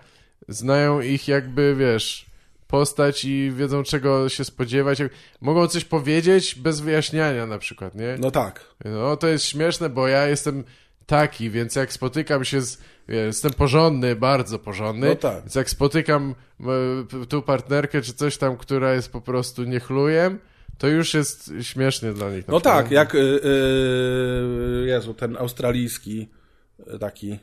znają ich jakby, wiesz, postać i wiedzą czego się spodziewać. Mogą coś powiedzieć bez wyjaśniania na przykład, nie? No tak. No to jest śmieszne, bo ja jestem taki, więc jak spotykam się z. Jestem porządny, bardzo porządny. No tak. Więc jak spotykam e, tu partnerkę czy coś tam, która jest po prostu niechlujem, to już jest śmiesznie dla nich. No tak, jak y, y, Jezu, ten australijski taki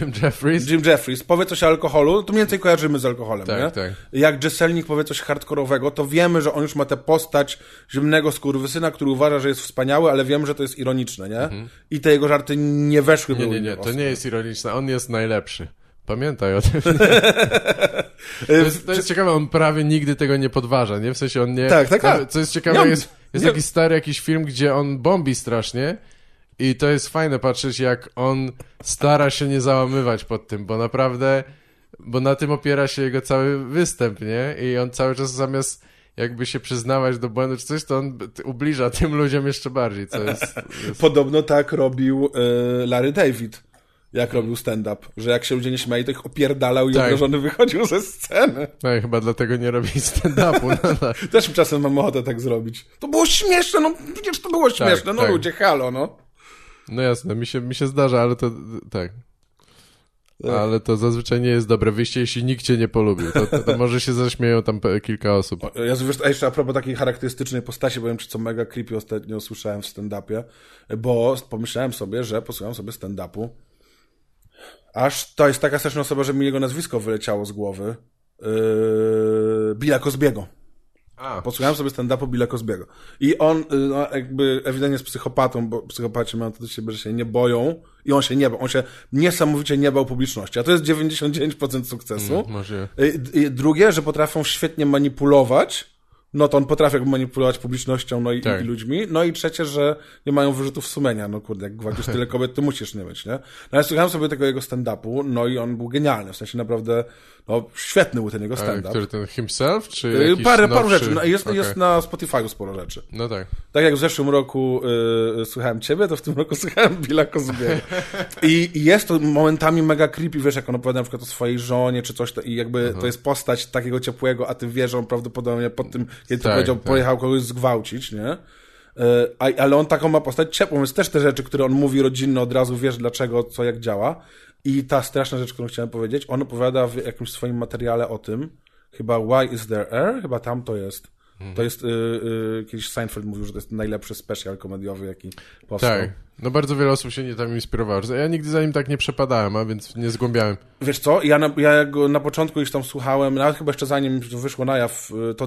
Jim Jeffries. Jim Jeffries powie coś o alkoholu, to mniej więcej kojarzymy z alkoholem, Tak, nie? tak. Jak Jesselnik powie coś hardkorowego, to wiemy, że on już ma tę postać zimnego skurwysyna, który uważa, że jest wspaniały, ale wiemy, że to jest ironiczne, nie? I te jego żarty nie weszły Mhm. Nie, nie, nie, to nie jest ironiczne. On jest najlepszy. Pamiętaj o tym. To jest, to jest ciekawe, on prawie nigdy tego nie podważa, nie? W sensie on nie... Tak, tak, tak. Co jest ciekawe, Nie, jest, jest nie- taki stary jakiś film, gdzie on bombi strasznie i to jest fajne patrzeć, jak on stara się nie załamywać pod tym, bo naprawdę... Bo na tym opiera się jego cały występ, nie? I on cały czas zamiast jakby się przyznawać do błędu czy coś, to on ubliża tym ludziom jeszcze bardziej, co jest... jest... Podobno tak robił y, Larry David, jak robił stand-up, że jak się ludzie nie śmiali, to ich opierdalał i Tak. obrażony wychodził ze sceny. No i chyba dlatego nie robi stand-upu. No, no. Też czasem mam ochotę tak zrobić. To było śmieszne, no przecież to było śmieszne, no tak. ludzie, halo, no. No jasne, mi się, mi się zdarza, ale to tak. Ale to zazwyczaj nie jest dobre wyjście, jeśli nikt cię nie polubił. To, to, to może się zaśmieją tam kilka osób. Ja wiesz, a jeszcze a propos takiej charakterystycznej postaci, powiem ci, co mega creepy ostatnio słyszałem w stand-upie, bo pomyślałem sobie, że posłucham sobie stand-upu Aż to jest taka straszna osoba, że mi jego nazwisko wyleciało z głowy. Yy, Billa Cosbiego. A, Posłuchałem sobie stand-upu Billa Cosbiego. I on y, no, jakby ewidentnie jest psychopatą, bo psychopaci mają to do siebie, że się nie boją. I on się nie bał. On się niesamowicie nie bał publiczności. A to jest 99% sukcesu. może... Y, y, Drugie, że potrafią świetnie manipulować. No to on potrafi jakby manipulować publicznością no i, Tak. i ludźmi. No i trzecie, że nie mają wyrzutów sumienia. No kurde, jak gwałcisz tyle kobiet, to musisz nie mieć, nie? No ale słuchałem sobie tego jego stand-upu, no i on był genialny. W sensie naprawdę, no świetny był ten jego stand-up. który ten himself, czy Y, jakiś Parę, paru nowszy? rzeczy. No, jest, Okej. jest na Spotify'u sporo rzeczy. No tak. Tak jak w zeszłym roku y, słuchałem ciebie, to w tym roku słuchałem Billa Cosby'ego. I, I jest to momentami mega creepy, wiesz, jak on opowiada na przykład o swojej żonie, czy coś, to, i jakby to jest postać takiego ciepłego, a ty wiesz, że on prawdopodobnie po tym, kiedy to Tak, powiedział, tak. pojechał kogoś zgwałcić, nie? A, ale on taką ma postać ciepłą, więc też te rzeczy, które on mówi rodzinne, od razu wiesz dlaczego, co, jak działa. I ta straszna rzecz, którą chciałem powiedzieć, on opowiada w jakimś swoim materiale o tym, chyba Why is there air? Chyba tam to jest. To jest, y, y, kiedyś Seinfeld mówił, że to jest najlepszy special komediowy, jaki powstał. Tak. No bardzo wiele osób się nie tam inspirowało. Ja nigdy za nim tak nie przepadałem, a więc nie zgłębiałem. Wiesz co, ja na, ja na początku już tam słuchałem, nawet chyba jeszcze zanim wyszło na jaw, y, to,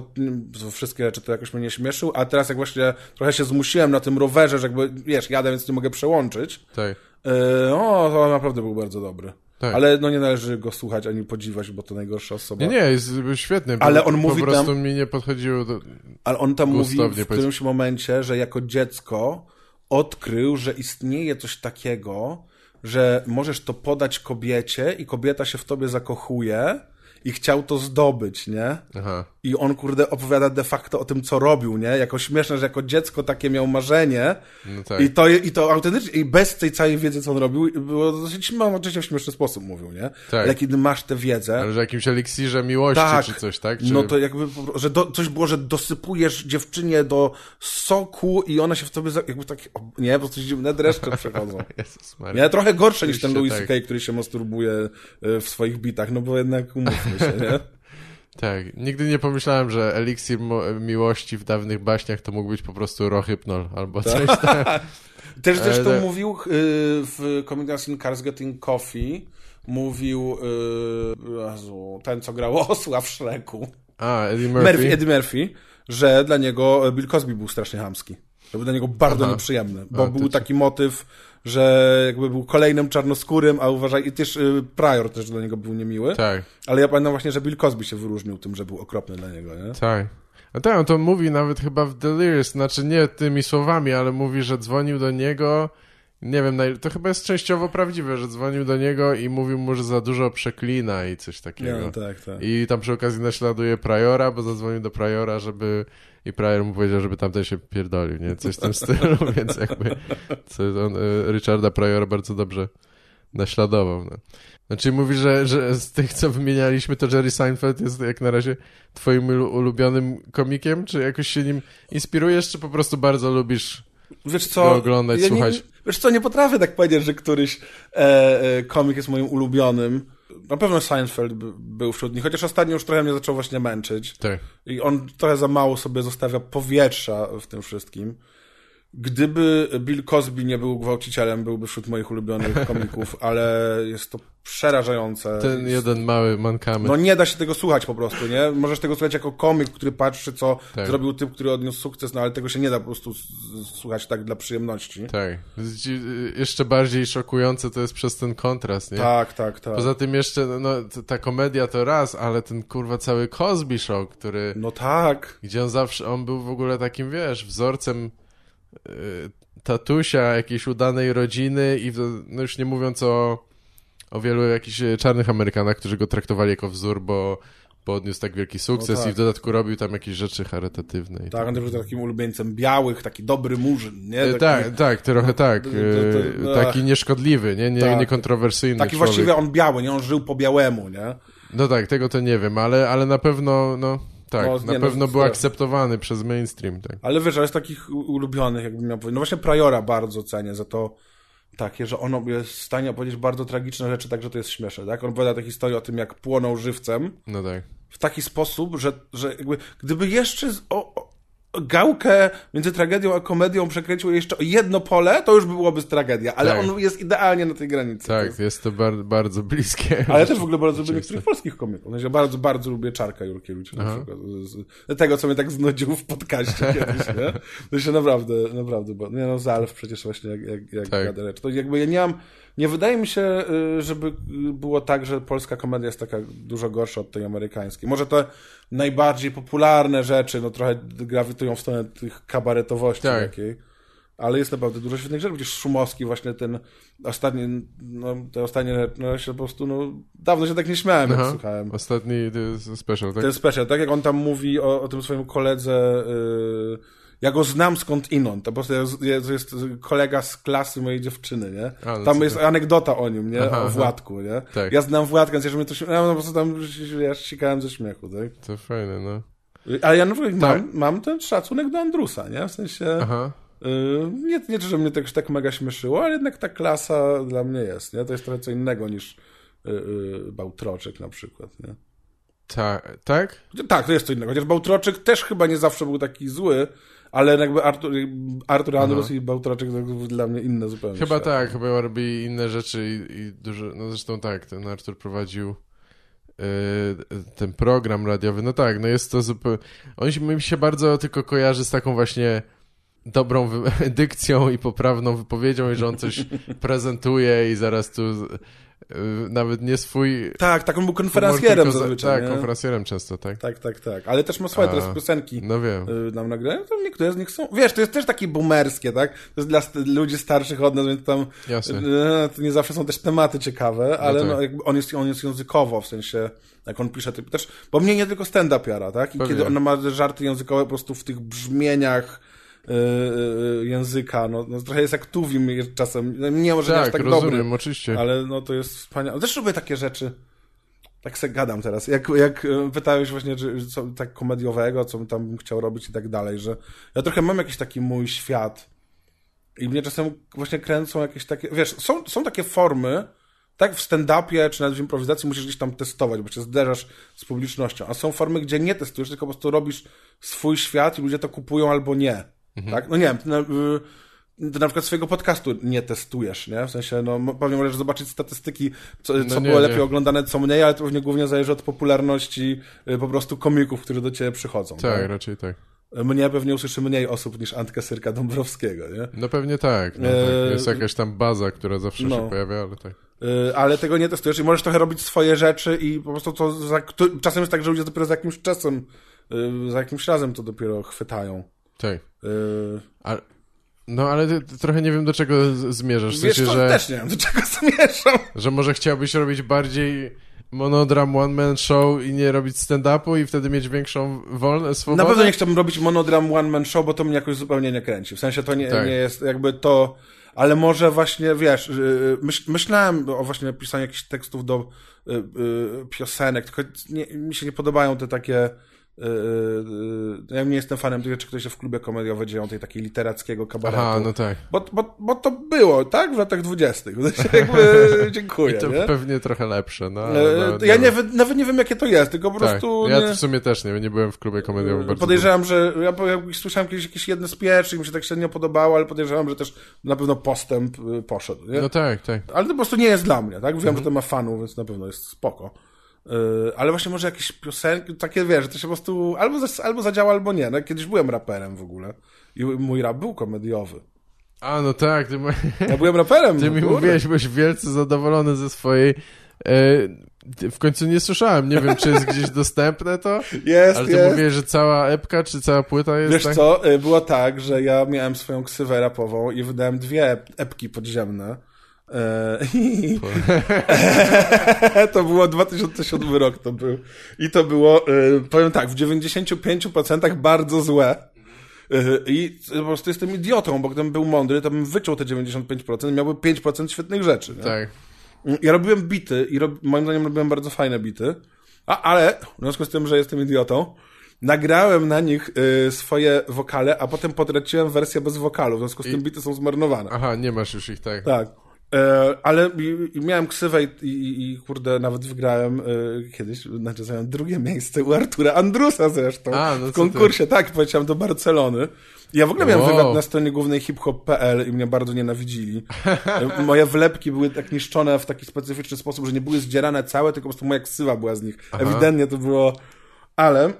to wszystkie rzeczy to jakoś mnie nie śmieszył, a teraz jak właśnie trochę się zmusiłem na tym rowerze, że jakby, wiesz, jadę, więc nie mogę przełączyć, Tak. y, o, to naprawdę był bardzo dobry. Tak. Ale no nie należy go słuchać ani podziwiać, bo to najgorsza osoba. Nie, nie, jest świetny. Ale on po mówi prostu tam- mi nie podchodziło do... Ale on tam mówi w którymś momencie, że jako dziecko odkrył, że istnieje coś takiego, że możesz to podać kobiecie i kobieta się w tobie zakochuje i chciał to zdobyć, nie? Aha. I on, kurde, opowiada de facto o tym, co robił, nie? Jako śmieszne, że jako dziecko takie miał marzenie No tak. i, to, i to autentycznie, i bez tej całej wiedzy, co on robił, było dosyć, mam oczywiście w śmieszny sposób mówił, nie? Tak. Ale kiedy masz tę wiedzę, Ale że jakimś eliksirze miłości tak, czy coś, tak? Czy... no to jakby, po że do, coś było, że dosypujesz dziewczynie do soku i ona się w tobie, za, jakby takie, nie, bo coś dziwne dreszcze przechodzą. Jezus Maria. Nie, trochę gorsze niż ten Louis tak. C.K., który się masturbuje y, w swoich bitach, no bo jednak umówmy nie? Tak. Nigdy nie pomyślałem, że eliksir miłości w dawnych baśniach to mógł być po prostu rohypnol albo coś tak. Też zresztą Ale- mówił y, w in Cars Getting Coffee, mówił y, Jezu, ten, co grał osła w Shreku, A, Eddie Murphy. Murphy, Eddie Murphy, że dla niego Bill Cosby był strasznie hamski. Że był dla niego bardzo Aha. nieprzyjemny, bo A, to był taki motyw, że jakby był kolejnym czarnoskórym, a uważaj, i też y, Pryor też dla niego był niemiły. Tak, Ale ja pamiętam właśnie, że Bill Cosby się wyróżnił tym, że był okropny dla niego, nie? tak. A tak, on to mówi nawet chyba w Delirious, znaczy nie tymi słowami, ale mówi, że dzwonił do niego, nie wiem, to chyba jest częściowo prawdziwe, że dzwonił do niego i mówił mu, że za dużo przeklina i coś takiego. No, tak, tak. I tam przy okazji naśladuje Priora, bo zadzwonił do Priora, żeby... I Prior mu powiedział, żeby tamten się pierdolił, nie? Coś w tym stylu, więc jakby... On, y, Richarda Priora bardzo dobrze naśladował, no. Znaczy mówi, że, że z tych, co wymienialiśmy, to Jerry Seinfeld jest jak na razie twoim ulu- ulubionym komikiem? Czy jakoś się nim inspirujesz, czy po prostu bardzo lubisz Wiesz go co, oglądać, ja słuchać? Nie, wiesz co, nie potrafię tak powiedzieć, że któryś e, e, komik jest moim ulubionym. Na pewno Seinfeld by, był wśród nich, chociaż ostatnio już trochę mnie zaczął właśnie męczyć. Tak. I on trochę za mało sobie zostawia powietrza w tym wszystkim. Gdyby Bill Cosby nie był gwałcicielem, byłby wśród moich ulubionych komików, ale jest to przerażające. Ten jeden mały mankament. No nie da się tego słuchać po prostu, nie? Możesz tego słuchać jako komik, który patrzy, co Tak. zrobił typ, który odniósł sukces, no ale tego się nie da po prostu słuchać tak dla przyjemności. Tak. Dzi- Jeszcze bardziej szokujące to jest przez ten kontrast, nie? Tak, tak, tak. Poza tym jeszcze, no, no, ta komedia to raz, ale ten kurwa cały Cosby Show, który, No tak. gdzie on zawsze, on był w ogóle takim, wiesz, wzorcem y, tatusia jakiejś udanej rodziny i no już nie mówiąc o, o wielu jakichś czarnych Amerykanach, którzy go traktowali jako wzór, bo, bo odniósł tak wielki sukces No tak. i w dodatku robił tam jakieś rzeczy charytatywne. I Tak, on był takim ulubieńcem białych, taki dobry murzyn, nie? Taki, Tak, tak, trochę tak. to- e, to- Taki nieszkodliwy, nie, nie, Tak. niekontrowersyjny taki człowiek. właściwie on biały, nie? On żył po białemu, nie? No tak, tego to nie wiem, ale, ale na pewno, no tak, No, na nie, no, pewno był strasznie. akceptowany przez mainstream, tak. Ale wiesz, ale z takich ulubionych, jakbym miał powiedzieć, no właśnie Priora bardzo cenię za to takie, że on jest w stanie opowiedzieć bardzo tragiczne rzeczy, tak, że to jest śmieszne, tak? On opowiada tę historię o tym, jak płonął żywcem, No tak. w taki sposób, że, że jakby, gdyby jeszcze z, o, o, gałkę między tragedią a komedią przekręcił jeszcze o jedno pole, to już byłoby tragedia, ale Tak. on jest idealnie na tej granicy. To Tak, jest- jest to bar bardzo bliskie. Ale ja też w ogóle bardzo lubię niektórych polskich komików. Ja bardzo, bardzo lubię Czarka Jurkiewicza na przykład. Tego, co mnie tak znudził w podcaście kiedyś, nie? To się naprawdę, naprawdę, bo, nie no, Zalf przecież właśnie jak, jak, jak Tak. gada rzecz. To jakby ja nie mam, nie wydaje mi się, y, żeby y, było tak, że polska komedia jest taka dużo gorsza od tej amerykańskiej. Może te najbardziej popularne rzeczy, no trochę grawitują w stronę tych kabaretowości Tak. takiej. Ale jest naprawdę dużo świetnych rzeczy. Przecież Szumowski właśnie ten ostatni, no te ostatnie, no się po prostu, no dawno się tak nie śmiałem, jak Aha. słuchałem. Ostatni y, special, tak? Ten special, tak jak on tam mówi o, o tym swoim koledze, yy, ja go znam skąd inąd, to po prostu jest, jest, kolega z klasy mojej dziewczyny, nie? A, no tam jest ty. anegdota o nim, nie? Aha, o. Władku, nie? Tak. Ja znam Władka, więc jeżeli mnie to się, no, po prostu tam, ja sikałem ze śmiechu, tak? To fajne, no. Ale ja na przykład Tak. mam, mam ten szacunek do Andrusa, nie? W sensie... Aha. Yy, nie, nie, że mnie tak, tak mega śmieszyło, ale jednak ta klasa dla mnie jest, nie? To jest trochę co innego niż yy, yy, Bałtroczek na przykład, nie? Tak, tak? Tak, to jest co innego. Chociaż Bałtroczek też chyba nie zawsze był taki zły, ale jakby Artur, Artur Andrus i Bałtroczek to dla mnie inne zupełnie. Chyba światy. tak, chyba robi inne rzeczy i, i dużo, no zresztą tak, ten Artur prowadził y, ten program radiowy, no tak, no jest to zupełnie, on się, mi się bardzo tylko kojarzy z taką właśnie dobrą dykcją i poprawną wypowiedzią i że on coś prezentuje i zaraz tu nawet nie swój Tak, tak, on był konferencjerem zazwyczaj, Tak, nie? konferencjerem często, tak? Tak, tak, tak. Ale też ma swoje A, teraz piosenki. No wiem. y, nam nagrają, to niektóre z nich są, wiesz, to jest też takie boomerskie, tak? To jest dla ludzi starszych od nas, więc tam Jasne. e, to nie zawsze są też tematy ciekawe, ale no tak. jakby on, jest, on jest językowo, w sensie, jak on pisze, typ, też, bo mnie nie tylko stand-upiara, tak? I Pewnie. kiedy on ma żarty językowe po prostu w tych brzmieniach języka, no, no trochę jest jak Tuwim czasem, no, nie może nie Tak, tak rozumiem, dobry, oczywiście. ale no to jest wspaniałe. Też lubię takie rzeczy. Tak se gadam teraz. Jak, jak e, pytałeś właśnie, czy co tak komediowego, co tam bym chciał robić i tak dalej, że ja trochę mam jakiś taki mój świat i mnie czasem właśnie kręcą jakieś takie, wiesz, są, są takie formy, tak w stand-upie czy nawet w improwizacji musisz gdzieś tam testować, bo się zderzasz z publicznością, a są formy, gdzie nie testujesz, tylko po prostu robisz swój świat i ludzie to kupują albo nie, tak? No nie wiem, ty na, y, ty na przykład swojego podcastu nie testujesz, nie? W sensie, no pewnie możesz zobaczyć statystyki, co, co No nie, było nie. lepiej oglądane, co mniej, ale to pewnie głównie zależy od popularności y, po prostu komików, którzy do ciebie przychodzą. Tak, raczej tak. Mnie pewnie usłyszy mniej osób niż Antkę Syrka Dąbrowskiego, nie? No pewnie tak. No, tak. Jest jakaś tam baza, która zawsze no. się pojawia, ale tak. Y, ale tego nie testujesz i możesz trochę robić swoje rzeczy i po prostu to za, czasem jest tak, że ludzie dopiero za jakimś czasem, y, za jakimś razem to dopiero chwytają. Tak. Y, A, no ale ty, ty trochę nie wiem do czego zmierzasz. W sensie, że, też nie wiem, do czego zmierzam. że może chciałbyś robić bardziej monodram one man show i nie robić stand-upu i wtedy mieć większą Na swobodę? pewno nie chciałbym robić monodram one man show, bo to mnie jakoś zupełnie nie kręci. W sensie to nie, Tak. nie jest jakby to... Ale może właśnie, wiesz, y, myśl, myślałem o właśnie pisaniu jakichś tekstów do y, y, piosenek, tylko nie, mi się nie podobają te takie... y, y, Ja nie jestem fanem tych rzeczy, które się w klubie komediowym dzieją, tej takiej literackiego kabaretu. Aha, no tak. Bo, bo, bo to było, tak? W latach dwudziestych. Jakby dziękuję, I to nie? pewnie trochę lepsze, no. E, ale nawet ja wiem. nie, nawet nie wiem, jakie to jest, tylko po Tak, prostu ja nie... w sumie też nie, nie byłem w klubie komediowym bardzo Podejrzewam, że ja, jak słyszałem kiedyś jakieś jedne z pierwszych mi się tak średnio podobało, ale podejrzewam, że też na pewno postęp y, poszedł, nie? No tak, tak. Ale to po prostu nie jest dla mnie, tak? Wiem, Mhm. że to ma fanów, więc na pewno jest spoko. Y, ale właśnie może jakieś piosenki, takie wiesz, że to się po prostu albo, za, albo zadziała, albo nie. No, kiedyś byłem raperem w ogóle i mój rap był komediowy. A, no tak, ty, Ja byłem raperem. ty no, mi kurde. mówiłeś, byłeś wielce zadowolony ze swojej... E, w końcu nie słyszałem, nie wiem, czy jest gdzieś dostępne to, Jest, ale ty jest. mówiłeś, że cała epka, czy cała płyta jest Wiesz tak? co, y, było tak, że ja miałem swoją ksywę rapową i wydałem dwie ep- epki podziemne. E, i- to było 2007 rok to był. I to było, y, powiem tak, w 95% bardzo złe. Y, I po prostu jestem idiotą, bo gdybym był mądry, to bym wyciął te 95% i miałby 5% świetnych rzeczy. Nie? Tak. Ja robiłem bity i rob, moim zdaniem robiłem bardzo fajne bity, a, ale w związku z tym, że jestem idiotą, nagrałem na nich y, swoje wokale, a potem potraciłem wersję bez wokalu, w związku z tym bity są zmarnowane. Aha, nie masz już ich tak. Tak. E, ale miałem ksywę i, i, i, kurde, nawet wygrałem e, kiedyś, znaczy zająłem drugie miejsce u Artura Andrusa zresztą A, no w konkursie, tak, powiedziałem do Barcelony. Ja w ogóle miałem Wow. wywiad na stronie głównej hiphop.pl i mnie bardzo nienawidzili. E, Moje wlepki były tak niszczone w taki specyficzny sposób, że nie były zdzierane całe, tylko po prostu moja ksywa była z nich. Ewidentnie to było... Ale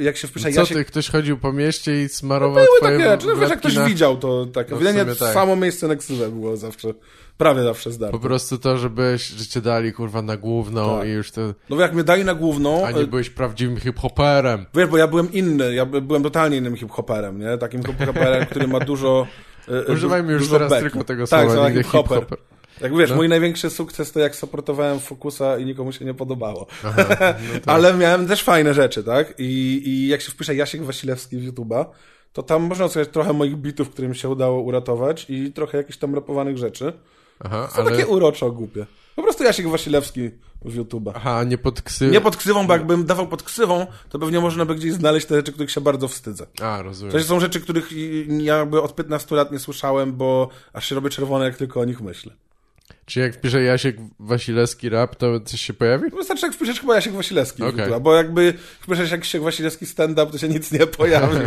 jak się wpisze Co Jasiek ty, ktoś chodził po mieście i smarował były twoje takie rzeczy, no wiesz, jak ktoś na... widział, to tak. No Ewidentnie tak. samo miejsce na ksywę było zawsze, prawie zawsze Po zdarte. prostu to, żebyś, że cię dali kurwa na główną Tak. i już to... No bo jak mnie dali na główną, A e, nie byłeś prawdziwym hip-hoperem. wiesz, bo ja byłem inny, ja by- byłem totalnie innym hip-hoperem, nie? Takim hip-hoperem, który ma dużo... e, e, Używajmy już teraz tylko tego tak, słowa, Tak, hip-hopper. hip-hopper. Jak wiesz, No. mój największy sukces to jak supportowałem Focusa i nikomu się nie podobało. Aha, no tak. Ale miałem też fajne rzeczy, tak? I, i jak się wpisze Jasiek Wasilewski w YouTube'a, to tam można sobie trochę moich bitów, którym się udało uratować i trochę jakichś tam rapowanych rzeczy. Aha, To ale... takie uroczo głupie. Po prostu Jasiek Wasilewski w YouTube'a. Aha, nie pod ksy... Nie pod ksywą, bo jakbym dawał pod ksywą, to pewnie można by gdzieś znaleźć te rzeczy, których się bardzo wstydzę. A, rozumiem. To są rzeczy, których ja jakby od 15 lat nie słyszałem, bo aż się robię czerwony, jak tylko o nich myślę. Czy jak wpiszę Jasiek Wasilewski rap, to coś się pojawi? Wystarczy, jak wpiszesz chyba Jasiek Wasilewski w Okej. YouTube'a, bo jakby wpiszesz Jasiek Wasilewski stand-up, to się nic nie pojawi.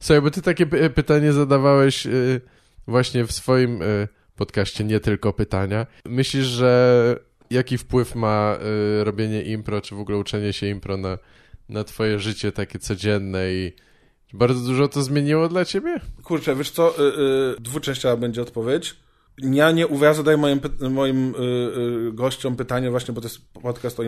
Słuchaj, bo ty takie py- pytanie zadawałeś y, właśnie w swoim y, podcaście, nie tylko pytania. Myślisz, że jaki wpływ ma y, robienie impro, czy w ogóle uczenie się impro na, na twoje życie takie codzienne i bardzo dużo to zmieniło dla ciebie? Kurczę, wiesz co, y, y, dwuczęściowa będzie odpowiedź. Ja nie uważam, zadaję moim, moim y, y, gościom pytanie właśnie, bo to jest podcast o,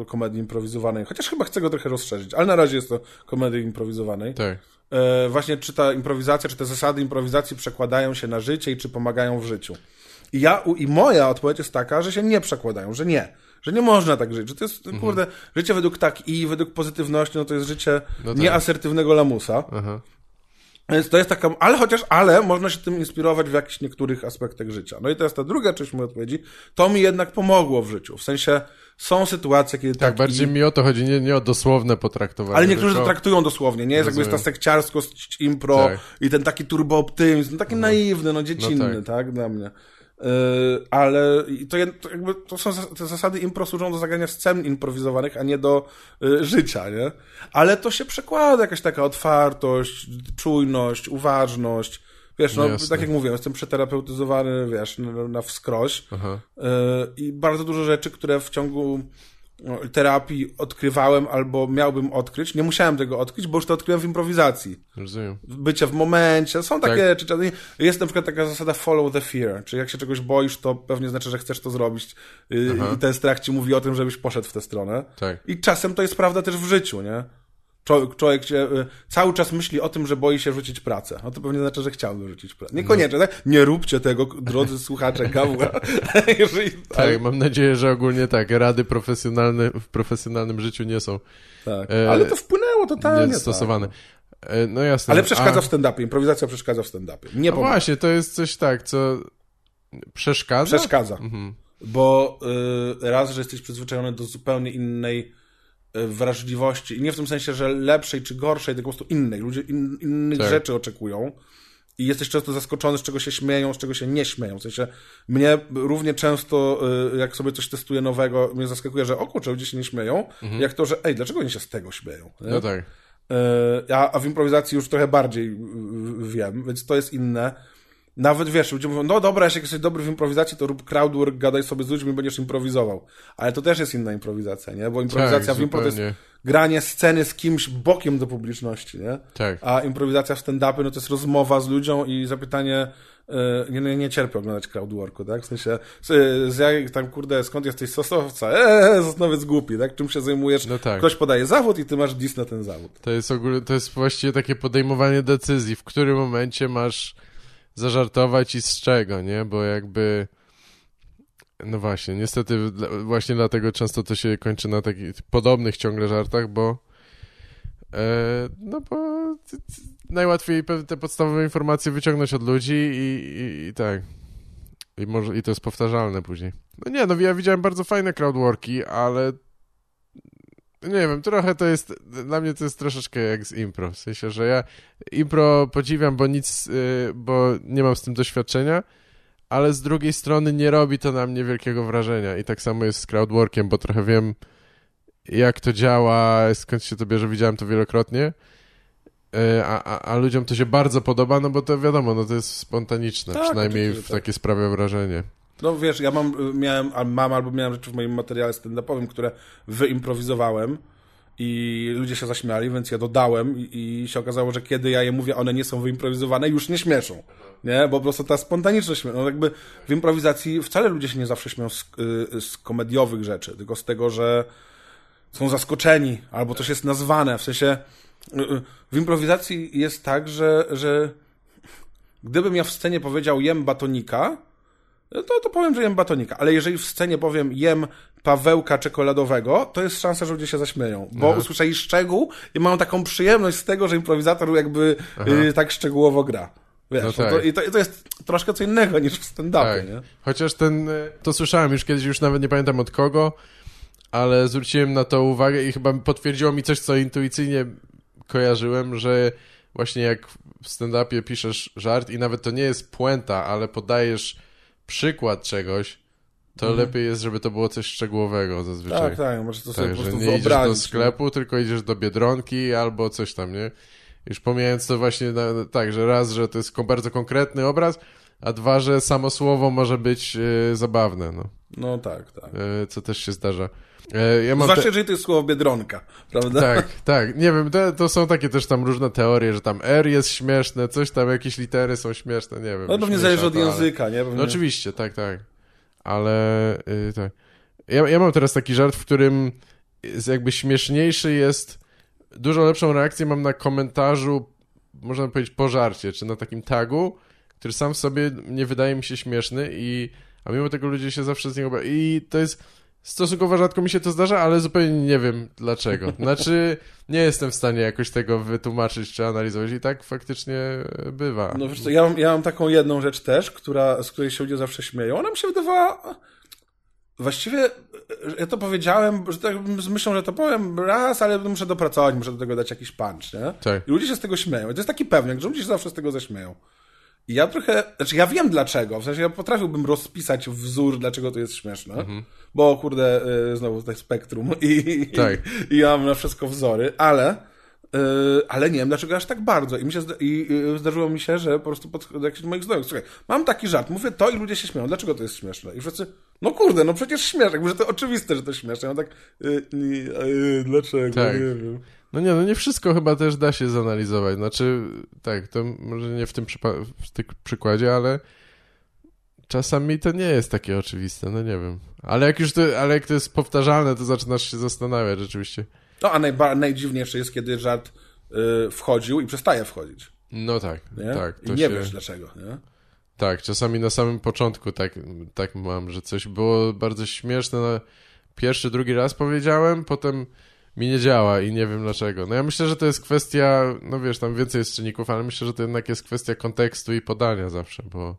o komedii improwizowanej, chociaż chyba chcę go trochę rozszerzyć, ale na razie jest to komedii improwizowanej. Tak. E, właśnie czy ta improwizacja, czy te zasady improwizacji przekładają się na życie i czy pomagają w życiu. I ja, i moja odpowiedź jest taka, że się nie przekładają, że nie. Że nie można tak żyć, że to jest, kurde, życie według tak i według pozytywności, no to jest życie No tak. nieasertywnego lamusa. Aha. Więc to jest taka, ale chociaż, ale można się tym inspirować w jakichś niektórych aspektach życia. No i to jest ta druga część mojej odpowiedzi. To mi jednak pomogło w życiu. W sensie są sytuacje, kiedy Tak, tak. bardziej mi o to chodzi, nie, nie o dosłowne potraktowanie. ale niektórzy to tylko- traktują dosłownie, nie? Jest jakby jest ta Rozumiem. sekciarskość impro Tak. i ten taki turbooptymizm, no taki naiwny, no dziecinny, No tak. dla mnie. Yy, ale to, jakby to są te zasady impro służą do zagrania scen improwizowanych, a nie do y, życia, nie? Ale to się przekłada jakaś taka otwartość, czujność, uważność. Wiesz, no, Jasne. tak jak mówiłem, jestem przeterapeutyzowany, wiesz, na, na wskroś. Aha. Yy, I bardzo dużo rzeczy, które w ciągu terapii odkrywałem albo miałbym odkryć, nie musiałem tego odkryć, bo już to odkryłem w improwizacji. Rozumiem. Bycie w momencie, są takie Tak. rzeczy. Jest na przykład taka zasada follow the fear, czyli jak się czegoś boisz, to pewnie znaczy, że chcesz to zrobić yy, Aha. i ten strach ci mówi o tym, żebyś poszedł w tę stronę. Tak. I czasem to jest prawda też w życiu, nie? Człowiek, się, y, cały czas myśli o tym, że boi się rzucić pracę. No to pewnie znaczy, że chciałby rzucić pracę. Niekoniecznie, tak? Nie róbcie tego, drodzy słuchacze Gawła. Jeżeli, Tak, mam nadzieję, że ogólnie tak, rady profesjonalne w profesjonalnym życiu nie są tak. E, Ale to wpłynęło totalnie. nie stosowane. Tak. E, No jasne. Ale przeszkadza A- w stand-upie. Improwizacja przeszkadza w stand-upie. Nie No właśnie, to jest coś tak, co przeszkadza? Przeszkadza. Mhm. Bo y, raz, że jesteś przyzwyczajony do zupełnie innej wrażliwości i nie w tym sensie, że lepszej czy gorszej, tylko po prostu innej. Ludzie in, innych Tak. rzeczy oczekują i jesteś często zaskoczony, z czego się śmieją, z czego się nie śmieją. W sensie mnie równie często, y, jak sobie coś testuję nowego, mnie zaskakuje, że o kurczę, ludzie się nie śmieją, jak to, że ej, dlaczego oni się z tego śmieją? nie? No tak. E, a, a w improwizacji już trochę bardziej wiem, więc to jest inne. Nawet wiesz, ludzie mówią, no dobra, jeśli jesteś dobry w improwizacji, to rób crowdwork, gadaj sobie z ludźmi, będziesz improwizował. Ale to też jest inna improwizacja, nie? Bo improwizacja Tak, w impro to jest granie sceny z kimś bokiem do publiczności, nie? Tak. A improwizacja w stand-upy, no to jest rozmowa z ludzią i zapytanie, e, nie, nie, nie cierpię oglądać crowdworku, tak? W sensie, z, z jak tam, kurde, skąd jesteś Sosnowca? Eee, Sosnowiec głupi, tak? Czym się zajmujesz? No tak. Ktoś podaje zawód i ty masz dis na ten zawód. To jest ogólnie, to jest właściwie takie podejmowanie decyzji, w którym momencie masz zażartować i z czego, nie? Bo jakby no właśnie, niestety właśnie dlatego często to się kończy na takich podobnych ciągle żartach, bo e, no bo najłatwiej te podstawowe informacje wyciągnąć od ludzi i, i, i tak. I, może, I to jest powtarzalne później. No nie, no ja widziałem bardzo fajne crowdworki, ale nie wiem, trochę to jest, dla mnie to jest troszeczkę jak z impro, w sensie, że ja impro podziwiam, bo nic, y, bo nie mam z tym doświadczenia, ale z drugiej strony nie robi to na mnie wielkiego wrażenia. I tak samo jest z crowdworkiem, bo trochę wiem, jak to działa, skąd się to bierze, widziałem to wielokrotnie. E, a, a, a ludziom to się bardzo podoba, no bo to wiadomo, no to jest spontaniczne, Tak, przynajmniej w tak. takie sprawia wrażenie. No wiesz, ja mam, y, miałem, mam albo miałem rzeczy w moim materiale stand-upowym, które wyimprowizowałem i ludzie się zaśmiali, więc ja dodałem i, i się okazało, że kiedy ja je mówię, one nie są wyimprowizowane, już nie śmieszą. Nie? Bo po prostu ta spontaniczność, no jakby w improwizacji wcale ludzie się nie zawsze śmieją z, y, z komediowych rzeczy, tylko z tego, że są zaskoczeni, albo coś jest nazwane, w sensie y, w improwizacji jest tak, że, że gdybym ja w scenie powiedział jem batonika, to, to powiem, że jem batonika. Ale jeżeli w scenie powiem jem pawełka czekoladowego, to jest szansa, że ludzie się zaśmieją. Bo Aha. usłyszeli szczegół i mają taką przyjemność z tego, że improwizator jakby y, tak szczegółowo gra. Wiesz, No no tak. to, i, to, to jest troszkę co innego niż w stand-upie, Tak. nie? Chociaż ten, e, to słyszałem już kiedyś, już nawet nie pamiętam od kogo, ale zwróciłem na to uwagę i chyba potwierdziło mi coś, co intuicyjnie kojarzyłem, że właśnie jak w stand-upie piszesz żart i nawet to nie jest puenta, ale podajesz przykład czegoś, to lepiej jest, żeby to było coś szczegółowego zazwyczaj. Mhm. Tak, tak, możesz to sobie Tak, po prostu nie idziesz do wyobrazić. sklepu, tylko idziesz do Biedronki albo coś tam, nie? Już pomijając to właśnie na, tak, że raz, że to jest bardzo konkretny obraz, a dwa, że samo słowo może być e, zabawne, no. No tak, tak. E, co też się zdarza. E, ja Zwłaszcza te... jeżeli to jest słowo biedronka, prawda? Tak, tak. Nie wiem, to, to są takie też tam różne teorie, że tam R jest śmieszne, coś tam, jakieś litery są śmieszne, nie wiem. No pewnie zależy od to, ale- języka, nie? Pewnie... No oczywiście, tak, tak. Ale y, tak. Ja, ja mam teraz taki żart, w którym jest jakby śmieszniejszy jest. Dużo lepszą reakcję mam na komentarzu, można powiedzieć, po żarcie, czy na takim tagu, który sam w sobie nie wydaje mi się śmieszny i a mimo tego ludzie się zawsze z niego I to jest stosunkowo rzadko mi się to zdarza, ale zupełnie nie wiem dlaczego. Znaczy, nie jestem w stanie jakoś tego wytłumaczyć czy analizować i tak faktycznie bywa. No wiesz co, ja mam, ja mam taką jedną rzecz też, która, z której się ludzie zawsze śmieją. Ona mi się wydawała... Właściwie ja to powiedziałem, że tak z myślą, że to powiem raz, ale muszę dopracować, muszę do tego dać jakiś punch, nie? Tak. I ludzie się z tego śmieją. I to jest taki pewniak, że ludzie się zawsze z tego zaśmieją. Ja trochę, znaczy ja wiem dlaczego, w sensie ja potrafiłbym rozpisać wzór, dlaczego to jest śmieszne, bo kurde, y, znowu tutaj spektrum i, Tak. i, i ja mam na wszystko wzory, ale y, ale nie wiem dlaczego aż tak bardzo. I, mi się zda- i zdarzyło mi się, że po prostu pod do jakichś moich znajomych, słuchaj, mam taki żart, mówię to i ludzie się śmieją, dlaczego to jest śmieszne? I wszyscy, no kurde, no przecież śmieszne, jakby, że to oczywiste, że to śmieszne. Ja mam tak, y, y, dlaczego, Tak. nie wiem. No nie, no nie wszystko chyba też da się zanalizować. Znaczy, tak, to może nie w tym w tym przykładzie, ale czasami to nie jest takie oczywiste, no nie wiem. Ale jak już to, ale jak to jest powtarzalne, to zaczynasz się zastanawiać rzeczywiście. No a najba- najdziwniejsze jest, kiedy żart y, wchodził i przestaje wchodzić. No tak, Nie? tak. I nie się, wiesz dlaczego, nie? Tak, czasami na samym początku tak, tak mam, że coś było bardzo śmieszne. Pierwszy, drugi raz powiedziałem, potem mi nie działa i nie wiem dlaczego. No ja myślę, że to jest kwestia, no wiesz, tam więcej jest czynników, ale myślę, że to jednak jest kwestia kontekstu i podania zawsze, bo...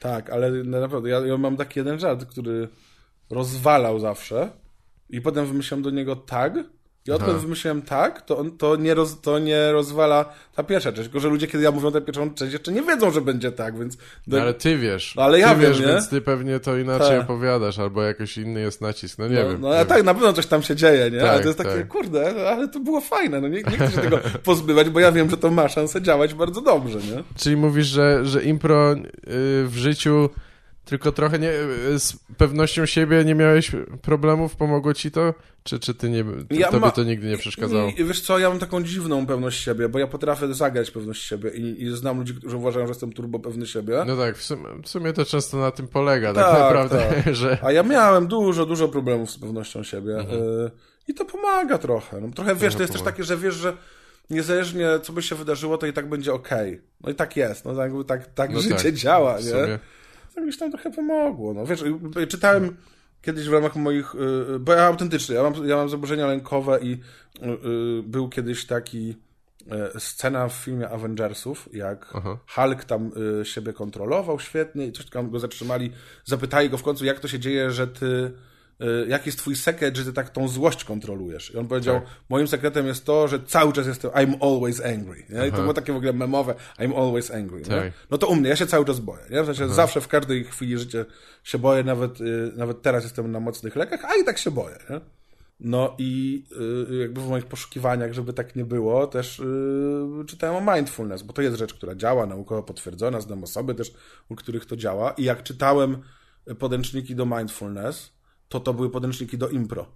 Tak, ale naprawdę, ja, ja mam taki jeden żart, który rozwalał zawsze i potem wymyśliłem do niego tag i odkąd Aha. wymyśliłem tak, to, on, to, nie roz, to nie rozwala ta pierwsza część, tylko że ludzie, kiedy ja mówią tę pierwszą część, jeszcze nie wiedzą, że będzie tak, więc... No, ale ty wiesz. No, ale ja ty wiem, wiesz, nie? więc ty pewnie to inaczej Tak. opowiadasz, albo jakoś inny jest nacisk. No nie no, wiem. no ale tak, na pewno coś tam się dzieje, nie? ale Tak, to jest takie, tak. kurde, ale to było fajne, no nie, nie chcę się tego pozbywać, bo ja wiem, że to ma szansę działać bardzo dobrze, nie? Czyli mówisz, że, że impro y, w życiu tylko trochę nie, z pewnością siebie nie miałeś problemów, pomogło ci to? Czy, czy ty nie, ty, Ja tobie ma- to nigdy nie przeszkadzało? I, wiesz co, ja mam taką dziwną pewność siebie, bo ja potrafię zagrać pewność siebie i, i znam ludzi, którzy uważają, że jestem turbo pewny siebie. No tak, w sumie, w sumie to często na tym polega, tak, Tak, naprawdę, tak. że... A ja miałem dużo, dużo problemów z pewnością siebie Mhm. y, i to pomaga trochę. No, trochę wiesz, to jest też pomaga. takie, że wiesz, że niezależnie co by się wydarzyło, to i tak będzie okej. No i tak jest, no jakby tak, tak No życie tak, działa, nie? Sumie. To mi się tam trochę pomogło. No wiesz, y, czytałem kiedyś w ramach moich, y, y, bo ja autentycznie, ja mam, ja mam zaburzenia lękowe i y, y, był kiedyś taki y, scena w filmie Avengersów, jak Aha. Hulk tam y, siebie kontrolował świetnie i coś tam go zatrzymali, zapytali go w końcu, jak to się dzieje, że ty y, jaki jest twój sekret, że ty tak tą złość kontrolujesz. I on powiedział, Tak. moim sekretem jest to, że cały czas jestem, I'm always angry. Nie? I to było takie w ogóle memowe, I'm always angry. Tak. No to u mnie, ja się cały czas boję. Nie? W sensie zawsze w każdej chwili życia się boję, nawet, y, nawet teraz jestem na mocnych lekach, a i tak się boję. Nie? No i y, jakby w moich poszukiwaniach, żeby tak nie było, też y, czytałem o mindfulness, bo to jest rzecz, która działa, naukowo potwierdzona, znam osoby też, u których to działa. I jak czytałem podręczniki do mindfulness, to to były podręczniki do impro.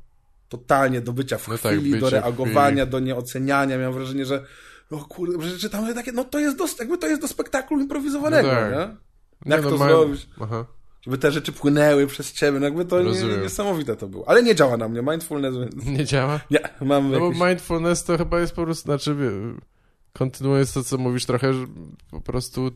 Totalnie do bycia w No tak, chwili, bycie do reagowania, do nieoceniania. Miałem wrażenie, że no kurde, że czytam takie, no to jest do, jakby to jest do spektaklu improwizowanego, No tak. nie? Nie, Jak no, to ma- zrobić? Aha. Żeby te rzeczy płynęły przez ciebie, no jakby to nie, niesamowite to było. Ale nie działa na mnie mindfulness. Nie działa? Nie, mam No bo mindfulness to chyba jest po prostu, znaczy kontynuując to, co mówisz trochę, że po prostu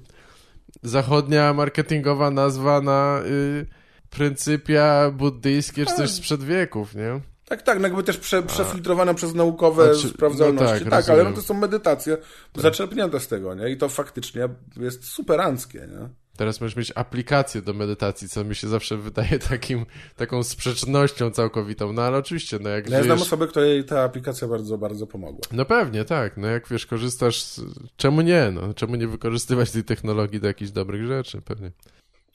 zachodnia marketingowa nazwa na y, pryncypia buddyjskie czy coś sprzed wieków, nie? Tak, tak, no jakby też prze, przefiltrowane przez naukowe sprawdzalności. no tak, tak, ale no to są medytacje zaczerpnięte z tego, nie? I to faktycznie jest superanckie, nie? Teraz możesz mieć aplikację do medytacji, co mi się zawsze wydaje takim, taką sprzecznością całkowitą. No ale oczywiście, no jak Ja znam żyjesz... osobę, której ta aplikacja bardzo, bardzo pomogła. No pewnie, tak. No jak wiesz, korzystasz... Z... Czemu nie? No, czemu nie wykorzystywać tej technologii do jakichś dobrych rzeczy? Pewnie.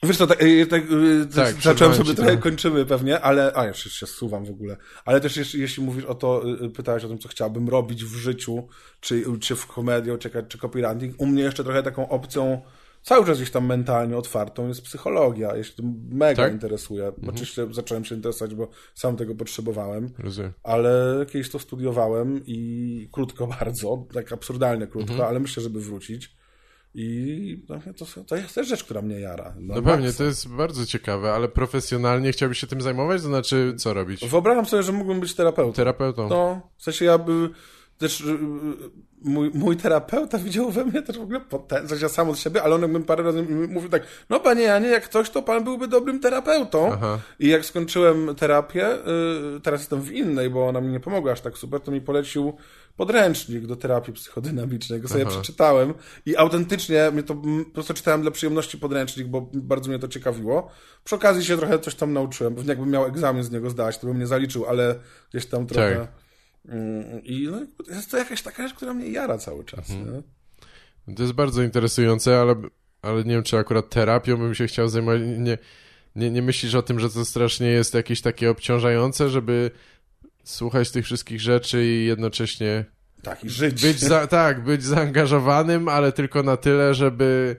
Wiesz co, tak, y, tak, y, Tak, zacząłem sobie trochę, trochę. kończymy pewnie, ale, a jeszcze się suwam w ogóle, ale też jeśli, jeśli mówisz o to, y, y, pytałeś o tym, co chciałbym robić w życiu, czy, czy w komedią, czy, czy copywriting, u mnie jeszcze trochę taką opcją cały czas gdzieś tam mentalnie otwartą jest psychologia, jeśli to mega Tak? interesuje. Oczywiście zacząłem się interesować, bo sam tego potrzebowałem, Rozumiem. ale kiedyś to studiowałem i krótko bardzo, tak absurdalnie krótko, Mhm. ale myślę, żeby wrócić. I no, to, to jest też rzecz, która mnie jara. No na pewnie, to jest bardzo ciekawe, ale profesjonalnie chciałbyś się tym zajmować? To znaczy, co robić? Wyobrażam sobie, że mógłbym być terapeutą. Terapeutą? No, w sensie ja by też y, y, mój, mój terapeuta widział we mnie też w ogóle potencjał, ja sam od siebie, ale on jakbym parę razy mówił tak, no panie Janie, jak ktoś, to pan byłby dobrym terapeutą. Aha. I jak skończyłem terapię, y, teraz jestem w innej, bo ona mi nie pomogła aż tak super, to mi polecił podręcznik do terapii psychodynamicznej, go sobie Aha. przeczytałem i autentycznie mnie to mm, po prostu czytałem dla przyjemności podręcznik, bo bardzo mnie to ciekawiło. Przy okazji się trochę coś tam nauczyłem. Pewnie jakbym miał egzamin z niego zdać, to bym nie zaliczył, ale gdzieś tam trochę. Tak. Mm, I no, jest to jakaś taka rzecz, która mnie jara cały czas. Nie? To jest bardzo interesujące, ale, ale nie wiem, czy akurat terapią bym się chciał zajmować. Nie, nie, nie myślisz o tym, że to strasznie jest jakieś takie obciążające, żeby słuchać tych wszystkich rzeczy i jednocześnie Tak, i żyć. być, za, tak, być zaangażowanym, ale tylko na tyle, żeby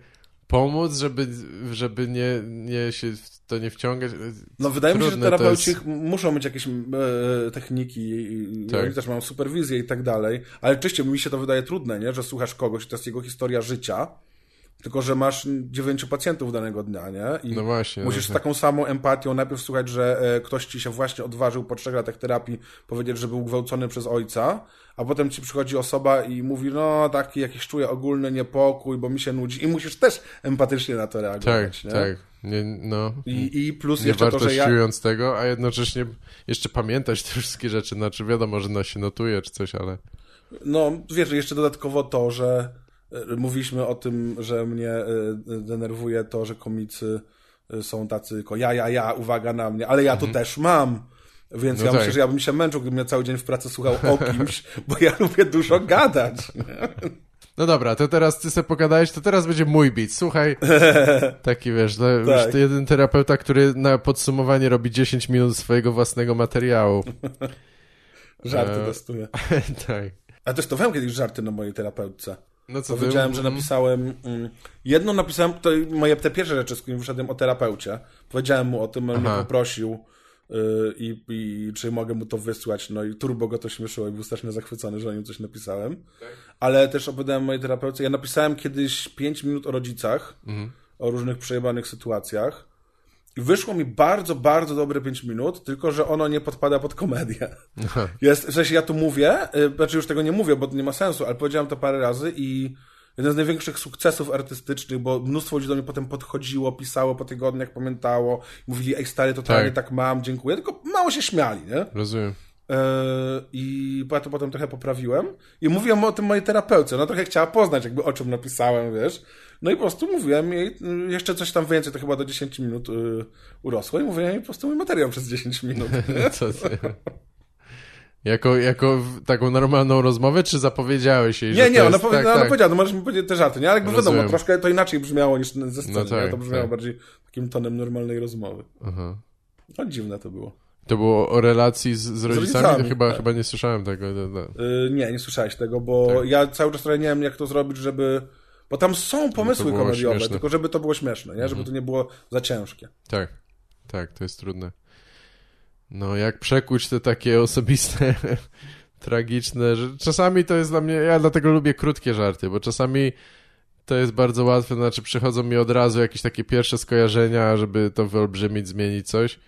pomóc, żeby, żeby nie, nie się to nie wciągać. No wydaje mi się, że terapeuci jest. muszą mieć jakieś e, techniki, Tak. oni też mają superwizję i tak dalej, ale oczywiście mi się to wydaje trudne, nie? że słuchasz kogoś, to jest jego historia życia, tylko że masz dziewięciu pacjentów danego dnia, nie? I No właśnie. musisz z no, taką samą empatią najpierw słuchać, że e, ktoś ci się właśnie odważył po trzech latach terapii powiedzieć, że był gwałcony przez ojca, a potem ci przychodzi osoba i mówi, no taki jakiś czuję ogólny niepokój, bo mi się nudzi i musisz też empatycznie na to tak, reagować, nie? tak. Nie, no. I, I plus nie jeszcze to, że ja... tego, a jednocześnie jeszcze pamiętać te wszystkie rzeczy. Znaczy wiadomo, że na się notuje czy coś, ale No, wiesz, jeszcze dodatkowo to, że e, mówiliśmy o tym, że mnie e, denerwuje to, że komicy e, są tacy tylko ja, ja, ja, uwaga na mnie, ale ja to też mam. Więc No ja tak. myślę, że ja bym się męczył, gdybym ja cały dzień w pracy słuchał o kimś, bo ja lubię dużo gadać. No dobra, to teraz ty sobie pogadałeś, to teraz będzie mój beat. Słuchaj, taki wiesz, no, już Tak. to jeden terapeuta, który na podsumowanie robi 10 minut swojego własnego materiału. Żarty E, testuję. tak. A testowałem kiedyś żarty na mojej terapeutce. No co ty? Powiedziałem, że napisałem. Mm, jedną napisałem, to moje te pierwsze rzeczy, z którymi wyszedłem o terapeucie. Powiedziałem mu o tym, on mnie poprosił i, i czy mogę mu to wysłać. No i turbo go to śmieszyło i był strasznie zachwycony, że o nim coś napisałem. Ale też opowiadałem mojej terapeucie. Ja napisałem kiedyś 5 minut o rodzicach, o różnych przejebanych sytuacjach. I wyszło mi bardzo, bardzo dobre 5 minut, tylko że ono nie podpada pod komedię. Jest, w sensie ja tu mówię, y, znaczy już tego nie mówię, bo to nie ma sensu, ale powiedziałem to parę razy i jeden z największych sukcesów artystycznych, bo mnóstwo ludzi do mnie potem podchodziło, pisało po tygodniach, pamiętało, mówili, ej stary, totalnie Tak. tak. mam, dziękuję, tylko mało się śmiali, nie? Rozumiem. Yy, I ja to potem trochę poprawiłem. I mówiłem o tym mojej terapeucie. Ona trochę chciała poznać, jakby o czym napisałem, wiesz. No i po prostu mówiłem jej, y, jeszcze coś tam więcej, to chyba do 10 minut yy, urosło. I mówiłem jej po prostu mój materiał przez 10 minut. Co ty? Jako, jako taką normalną rozmowę, czy zapowiedziałeś jej, Nie, że nie, ona, powie, tak, ona tak. powiedziała, no możesz mi powiedzieć te żarty, nie? Ale jakby Rozumiem. wiadomo, troszkę to inaczej brzmiało niż ze sceny, No tak, nie? To brzmiało tak. bardziej takim tonem normalnej rozmowy. Aha. No dziwne to było. To było o relacji z, z rodzicami? rodzicami, chyba, tak. chyba nie słyszałem tego. No, no. Yy, nie, nie słyszałeś tego, bo Tak. ja cały czas trochę nie wiem, jak to zrobić, żeby... Bo tam są pomysły było komediowe, śmieszne. Mhm. tylko żeby to było śmieszne, nie? Żeby to nie było za ciężkie. Tak, tak, to jest trudne. No, jak przekuć te takie osobiste, tragiczne, że czasami to jest dla mnie, ja dlatego lubię krótkie żarty, bo czasami to jest bardzo łatwe, znaczy przychodzą mi od razu jakieś takie pierwsze skojarzenia, żeby to wyolbrzymić, zmienić coś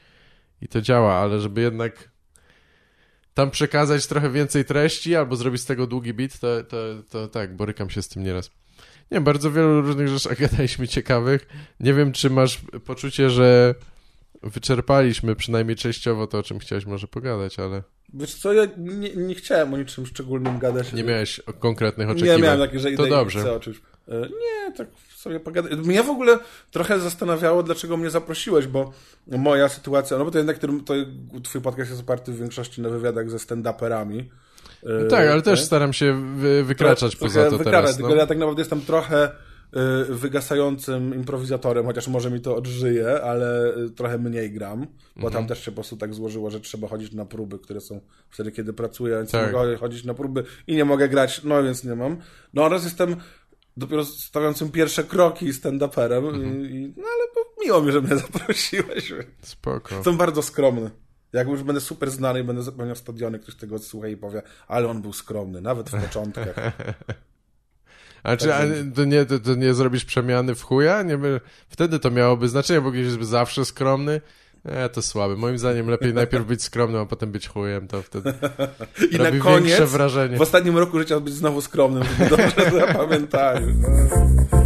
i to działa, ale żeby jednak tam przekazać trochę więcej treści albo zrobić z tego długi bit, to, to, to tak, borykam się z tym nieraz. Nie, bardzo wielu różnych rzeczach gadaliśmy ciekawych. Nie wiem, czy masz poczucie, że wyczerpaliśmy przynajmniej częściowo to, o czym chciałeś może pogadać, ale Wiesz co, ja nie, nie chciałem o niczym szczególnym gadać. nie miałeś konkretnych Nie oczekiwań. miałem takiej, że To dobrze. chcę o czymś. E, Nie, tak sobie pogadać. Mnie w ogóle trochę zastanawiało, dlaczego mnie zaprosiłeś, bo moja sytuacja, no bo to jednak ten- to twój podcast jest oparty w większości na wywiadach ze stand-uperami. E, No tak, ale też staram się wy, wykraczać poza to wykraczać, teraz. Tylko No. ja tak naprawdę jestem trochę wygasającym improwizatorem, chociaż może mi to odżyje, ale y, trochę mniej gram, bo Mhm. tam też się po prostu tak złożyło, że trzeba chodzić na próby, które są wtedy, kiedy pracuję, więc Tak. nie mogę chodzić na próby i nie mogę grać, no więc nie mam. No oraz jestem dopiero stawiającym pierwsze kroki stand-uperem Mhm. i, no ale miło mi, że mnie zaprosiłeś. Spoko. Jestem bardzo skromny. Jak już będę super znany i będę zapełniał stadiony, ktoś tego słucha i powie, ale on był skromny, nawet w początkach. A czy a to, nie, to, to nie zrobisz przemiany w chuja? Nie, wtedy to miałoby znaczenie, bo ktoś jest zawsze skromny. E, to słabe. Moim zdaniem lepiej najpierw być skromnym, a potem być chujem, to wtedy I robi na koniec, większe wrażenie. w ostatnim roku życia być znowu skromnym, żeby dobrze zapamiętali. No.